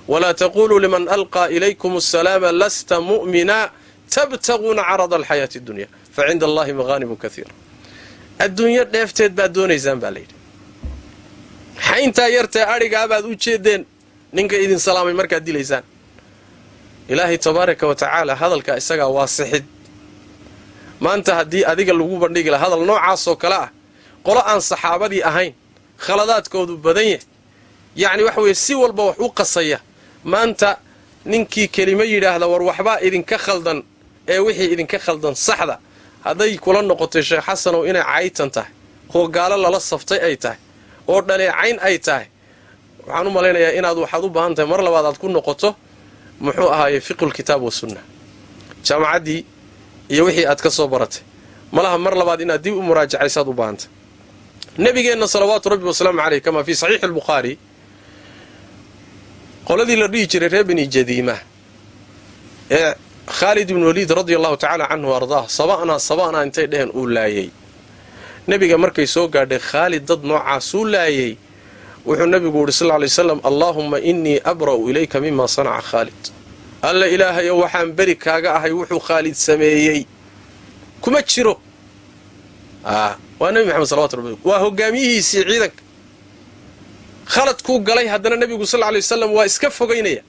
walaa taquluu liman alqaa ilaykum asalaama lasta mu'mina tabtaguuna carada alxayaati addunya fa cinda allahi maqaanimu kaiira adduunyo dheefteed baad doonaysaan baa layidhi xayntaa yartee adhigaabaad u jeedeen ninka idin salaamay markaad dilaysaan. Ilaahay tabaaraka wa tacaala hadalka isagaa waa sixid maanta haddii adiga lagu bandhigi laha hadal noocaasoo kale ah qolo aan saxaabadii ahayn khaladaadkoodu badan yahay. Yacni waxa weeye si walba wax u qasaya. Maanta ninkii kelimo yidhaahda war waxbaa idinka khaldan ee wixii idinka khaldan saxda hadday kula noqotay sheekh xasanow inay caytan tahay oo gaalo lala saftay ay tahay oo dhaleecayn ay tahay. Waxaan u malaynayaa inaad waxaad u baahan tahay mar labaad aad ku noqoto muxuu ahaaye fiqulkitaab wa sunna jaamacaddii iyo wixii aad ka soo baratay. Malaha mar labaad inaad dib u muraajacaysaad u baahantay nabigeenna salawaatu rabbi wasalaamu caleyh kamaa fii saxiixi albukhaari qoladii la dhihi jiray reer beni jadiima ee khaalid ibnu waliid radia allahu tacaala canhu ardaah saba'naa saba'naa intay dheheen uu laayay nebiga markay soo gaadhay khaalid dad noocaasuu laayay wuxuu nebigu yidhi sal lay slam allaahumma innii abra'u ilayka mima sanaca khaalid. Alla ilaahayo waxaan beri kaaga ahay wuxuu khaalid sameeyey. Kuma jiro. Waa nebi maxamed salawatu rabbi. Waa hogaamiyihiisii ciidanka. Khaladkuu galay haddana nebigu sal lay wasalam waa iska fogaynaya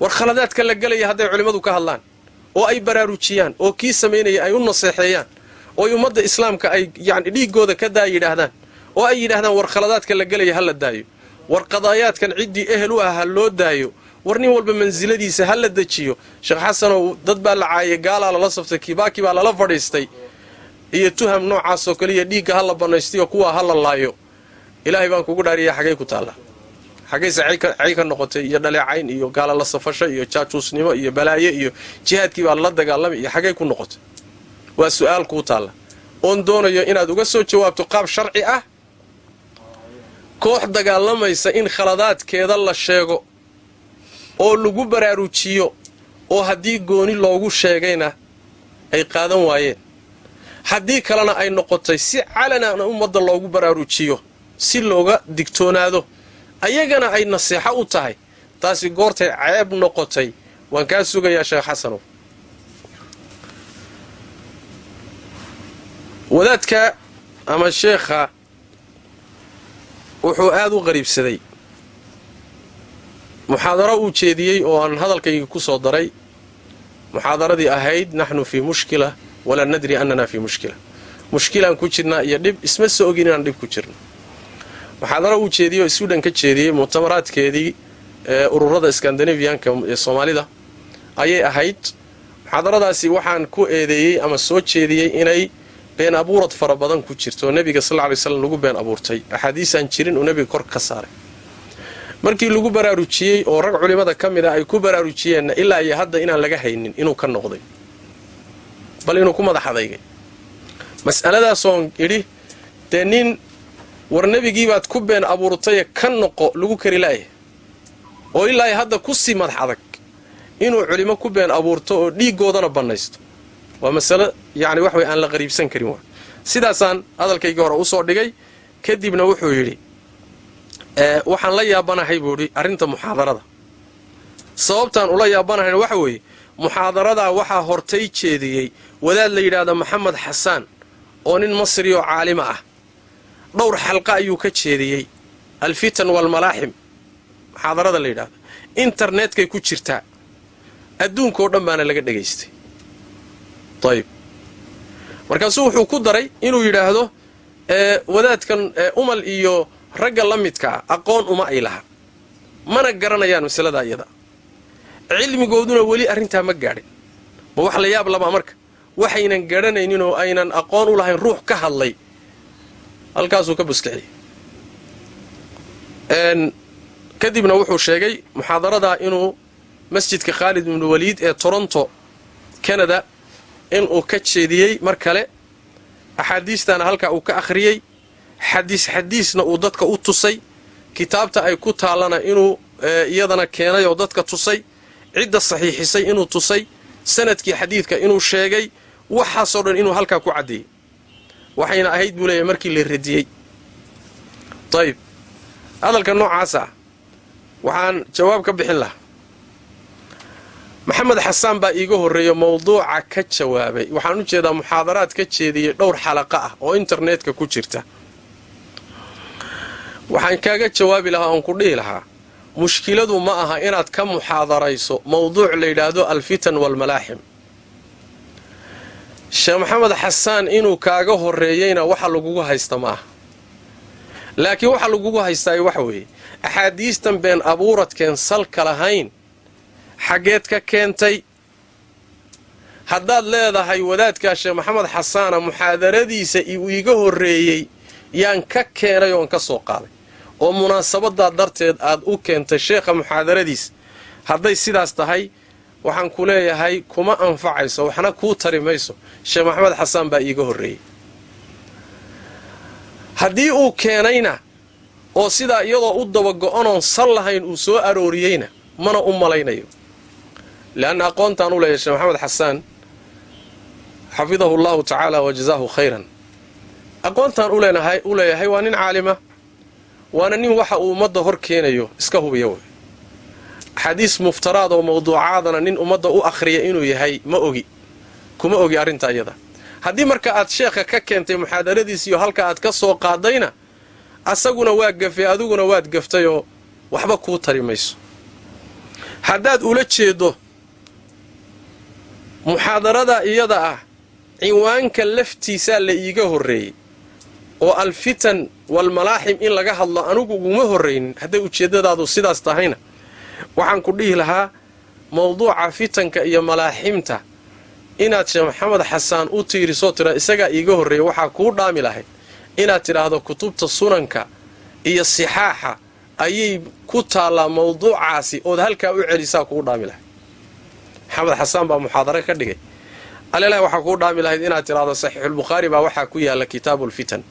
war khaladaadka la gelaya hadday culimmadu ka hadlaan oo ay baraarujiyaan oo kii samaynaya ay u naseexeeyaan oo ummadda islaamka ay yani dhiigooda ka daa yidhaahdaan oo ay yidhaahdaan war khaladaadka la gelaya ha la daayo war qadaayaadkan ciddii ehel u ah ha loo daayo war nin walba mansiladiisa ha la dejiyo. Sheekh xasanow dad baa la caayay gaalaa lala saftay kibaaki baa lala fadhiistay iyo tuham noocaasoo kaliya dhiigga ha la bannaystayo kuwaa ha la laayo. Ilaahay baan kugu dhaariya xagay ku taallaa. Xaggayse cay ka noqotay iyo dhaleecayn iyo gaala la safasho iyo jaajuusnimo iyo balaaye iyo jihaadkii baa lala dagaalamay iyo xaggay ku noqotay waa su'aal kuu taalla. Oon doonayo inaad uga soo jawaabto qaab sharci ah. Koox dagaalamaysa in khaladaadkeeda la sheego. Oo lagu baraarujiyo. Oo haddii gooni loogu sheegayna ay qaadan waayeen. Haddii kalena ay noqotay si calanana ummadda loogu baraarujiyo. Si looga digtoonaado. Ayagana ay naseexo u tahay. Taasi goortay ceeb noqotay. Waan kaa sugayaa sheekh xasanow wadaadka ama sheekha wuxuu aada u qariibsaday. Muxaadaro uu jeediyey oo aan hadalkayga ku soo daray muxaadaradii ahayd naxnu fii mushkila walaa nadri annana fii mushkila. Mushkilaan ku jirnaa iyo dhib isma soo ogin inaan dhib ku jirno. Muxaadaro uu jeediyey oo swidhan ka jeediyey muctamaraadkeedii ee ururada skandinaviyanka ee soomaalida ayay ahayd. Muxaadaradaasi waxaan ku eedeeyey ama soo jeediyey inay been abuurad fara badan ku jirto oo nebiga sal ly slam lagu been abuurtay. Axaadiisaan jirin uu nebiga kor ka saaray. Markii lagu baraarujiyey oo rag culimmada ka mid a ay ku baraarujiyeenna ilaa iyo hadda inaan laga haynin inuu ka noqday. Bal inuu ku madax adaygay mas'aladaasoon idhi dee nin war nebigiibaad ku been abuurtaye ka noqo lagu kari laaya oo ilaa hadda ku sii madax adag inuu culimo ku been abuurto oo dhiiggoodana bannaysto waa masalo yacni wax aan la qariibsan karin waa. Sidaasaan hadalkaygii hore u soo dhigay kadibna wuxuu yidhi waxaan la yaabanahay buu idhi arrinta muxaadarada. Sababtaan ula yaabanahayna waxa weeye muxaadaradaa waxaa hortay jeediyey wadaad la yidhaahda maxamed xasaan oo nin masri oo caalima ah. Dhowr xalqa ayuu ka jeediyey. Alfitan waalmalaaxim muxaadarada la yidhaahdo. Internetkay ku jirtaa. Adduunkao dhan baana laga dhegaystay ayib markaasuu wuxuu ku daray inuu yidhaahdo wadaadkan umal iyo ragga la midka ah aqoon uma ay laha. Mana garanayaan masaladaa iyada. Cilmigooduna weli arrintaa ma gaadhin. Ma wax la yaab labaa marka. Waxaynan garanaynin oo aynan aqoon u lahayn ruux ka hadlay. Halkaasuu ka buskixiyey. Kadibna wuxuu sheegay muxaadaradaa inuu masjidka khaalid ibnu waliid ee toronto canada inuu ka jeediyey mar kale. Axaadiistaana halkaa uu ka akhriyey xadiis xadiisna uu dadka u tusay. Kitaabta ay ku taallana inuu iyadana keenay oo dadka tusay. Cidda saxiixisay inuu tusay. Sanadkii xadiidka inuu sheegay waxaasoo dhan inuu halkaa ku caddeeyey waxayna ahayd buu leeyahay markii la radiyey. Ayib hadalka noocaasa waxaan jawaab ka bixin lahaa maxamed xasaan baa iiga horreeya mawduuca ka jawaabay. Waxaan u jeedaa muxaadaraad ka jeediyey dhowr xalaqa ah oo internetka ku jirta. Waxaan kaaga jawaabi lahaa oon ku dhihi lahaa mushkiladu ma aha inaad ka muxaadarayso mawduuc la yidhaahdo alfitan waalmalaaxim sheekh maxamed xasaan inuu kaaga horreeyeyna waxa lagugu haysta ma aha. Laakiin waxa lagugu haystaayo waxa weeye. Axaadiistan been abuuradkeen salka lahayn xaggeed ka keentay. Haddaad leedahay wadaadkaa sheekh maxamed xasaana muxaadaradiisa uu iiga horreeyey yaan ka keenay oon ka soo qaaday. Oo munaasabadaa darteed aad u keentay sheekha muxaadaradiisa hadday sidaas tahay waxaan ku leeyahay kuma anfacayso waxna kuu tari mayso sheekh maxamed xasaan baa iiga horreeyey. Haddii uu keenayna oo sidaa iyadoo u dabago-onoon sal lahayn uu soo arooriyeyna mana u malaynayo leanna aqoontaan u leeyahay sheekh maxamed xasaan xafidahu allahu tacaala wa jazaahu khayran aqoontaan u leeyahay waa nin caalima waana nin waxa uu ummadda hor keenayo iska hubiya wey axaadiis muftaraad oo mawduucaadana nin ummadda u akhriya inuu yahay ma ogi kuma ogi arrinta iyada haddii marka aad sheekha ka keentay muxaadaradiisiiyo halka aad ka soo qaadayna asaguna waa gafay adiguna waad gaftayoo waxba kuu tari mayso haddaad ula jeeddo muxaadarada iyada ah cinwaanka laftiisaa la iiga horreeyey oo alfitan walmalaaxim in laga hadlo anigu uguma horraynin hadday ujeeddadaadu sidaas tahayna. Waxaan ku dhihi lahaa mawduuca fitanka iyo malaaximta. Inaad sheekh maxamed xasaan u tiirisoo tira isagaa iiga horreeya waxaa kuu dhaami lahayd inaad tidhaahdo kutubta sunanka iyo sixaaxa. Ayay ku taallaa mawduucaasi ood halkaa u celisaa kuu dhaami lahayd maxamed xasaan baa muxaadaro ka dhigay. Alelahi waxaa kuu dhaami lahayd inaad tidhaahdo saxiixulbukhaari baa waxaa ku yaalla kitaabuulfitan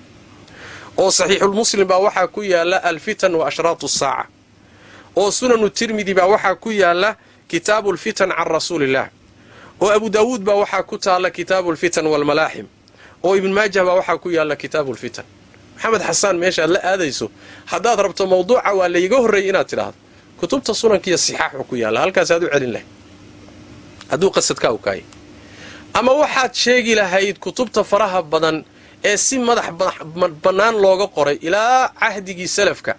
oo saxiixulmuslim baa waxaa ku yaalla alfitan wa ashraatu saaca. Oo sunanu tirmidi baa waxaa ku yaalla kitaabuulfitan can rasuulillaah oo abu daawuud baa waxaa ku taalla kitaabuulfitan waalmalaaxim oo ibn maajah baa waxaa ku yaalla kitaabuulfitan maxamed xasaan meeshaad la aadayso haddaad rabto mawduuca waa layga horreeyay inaad tidhaahdo. Kutubta sunankiiyo sixaaxu ku yaalla halkaasaad u celin lahayd hadduu qasadkaa u kaayay ama waxaad sheegi lahayd kutubta faraha badan ee si madax bannaan looga qoray ilaa cahdigii salafka.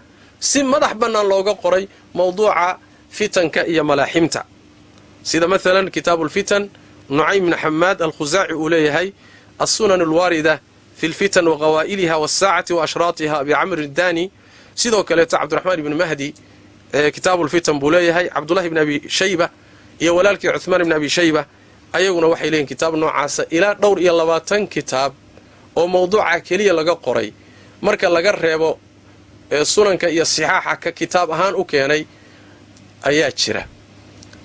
Si madax bannaan looga qoray mawduuca fitanka iyo malaaximta. Sida maalan kitaabuulfitan nucaym bni xamaad alkhusaaci uu leeyahay alsunan alwaarida fi lfitan wa qawaa'iliha waasaacati wa ashraatiha bicamri daani sidoo kaleeto cabdiraxmaan ibni mahdi kitaabuulfitan buu leeyahay cabdullahi bni abi shayba iyo walaalkii cuhmaan ibni abi shayba ayaguna waxay leeyihiin kitaab noocaasa ilaa dhowr iyo labaatan kitaab oo mawduuca keliya laga qoray. Marka laga reebo sunanka iyo sixaaxa ka kitaab ahaan u keenay ayaa jira.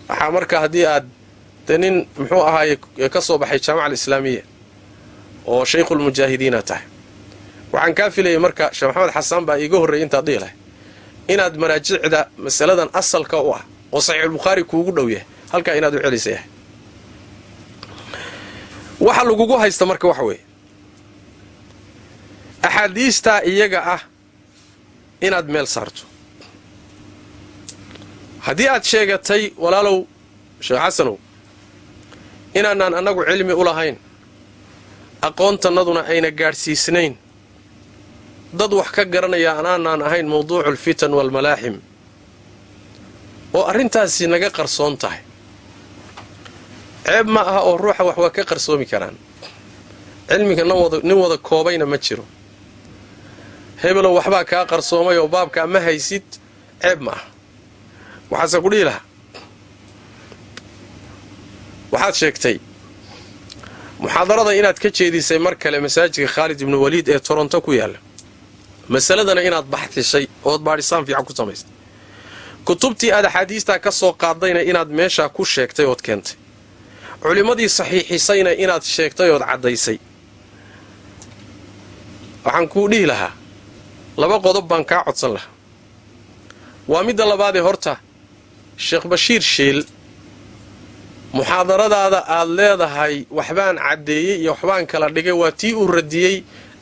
Waxaa marka haddii aad de nin muxuu ahaaye ka soo baxay jaamaca alislaamiya oo shaykhulmujaahidiina tahay. Waxaan kaa filayay marka sheekh maxamed xasaan baa iiga horreeyay intaad dhihi inaad maraajicda masaladan asalka u ah oo saxiixulbukhaari kuugu dhow yahay halkaa inaad u celisa yahay. Waxa lagugu haysta marka waxa weeye. Axaadiistaa iyaga ah inaad meel saarto. Haddii aad sheegatay walaalow sheekh xasanow inaanaan annagu cilmi u lahayn aqoontannaduna ayna gaadhsiisnayn dad wax ka garanaya anaanaan ahayn mawduuculfitan waalmalaaxim oo arrintaasi naga qarsoon tahay ceeb ma aha oo ruuxa wax waa ka qarsoomi karaan. Cilmiga nin wada koobayna ma jiro. Hebelow waxbaa kaa qarsoomay oo baabkaa ma haysid ceeb ma aha. Waxaase ku dhihi lahaa. Waxaad sheegtay muxaadarada inaad ka jeedisay mar kale masaajidka khaalid ibnu waliid ee toronto ku yaalla. Masaladana inaad baxtishay ood baadhisaan fiican ku samaystay kutubtii aad axaadiistaa ka soo qaadayna inaad meeshaa ku sheegtay ood keentay culimmadii saxiixisayna inaad sheegtay ood caddaysay. Waxaan kuu dhihi lahaa laba qodob baan kaa codsan lahaa. Waa midda labaadee horta sheekh bashiir shiil muxaadaradaada aad leedahay waxbaan caddeeyey iyo waxbaan kala dhigay waa tii uu radiyey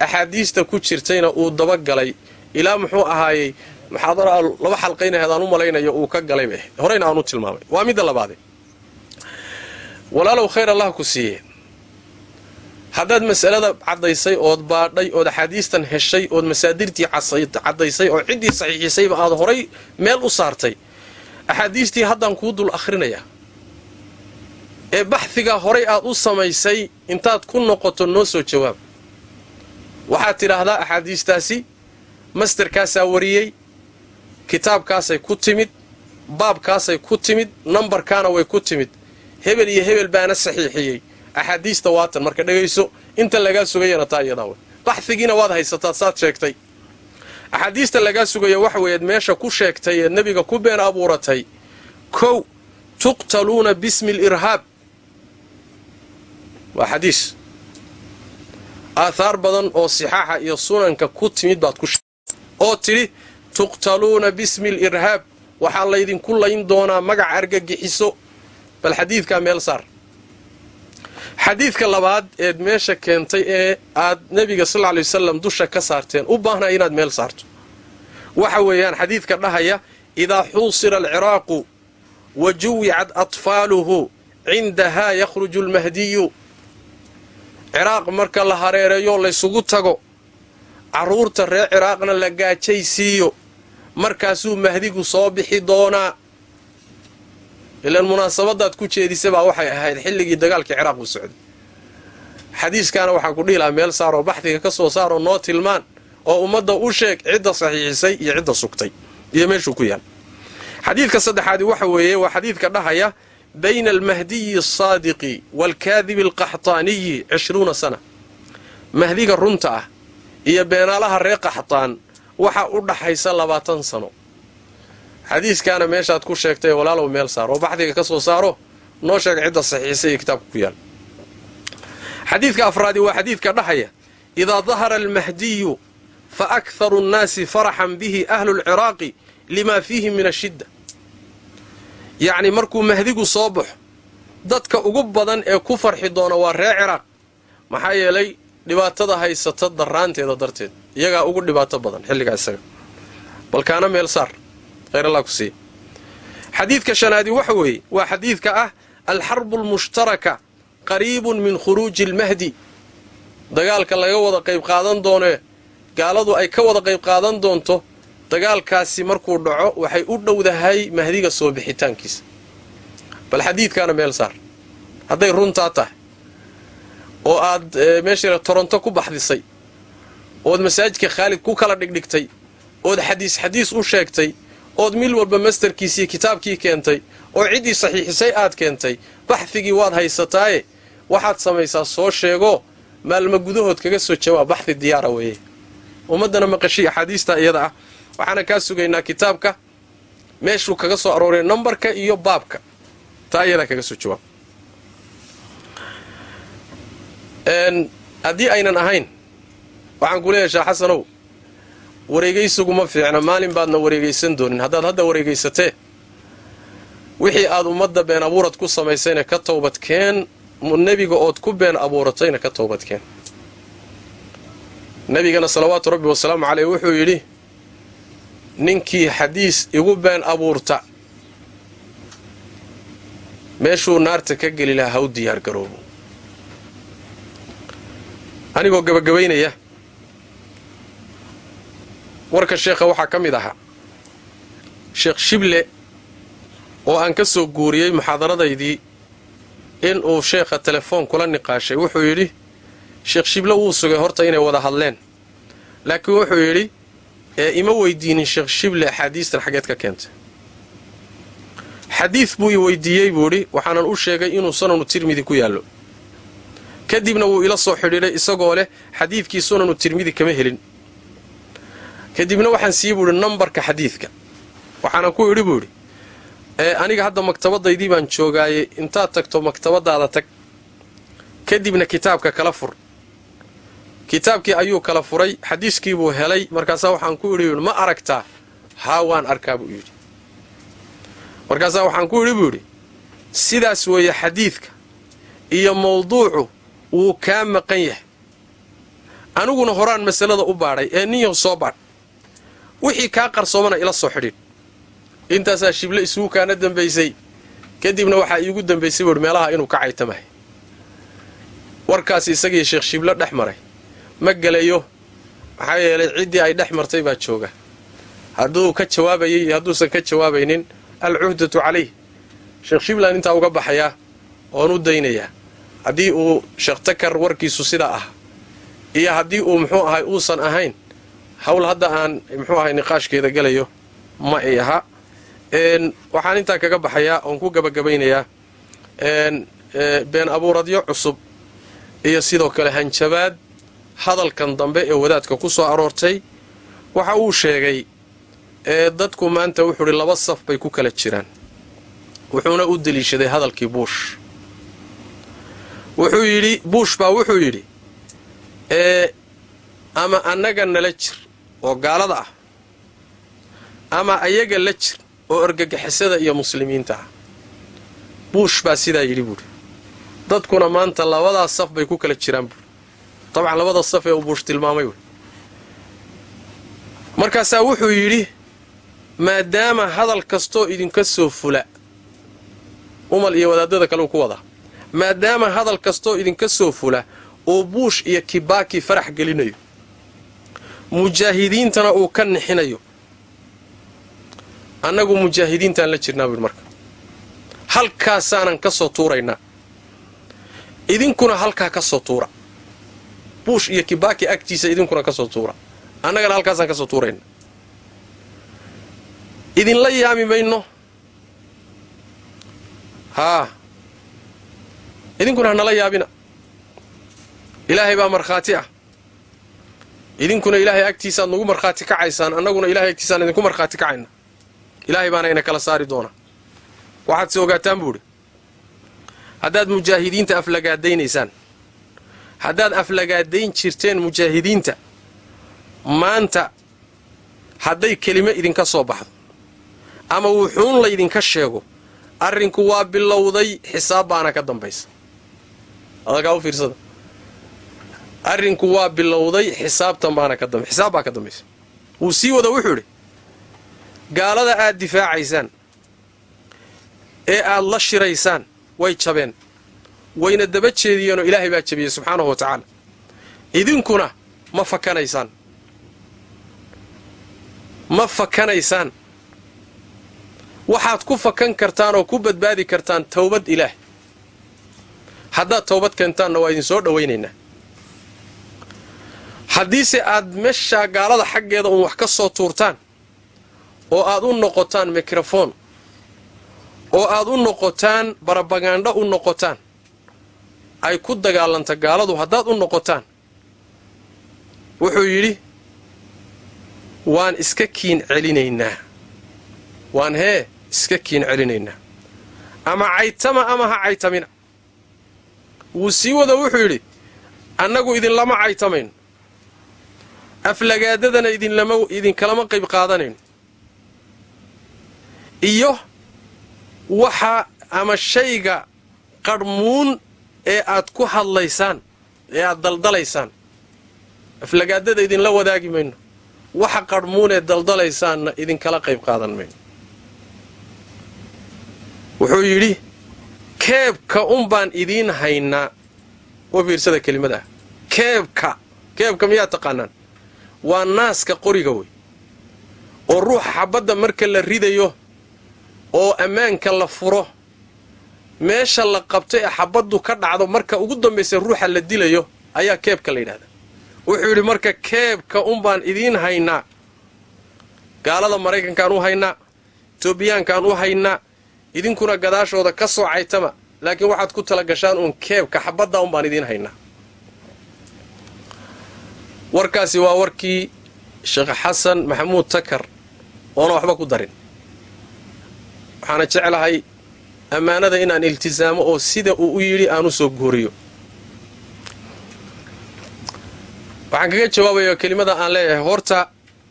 axaadiista ku jirtayna uu dabagalay. Ilaa muxuu ahaayey muxaadara laba xalqaynaheed aan u malaynayo uu ka galayba horeyna aan u tilmaamay. Waa midda labaade walaalow khayr allah ku siiye haddaad mas'alada caddaysay ood baadhay ood axaadiistan heshay ood masaadirtii caddaysay oo ciddii saxiixisayba aad horay meel u saartay axaadiistii haddaan kuu dul akhrinayaa ee baxfigaa horay aad u samaysay intaad ku noqoto noo soo jawaab. Waxaad tidhaahdaa axaadiistaasi masterkaasaa wariyey kitaabkaasay ku timid baabkaasay ku timid nambarkaana way ku timid hebel iyo hebel baana saxiixiyey. Axaadiista waatan marka dhegayso inta lagaa sugayana taa iyadaa wey baxfigiina waad haysataa saad sheegtay. Axaadiista lagaa sugaya waxa weeyaad meesha ku sheegtay ee nebiga ku been abuuratay. Kow tuqtaluuna bismi alirhaab waa xadiis. Aathaar badan oo sixaaxa iyo sunanka ku timid baad ku oo tidhi tuqtaluuna bismi alirhaab waxaa laydinku layn doonaa magac argagixiso bal xadiidkaa meel saar. Xadiidka labaad eed meesha keentay ee aad nebiga sal lla lay wasalam dusha ka saarteen u baahnaa inaad meel saarto. Waxa weeyaan xadiidka dhahaya idaa xuusira alciraaqu wa juwicad atfaaluhu cindahaa yakhruju almahdiyu. Ciraaq marka la hareereeyo laysugu tago carruurta reer ciraaqna la gaajaysiiyo. Markaasuu mahdigu soo bixi doonaa ilaan munaasabadaad ku jeedisa baa waxay ahayd xilligii dagaalkii ciraaq uu socday. Xadiiskaana waxaan ku dhihi lahaa meel saaroo baxdiga ka soo saaroo noo tilmaan oo ummadda u sheeg cidda saxiixisay iyo cidda sugtay iyo meeshuu ku yaal. Xadiidka saddexaadi waxa weeye waa xadiidka dhahaya bayna almahdiyi alsaadiqi waalkaadibi alqaxtaaniyi cishruuna sana. Mahdiga runta ah iyo beenaalaha reer qaxtaan waxaa u dhaxaysa labaatan sano xadiiskaana meeshaad ku sheegtay walaalow meel saar oo baxdiga ka soo saaro noo sheeg cidda saxiixisay iyo kitaabka ku yaal. Xadiidka afraadi waa xadiidka dhahaya idaa dahara almahdiyu fa akharu nnaasi faraxan bihi ahlu lciraaqi limaa fiihi min ashidda. Yacni markuu mahdigu soo baxo dadka ugu badan ee ku farxi doona waa reer ciraaq. Maxaa yeelay dhibaatada haysata daraanteeda darteed iyagaa ugu dhibaato badan xilligaa isaga. Balkaana meel saar khayr allah ku siiya xadiidka shanaadi waxa weeye waa xadiidka ah alxarbu almushtaraka qariibun min khuruuji almahdi dagaalka laga wada qayb qaadan doonee gaaladu ay ka wada qayb qaadan doonto dagaalkaasi markuu dhaco waxay u dhowdahay mahdiga soo bixitaankiisa. Bal xadiidkaana meel saar. Hadday runtaa tahay oo aad meesha toronto ku baxdisay ood masaajidka khaalid ku kala dhigdhigtay ood xadiis xadiis u sheegtay ood mil walba masterkiisii kitaabkii keentay oo ciddii saxiixisay aad keentay baxfigii waad haysataaye. Waxaad samaysaa soo sheego maalma gudahood kaga soo jawaab baxfi diyaara weeye. Ummaddana maqashiy axaadiistaa iyada ah. Waxaana kaa sugaynaa kitaabka meeshuu kaga soo arooray nambarka iyo baabka. Taa iyadaa kaga soo jawaab. Haddii aynan ahayn waxaan ku leeyahay sheekh xasanow wareegaysuguma fiicna maalin baadna wareegaysan doonin. Haddaad hadda wareegaysatee wixii aad ummadda been abuurad ku samaysayna ka towbadkeen nebiga ood ku been abuuratayna ka towbadkeen nebigana salawaatu rabbi wasalaamu caleyh wuxuu yidhi ninkii xadiis igu been abuurta meeshuu naarta ka geli lahaa ha u diyaargaroobo. Anigoo gabagabaynaya warka sheekha waxaa ka mid ahaa sheekh shible oo aan ka soo guuriyey muxaadaradaydii inuu sheekha telefoon kula niqaashay. Wuxuu yidhi sheekh shible wuu sugay horta inay wada hadleen. Laakiin wuxuu yidhi ee ima weydiinin sheekh shible axaadiistan xaggeed ka keentay. Xadiid buu i weydiiyey buu idhi waxaanan u sheegay inuu sunanu tirmidi ku yaallo. Kadibna wuu ila soo xidhiidhay isagoo leh xadiidkii sunanu tirmidi kama helin kadibna waxaan sii buuhi nambarka xadiidka. Waxaana ku idhi buu idhi aniga hadda maktabadaydii baan joogaaye intaad tagto maktabadaada tag. Kadibna kitaabka kala fur. Kitaabkii ayuu kala furay xadiiskiibuu helay. Markaasaa waxaan ku idhi ma aragtaa haa waan arkaa buu yidhi. Markaasaa waxaan ku idhi buu yidhi sidaas weeye xadiidka iyo mawduucu wuu kaa maqan yahay. Aniguna horaan masalada u baadhay ee ninyaw soo baadh wixii kaa qarsoomana ila soo xidhiidh intaasaa shible isugu kaana dambaysay kadibna waxaa iigu dambaysay buuhi meelaha inuu ka caytamahay. Warkaas isagii sheekh shible dhex maray. Ma gelayo maxaa yeelay ciddii ay dhex martay baa jooga. Hadduu ka jawaabayay iyo hadduusan ka jawaabaynin alcuhdatu calayh. Sheekh shiblan intaa uga baxayaa oon u daynayaa. Haddii uu sheekh takar warkiisu sidaa ah iyo haddii uu muxuu ahay uusan ahayn hawl hadda aan muxuu ahay niqaashkeeda gelayo ma ay aha. Waxaan intaa kaga baxayaa oon ku gabagabaynayaa been abuuradyo cusub iyo sidoo kale hanjabaad hadalkan dambe ee wadaadka ku soo aroortay waxa uu sheegay ee dadku maanta wuxuu idhi laba saf bay ku kala jiraan. Wuxuuna u deliishaday hadalkii buush wuxuu yidhi buush baa wuxuu yidhi ee ama annaga nala jir oo gaalada ah ama ayaga la jir oo argagixisada iyo muslimiinta ah. Buush baa sidaa yidhi buuhi dadkuna maanta labadaas saf bay ku kala jiraan buui dabcan labada saf ee uu buush tilmaamay wey markaasaa wuxuu yidhi maadaama hadal kastoo idinka soo fula umal iyo wadaadada kale uu ku wadaa maadaama hadal kastoo idinka soo fula oo buush iyo kibaaki farax gelinayo mujaahidiintana uu ka nixinayo. Annagu mujaahidiintaan la jirnaa buu yidhi marka. Halkaasaanan ka soo tuuraynaa idinkuna halkaa ka soo tuura. Buush iyo kibaaki agtiisa idinkuna ka soo tuura. Annagana halkaasaan ka soo tuuraynaa idinla yaami mayno. Haa. Idinkuna hanala yaabina. Ilaahay baa markhaati ah idinkuna ilaahay agtiisaaad nagu markhaati kacaysaan annaguna ilahay agtiisaan idinku markhaati kacayna. Ilaahay baana ina kala saari doonaa waxaad si ogaataan buu idhi haddaad mujaahidiinta aflagaadaynaysaan haddaad aflagaadayn jirteen mujaahidiinta maanta hadday kelime idinka soo baxdo ama wuxuun laydinka sheego arrinku waa bilowday xisaab baana ka dambaysa arrinku waa bilowday xisaabtan baana ka damb xisaab baa ka dambaysa wuu sii wada wuxuu idhi gaalada aad difaacaysaan ee aad la shiraysaan way jabeen. Wayna daba jeediyeenoo ilaahay baa jabiyey subxaanahu wa tacaala. Idinkuna ma fakanaysaan. Ma fakanaysaan. Waxaad ku fakan kartaan oo ku badbaadi kartaan towbad ilaah. Haddaad towbad keentaanna waa idin soo dhowaynaynaa haddiise aad meeshaa gaalada xaggeeda uun wax ka soo tuurtaan oo aad u noqotaan mikrofon oo aad u noqotaan barabagaandho u noqotaan ay ku dagaalanta gaaladu haddaad u noqotaan wuxuu yidhi waan iska kiin celinaynaa. Waan hee iska kiin celinaynaa. Ama caytama ama ha caytamina. Wuu sii wada wuxuu yidhi annagu idinlama caytamayno aflagaadadana idinkalama qayb qaadanayno iyo waxa ama shayga qarhmuun ee aad ku hadlaysaan ee aad daldalaysaan aflagaadada idinla wadaagi mayno waxa qarhmuun ee daldalaysaanna idinkala qayb qaadan mayno. Wuxuu yidhi keebka un baan idiin haynaa. Wa fiirsada kelimada. Ah keebka keebka miyaa taqaanaan waa naaska qoriga wey. Oo ruuxa xabadda marka la ridayo oo ammaanka la furo meesha la qabto ee xabaddu ka dhacdo marka ugu dambaysa ruuxa la dilayo ayaa keebka la yidhahdaa. Wuxuu yidhi marka keebka un baan idiin haynaa gaalada maraykankaan u haynaa etoobiyaankaan u haynaa idinkuna gadaashooda ka soo caytama laakiin waxaad ku tala gashaan uun keebka xabaddaa un baan idiin haynaa warkaasi waa warkii sheekh xasan maxamuud takar oona waxba ku darin. Waxaana jeclahay ammaanada inaan iltisaamo oo sida uu u yidhi aan u soo guuriyo. Waxaan kaga jawaabaya kelimada aan leeyahay horta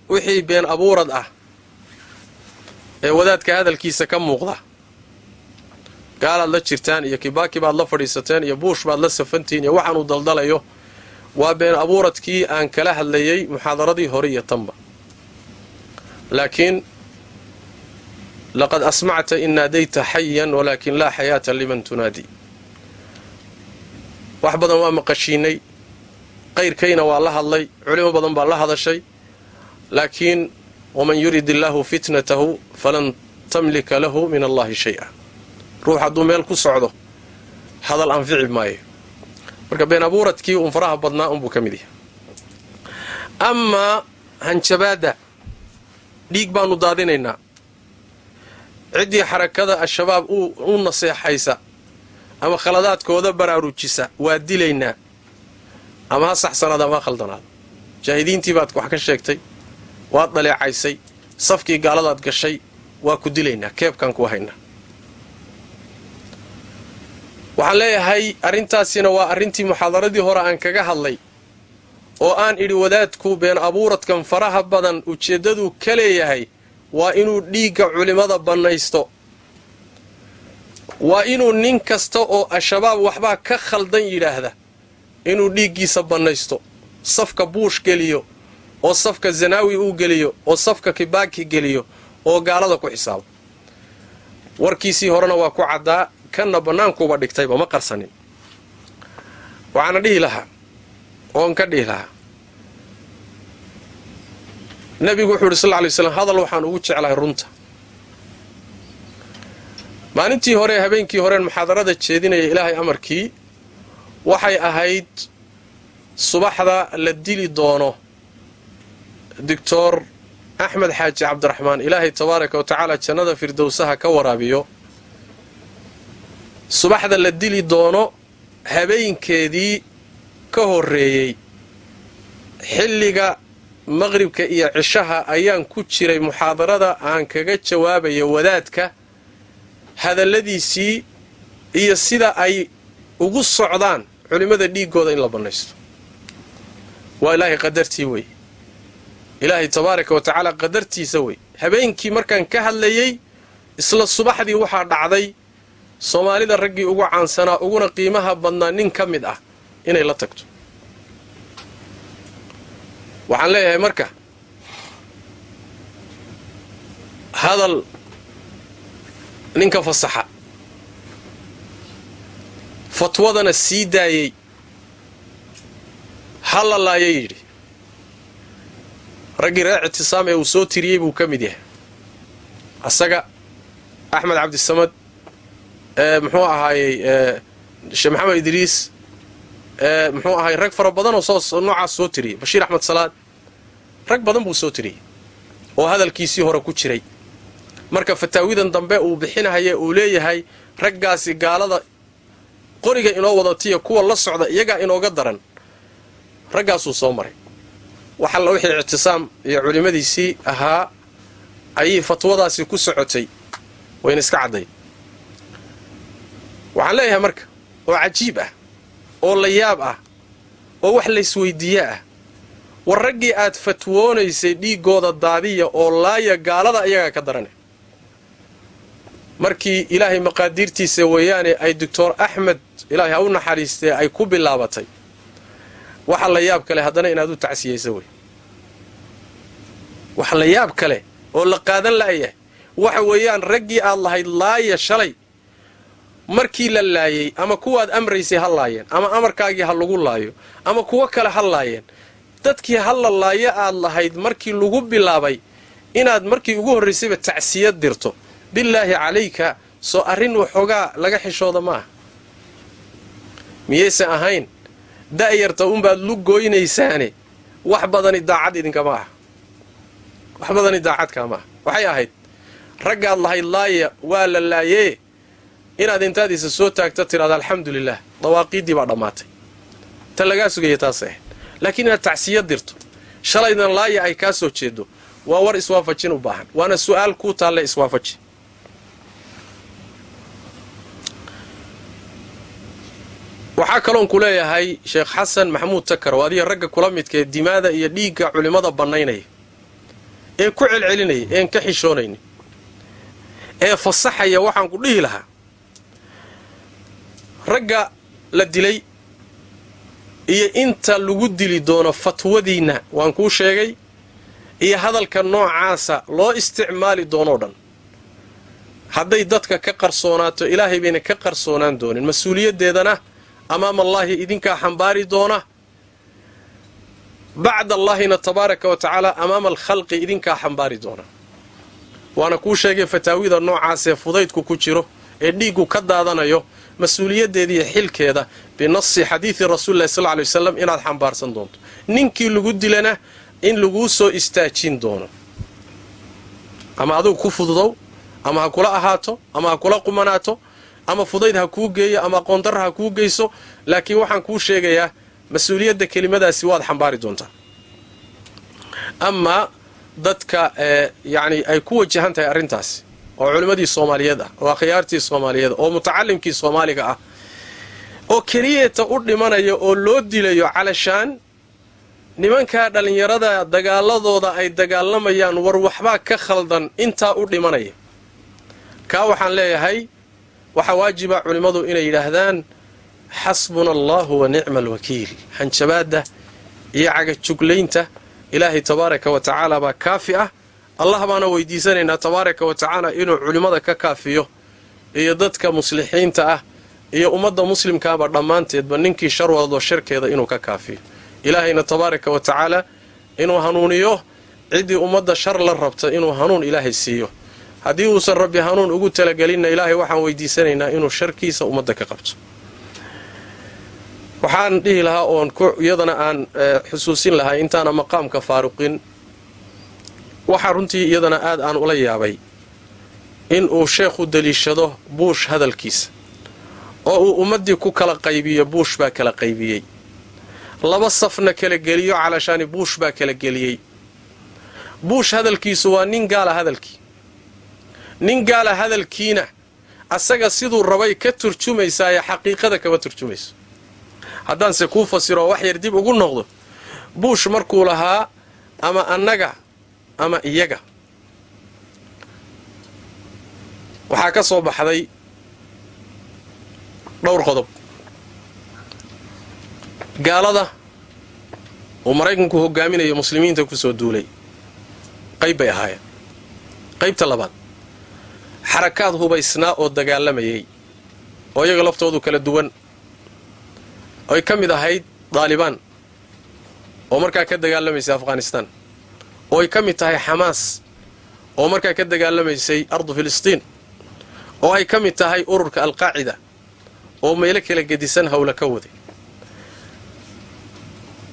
wixii been abuurad ah ee wadaadka hadalkiisa ka muuqda gaalaad la jirtaan iyo kibaaki baad la fadhiisateen iyo buush baad la safantihiin iyo waxaanuu daldalayo waa been abuuradkii aan kala hadlayay muxaadaradii hore iyo tanba. Laakiin laqad asmacta in naadayta xayan walaakin laa xayaata liman tunaadi. Wax badan waa maqashiinay qayrkayna waa la hadlay culimo badan baa la hadashay laakiin waman yurid illaahu fitnatahu falan tamlika lahu min allahi shay-a. Ruux hadduu meel ku socdo hadal anfici maayo marka been abuuradkii uun faraha badnaa unbuu ka mid yahay. Amaa hanjabaadda dhiig baanu daadinaynaa. Ciddii xarakada al-shabaab u naseexaysa ama khaladaadkooda baraarujisa waa dilaynaa. Ama ha saxsanaada ama ha khaldanaada jaahidiintii baad wax ka sheegtay waad dhaleecaysay safkii gaaladaad gashay waa ku dilaynaa. Keebkaan ku waxaan leeyahay arrintaasina waa arrintii muxaadaradii hore aan kaga hadlay oo aan idhi wadaadku been abuuradkan faraha badan ujeeddaduu ka leeyahay waa inuu dhiigga culimmada bannaysto. Waa inuu nin kasta oo al-shabaab waxbaa ka khaldan yidhaahda inuu dhiiggiisa bannaysto. Safka buush geliyo oo safka zanaawi uu geliyo oo safka kibaaki geliyo oo gaalada ku xisaabo warkiisii horena waa ku caddaa kanna bannaankuuba dhigtayba ma qarsanin. Waxaana dhihi lahaa oon ka dhihi lahaa. Nebigu wuxuu yidhi sal lay slam hadal waxaan ugu jeclahay runta. Maalintii hore habeenkii horeen muxaadarada jeedinaya ilaahay amarkii waxay ahayd subaxda la dili doono doctor axmed xaaji cabdiraxmaan. Ilaahay tabaaraka wa tacaala jannada firdowsaha ka waraabiyo subaxda la dili doono habeenkeedii ka horreeyey. Xilliga maqribka iyo cishaha ayaan ku jiray muxaadarada aan kaga jawaabayo wadaadka hadalladiisii iyo sida ay ugu socdaan culimmada dhiiggooda in la bannaysto waa ilaahay qadartii wey. Ilaahay tabaaraka wa tacaala qadartiisa wey. Habeenkii markaan ka hadlayey isla subaxdii waxaa dhacday soomaalida raggii ugu caansanaa uguna qiimaha badnaa nin ka mid ah inay la tagto. Waxaan leeyahay marka hadal ninka fasaxa fatwadana sii daayey ha yidhi raggii reer ictisaam ee uu soo tiriyey buu ka mid yahay. Asaga axmed cabdisamad muxuu ahaayey sheekh maxamed idriis muxuu ahaay rag fara badanoo soo noocaas soo tiriyey bashiir axmed salaad. Rag badan buu soo tiriyey oo hadalkiisii hore ku jiray. Marka fataawidan dambe uu bixinahaya uu leeyahay raggaasi gaalada qoriga inoo wadatiya kuwa la socda iyagaa inooga daran. Raggaasuu soo maray. Wax alla wixii ictisaam iyo culimmadiisii ahaa ayay fatwadaasi ku socotay. Wayna iska cadday waxaan leeyahay marka oo cajiib ah oo la yaab ah oo wax laysweydiiye ah war raggii aad fatwoonaysay dhiiggooda daadiya oo laaya gaalada iyagaa ka darane. Markii ilaahay maqaadiirtiisa weeyaane ay doctor axmed ilaahay ha u naxariistee ay ku bilaabatay. Waxa la yaab kale haddana inaad u tacsiyaysa wey. Wax la yaab kale oo la qaadan la'yahay waxa weeyaan raggii aad lahayd laaya shalay markii la laayey ama kuwaad amraysay ha laayeen ama amarkaagii ha lagu laayo ama kuwo kale ha laayeen dadkii halla laayo aad lahayd markii lagu bilaabay inaad markii ugu horraysayba tacsiyad dirto. Bilaahi calayka soo arrin waxoogaa laga xishooda ma ah miyayse ahayn da'yarta unbaad lugooynaysaane wax badani daacad idinkama ah wax badani daacadkaama ah waxay ahayd raggaad lahayd laaya waa la laayee inaad intaadiisa soo taagto tidhahda alxamdulilah dawaaqiiddii baa dhammaatay. Ta lagaa sugaya taas ahayd laakiin inaad tacsiya dirto shalaydan laaya ay kaa soo jeedo waa war iswaafajin u baahan waana su'aal kuu taalle iswaafaji. Waxaa kaloon ku leeyahay sheekh xasan maxamuud takar oo adiga ragga kula midkaee dimaada iyo dhiigga culimmada bannaynaya ee ku celcelinaya een ka xishoonaynin ee fasaxaya waxaan ku dhihi lahaa ragga la dilay iyo inta lagu dili doono fatwadiinna waan kuu sheegay iyo hadalka noocaasa loo isticmaali doonoo dhan. Hadday dadka ka qarsoonaato ilaahay bayna ka qarsoonaan doonin. Mas'uuliyaddeedana amaama allaahi idinkaa xambaari doona? Bacda allaahina tabaaraka wa tacaala amaama alkhalqi idinkaa xambaari doona? Waana kuu sheegay fataawida noocaasee fudaydku ku jiro ee dhiiggu ka daadanayo mas'uuliyaddeediiyo xilkeeda binasi xadiidi rasuulilahi sal ly wasalam inaad xambaarsan doonto. Ninkii lagu dilana in laguu soo istaajin doono. Ama adugu ku fududow ama ha kula ahaato ama ha kula qumanaato ama fudayd ha kuu geeyo ama aqoondarra ha kuu geyso laakiin waxaan kuu sheegayaa mas'uuliyadda kelimadaasi waad xambaari doontaa. Amaa dadka yacni ay ku wajahan tahay arrintaasi oo culimmadii soomaaliyeed ah oo akhyaartii soomaaliyeed oo mutacalimkii soomaaliga ah oo keliyeeta u dhimanaya oo loo dilayo calashaan nimankaa dhallinyarada dagaaladooda ay dagaalamayaan war waxbaa ka khaldan intaa u dhimanaya. Kaa waxaan leeyahay waxaa waajiba culimmadu inay yidhaahdaan xasbuna allahu wa nicma alwakiil hanjabaadda iyo cagajuglaynta ilaahay tabaaraka wa tacaala baa kaafi ah allah baana weydiisanaynaa tabaaraka wa tacaala inuu culimmada ka kaafiyo iyo dadka muslixiinta ah iyo ummadda muslimkaaba dhammaanteedba ninkii shar sharkeeda inuu ka kaafiyo. Ilaahayna tabaaraka wa tacaala inuu hanuuniyo ciddii ummadda shar la rabta inuu hanuun ilaahay siiyo. Haddii uusan rabbi hanuun ugu talagelinna ilaahay waxaan weydiisanaynaa inuu sharkiisa ummadda ka qabto. Waxaan dhihi lahaa oon iyadana aan xusuusin lahaa intaana maqaamka faaruqin waxaa runtii iyadana aad aan ula yaabay in uu sheekhu deliishado buush hadalkiisa oo uu ummaddii ku kala qaybiyo buush baa kala qaybiyey. Laba safna kala geliyo calashaani buush baa kala geliyey. Buush hadalkiisu waa nin gaala hadalkii. Nin gaala hadalkiina asaga siduu rabay ka turjumaysaaye xaqiiqada kama turjumayso. Haddaanse kuu fasiro wax yar dib ugu noqdo buush markuu lahaa ama annaga ama iyaga. Waxaa ka soo baxday dhowr qodob. Gaalada uu maraykanku hogaaminayo muslimiinta ku soo duulay. Qayb bay ahaayeen. Qaybta labaad xarakaad hubaysnaa oo dagaalamayay oo iyaga laftoodu kala duwan. Oy ka mid ahayd daalibaan oo markaa ka dagaalamaysay afghanistaan oo ay ka mid tahay xamaas oo markaa ka dagaalamaysay ardu filistiin oo ay ka mid tahay ururka alqaacida oo meelo kala gedisan howla ka waday.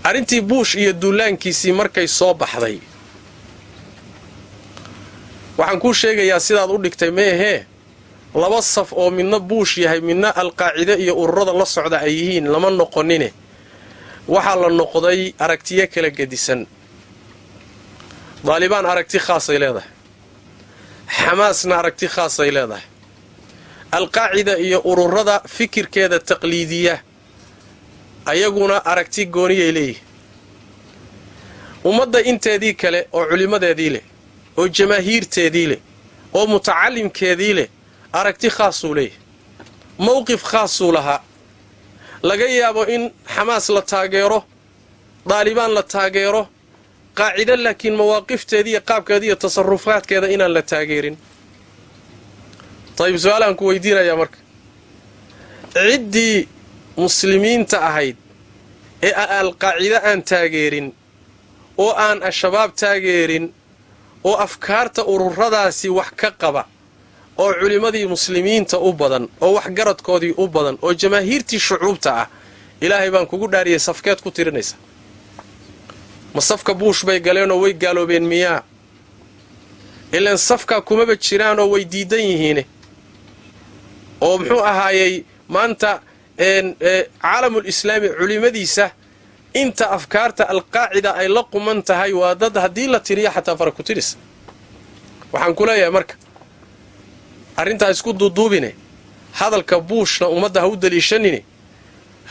Arrintii buush iyo duulaankiisii markay soo baxday waxaan kuu sheegayaa sidaad u dhigtay meehee laba saf oo midna buush yahay midna alqaacide iyo ururada la socda ay yihiin lama noqonine waxaa la noqday aragtiyo kala gedisan daalibaan aragti khaasay leedahay. Xamaasna aragti khaasay leedahay. Alqaacida iyo ururada fikirkeeda taqliidiya ayaguna aragti gooniyay leeyihiin ummadda inteedii kale oo culimmadeedii leh oo jamaahiirteedii leh oo mutacalimkeedii leh aragti khaasuu leeyahay. Mowqif khaasuu lahaa. Laga yaabo in xamaas la taageero daalibaan la taageero qaacido laakiin mawaaqifteeda iyo qaabkeeda iyo tasarufaadkeeda inaan la taageerin. Dayib su'aalaan ku weydiinayaa marka. Ciddii muslimiinta ahayd ee alqaacido aan taageerin oo aan al-shabaab taageerin oo afkaarta ururadaasi wax ka qaba oo culimmadii muslimiinta u badan oo waxgaradkoodii u badan oo jamaahiirtii shucuubta ah ilaahay baan kugu dhaariyay safkeed ku tirinaysa ma safka buush bay galeenoo way gaaloobeen miyaa? Ilaan safkaa kumaba jiraanoo way diidan yihiine. Oo muxuu ahaayey maanta caalamul islaami culimmadiisa inta afkaarta alqaacida ay la quman tahay waa dad haddii la tiriyo xataa fara ku tirisa waxaan ku leeyahay marka arrintaa isku duuduubine hadalka buushna ummadda ha u daliishanine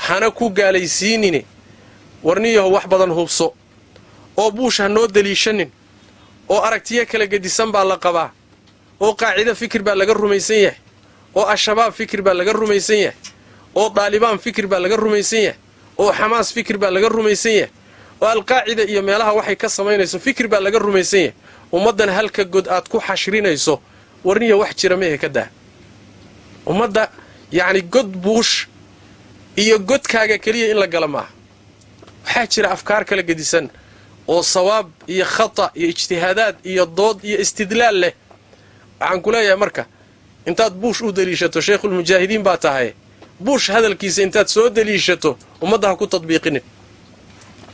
hana ku gaalaysiinine warniyaho wax badan hubso oo buush ha noo deliishanin oo aragtiyo kala gedisan baa la qabaa oo qaacido fikir baa laga rumaysan yahay oo al-shabaab fikir baa laga rumaysan yahay oo daalibaan fikir baa laga rumaysan yahay oo xamaas fikir baa laga rumaysan yahay oo alqaacida iyo meelaha waxay ka samaynayso fikir baa laga rumaysan yahay. Ummaddan halka god aad ku xashrinayso warniya wax jira mehe ka daa. Ummadda yacni god buush iyo godkaaga keliya in la gala maaha. Waxaa jira afkaar kala gedisan oo sawaab iyo khata iyo ijtihaadaad iyo dood iyo istidlaal leh. Waxaan ku leeyahay marka intaad buush u deliishato sheikhulmujaahidiin baa tahay buush hadalkiisa intaad soo deliishato ummadda ha ku tadbiiqinin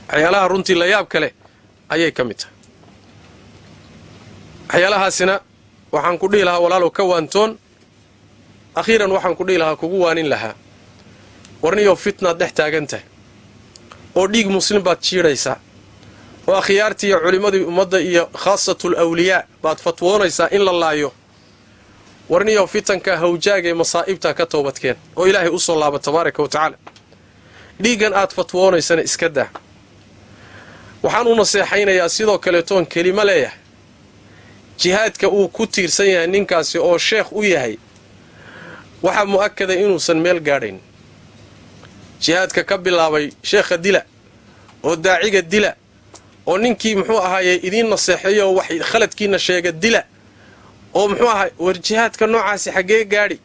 waxyaalaha runtii layaab kale ayay ka mid tahay. Waxyaalahaasina waxaan ku dhihi lahaa walaalow ka waantoon akhiiran waxaan ku dhihi lahaa kugu waanin lahaa. Warniyow fitnaad dhex taagan tahay. Oo dhiig muslim baad jiidhaysaa oo akhyaartii iyo culimmadii ummadda iyo khaasatul awliyaa baad fatwoonaysaa in la laayo. Warniyow fitanka hawjaaga ee masaa'ibtaa ka toobadkeen oo ilaahay u soo laaba tabaaraka wa tacaala. Dhiiggan aad fatwoonaysana iska daa. Waxaan u naseexaynayaa sidoo kaleetoon kelimo leeyahay. Jihaadka uu ku tiirsan yahay ninkaasi oo sheekh u yahay waxaa mu'akada inuusan meel gaadhayn. Jihaadka ka bilaabay sheekha dila oo daaciga dila oo ninkii muxuu ahaaye idiin naseexeeyo wax khaladkiina sheega dila oo muxuu ahay war jihaadka noocaasi xaggee gaadhi.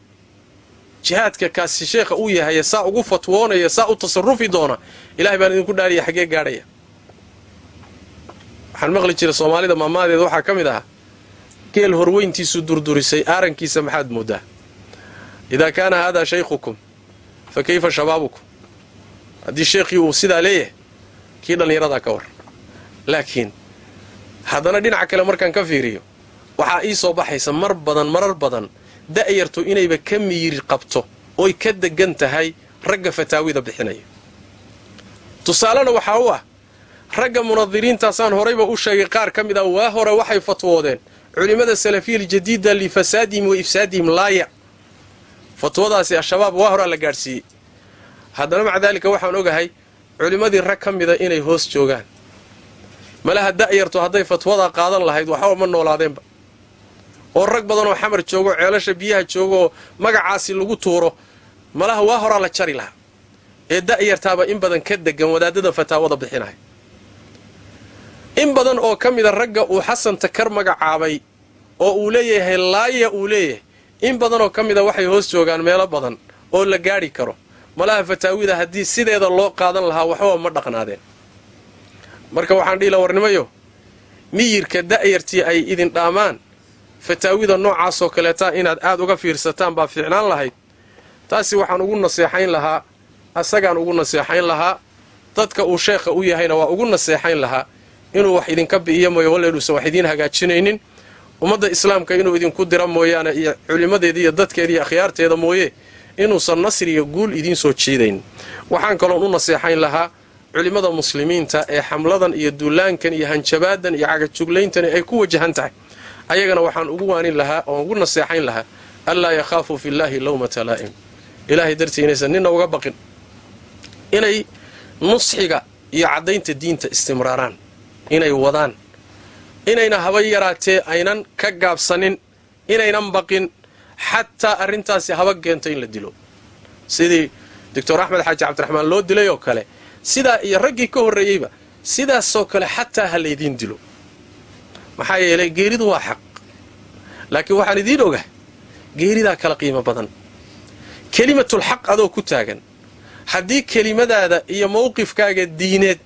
Jihaadka kaasi sheekha uu yahaye saa ugu fatwoonaya saa u tasarufi doona ilahay baan idinku dhaariya xaggee gaadhaya. Waxaan maqli jiray soomaalida maamaadeeda waxaa ka mid ahaa geel horweyntiisu durdurisay aarankiisa maxaad moodaa? Idaa kaana haadaa shaykhukum fa kayfa shabaabukum? Haddii sheekhii uu sidaa leeyahay kii dhallinyaradaa ka waran laakiin haddana dhinaca kale markaan ka fiiriyo waxaa ii soo baxaysa mar badan marar badan da'yartu inayba ka miyir qabto oy ka degan tahay ragga fataawida bixinaya. Tusaalena waxaa u ah ragga munadiriintaasaan horayba u sheegay qaar ka mid ah waa hore waxay fatwoodeen culimmada salafiya aljadiida lifasaadihim wa ifsaadihim laaya fatwadaasi al-shabaab waa horaa la gaadhsiiyey. Haddana maca daalika waxaan ogahay culimmadii rag ka mida inay hoos joogaan malaha da'yartu hadday fatwadaa qaadan lahayd waxba ma noolaadeenba. Oo rag badanoo xamar joogo ceelasha biyaha joogooo magacaasi lagu tuuro malaha waa horaa la jari lahaa. Ee da'yartaaba in badan ka degan wadaadada fataawada bixinaya. In badan oo ka mida ragga uu xasan takar magacaabay oo uu leeyahay laaya uu leeyahay in badan oo ka mida waxay hoos joogaan meelo badan oo la gaadhi karo. Malaha fataawida haddii sideeda loo qaadan lahaa waxbaba ma dhaqnaadeen marka waxaan dhihi la warnimayo miyirka da'yartii ay idin dhaamaan fataawida noocaasoo kaleeta inaad aad uga fiirsataan baa fiicnaan lahayd. Taasi waxaan ugu naseexayn lahaa asagaan ugu naseexayn lahaa dadka uu sheekha u yahayna waa ugu naseexayn lahaa inuu wax idinka bi'iyo mooye walleedhuusan wax idiin hagaajinaynin. Ummadda islaamka inuu idinku dira mooyaane iyo culimmadeeda iyo dadkeeda iyo akhyaarteeda mooye inuusan nasriga guul idiin soo jiidayn. Waxaan kaloon u naseexayn lahaa culimmada muslimiinta ee xamladan iyo duulaankan iyo hanjabaadan iyo cagajuglayntani ay ku wajahan tahay. Ayagana waxaan ugu waanin lahaa oon ugu naseexayn lahaa anlaa yakhaafuu fillaahi lowmata laa'im. Ilaahay dartii inaysan nina uga baqin inay nusxiga iyo caddaynta diinta istimraaraan inay wadaan inayna haba yaraatee aynan ka gaabsanin inaynan baqin xataa arrintaasi haba geento in la dilo. Sidii doctor axmed xaaji cabdiraxmaan loo dilay oo kale sidaa iyo raggii ka horreeyeyba sidaasoo kale xataa ha laydiin dilo. Maxaa yeelay geeridu waa xaq. Laakiin waxaan idiin ogahay geeridaa kala qiimo badan. Kelimatul xaq adoo ku taagan. Haddii kelimadaada iyo mowqifkaaga diineed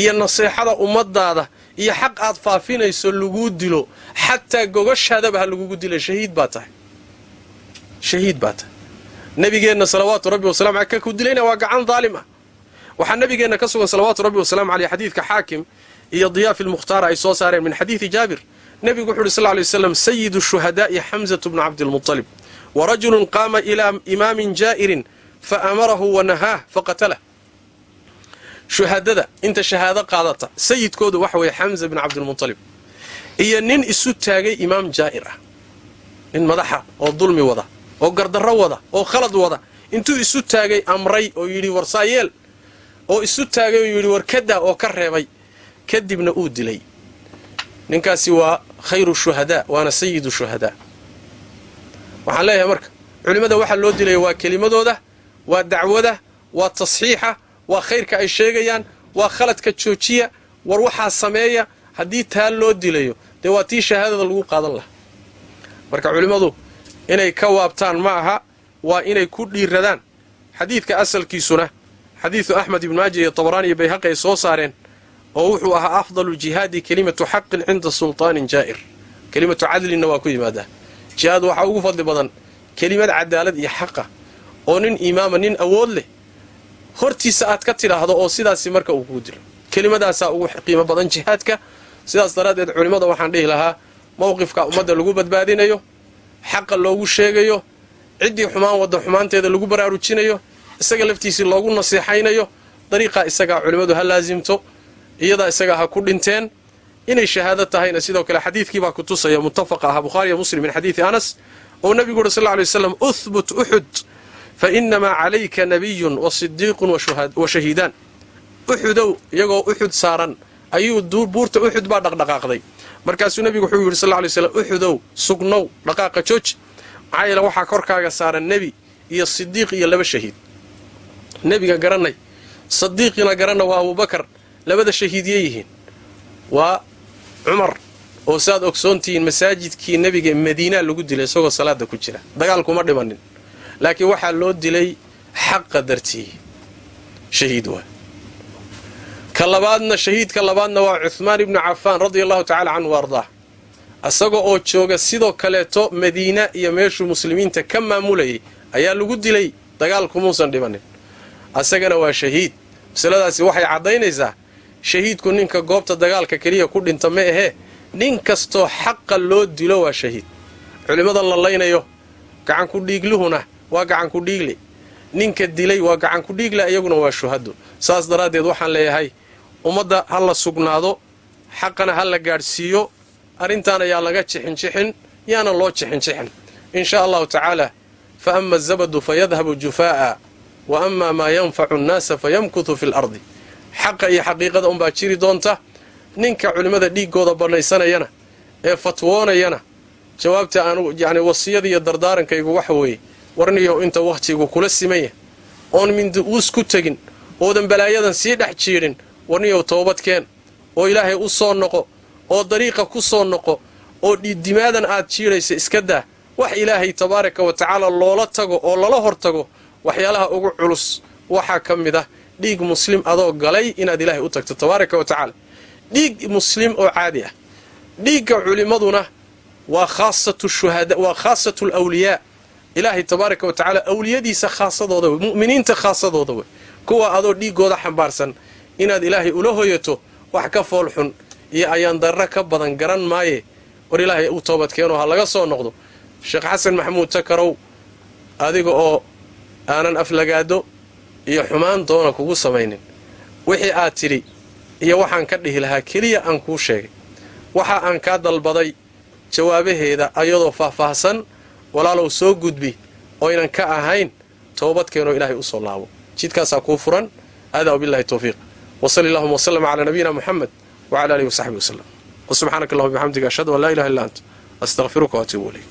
iyo naseexada ummadaada iyo xaq aad faafinayso laguu dilo xataa gogashaadaba ha lagugu dila shahiid baa tahay. Shahiid baa tahay. Nabigeenna salawaatu rabbi wasalamu aley ka ku dilayna waa gacan daalim ah waxaa nabigeenna ka sugan salawaatu rabbi wasalamu aleyh xadiidka xaakim iyo diyaafi lmukhtaara ay soo saareen min xadiidi jaabir. Nebigu wuxu uhi sal lay waslam sayidu shuhadaa'i xamzatu bnu cabdilmuطalib warajulun qaama ilaa imaamin jaa'irin faamarahu wanahaah faqatalah shuhadada inta shahaado qaadata sayidkoodu waxa weeye xamza bin cabdilmuطalib iyo nin isu taagay imaam jaa'ir ah. Nin madaxa oo dulmi wada oo gardarro wada oo khalad wada. Intuu isu taagay amray oo yidhi warsaayeel oo isu taagay oo yidhi warkadaa oo ka reebay. Kadibna uu dilay. Ninkaasi waa khayru shuhadaa waana sayidu shuhadaa waxaan leeyahay marka culimmada waxaa loo dilaya waa kelimadooda waa dacwada waa tasxiixa waa khayrka ay sheegayaan waa khaladka joojiya war waxaa sameeya. Haddii taa loo dilayo dee waa tii shahaadada lagu qaadan lahaa. Marka culimmadu inay ka waabtaan ma aha waa inay ku dhiiradaan. Xadiidka asalkiisuna xadiidu axmed ibnu maaja iyo tabaraani iyo bayhaqi ay soo saareen oo wuxuu ahaa afdalu jihaadi kelimatu xaqin cinda sultaanin jaa'ir. Kelimatu cadlinna waa ku yimaadaa jihaad waxaa ugu fadli badan kelimad cadaalad iyo xaqa. Oo nin imaama nin awood leh hortiisa aad ka tidhaahdo oo sidaasi marka uu kuu dilo. Kelimadaasaa ugu qiimo badan jihaadka. Sidaas daraaddeed culimmada waxaan dhihi lahaa mowqifka ummadda lagu badbaadinayo xaqa loogu sheegayo ciddii xumaan wadda xumaanteeda lagu baraarujinayo isaga laftiisii loogu nasiixaynayo dariiqaa isagaa culimmadu ha laasimto iyadaa isagaa ha ku dhinteen. Inay shahaado tahayna sidoo kale xadiidkiibaa ku tusaya muttafaqa ah bukhaariya muslim min xadiidi anas oo nebigu uhi sal ly waslam uhbut uxud fa inamaa calayka nabiyun wa sidiiqun wa shahiidaan uxudow iyagoo uxud saaran ayuu buurta uxud baa dhaqdhaqaaqday. Markaasuu nebigu wuxuu yidhi sal ly slam uxudow sugnow dhaqaaqa jooji maxaa yeele waxaa korkaaga saaran nebi iyo sidiiq iyo laba shahiid nebiga garanay. Sadiiqina garanna waa abubakar labada shahiidye yihiin. Waa cumar. Oo saad ogsoontihiin masaajidkii nebiga madiinaa lagu dilay isagoo salaada ku jira. Dagaalkuma dhimanin. Laakiin waxaa loo dilay xaqa dartii. Shahiid waa. Ka labaadna shahiidka labaadna waa cuhmaan ibnu cafaan radia allahu tacala canhu wa isaga oo jooga sidoo kaleeto madiina iyo meeshuu muslimiinta ka maamulayay ayaa lagu dilay. Dagaalkumuusan dhimanin asagana waa shahiid. Masaladaasi waxay caddaynaysaa shahiidku ninka goobta dagaalka keliya ku dhinta ma ahee nin kastoo xaqa loo dilo waa shahiid. Culimmada la laynayo gacanku dhiigluhuna waa gacanku dhiigle ninka dilay waa gacanku dhiigle iyaguna waa shuhado saas daraaddeed waxaan leeyahay ummadda ha la sugnaado xaqana ha la gaadhsiiyo arrintaan ayaa laga jixinjixin yaana loo jixinjixin. In shaa allahu tacaala fa ama azabadu fayadhabu jufaa'a wa amaa maa yanfacu annaasa fayamkutu fi lardi xaqa iyo xaqiiqada unbaa jiri doonta ninka culimmada dhiiggooda bannaysanayana ee fatwoonayana jawaabta aanu yacni wasiyada iyo dardaarankaygu waxa weeye. Warniyow inta wakhtigu kula simanya oon mindu'uus ku tegin oodan balaayadan sii dhex jiidhin warniyow toobadkeen oo ilaahay u soo noqo oo dariiqa ku soo noqo oo dhiiddimaadan aad jiidhaysa iska daa wax ilaahay tabaaraka wa tacaala loola tago oo lala hor tago waxyaalaha ugu culus. Waxaa ka mid ah dhiig muslim adoo galay inaad ilaahay u tagto tabaaraka wa tacaala. Dhiig muslim oo caadi ah. Dhiigga culimmaduna waa waa khaasatu alawliyaa. Ilaahay tabaaraka wa tacaala awliyadiisa khaasadooda wey mu'miniinta khaasadooda wey. Kuwa adoo dhiiggooda xambaarsan inaad ilaahay ula hoyato wax ka fool xun iyo ayaan darro ka badan garan maaye. War ilaahay u toobadkeenoo ha laga soo noqdo. Sheekh xasan maxamuud takarow adiga oo aanan aflagaado iyo xumaan doona kugu samaynin. Wixii aad tidhi iyo waxaan ka dhihi lahaa keliya aan kuu sheegay. Waxa aan kaa dalbaday jawaabaheeda ayadoo faahfaahsan walaalow soo gudbi oynan ka ahayn toobadkeenoo ilaahay u soo laabo. Jidkaasaa kuu furan. Aadaa wabilahi towfiiq wasali allahuma waslm calaa nabiyina muxamed wcala alihi wasaxbi waslem wsubxaanaka allahuma bixamdiga ashhadu an laa ilaha illa ant astaqfiruka waatuubu ilayk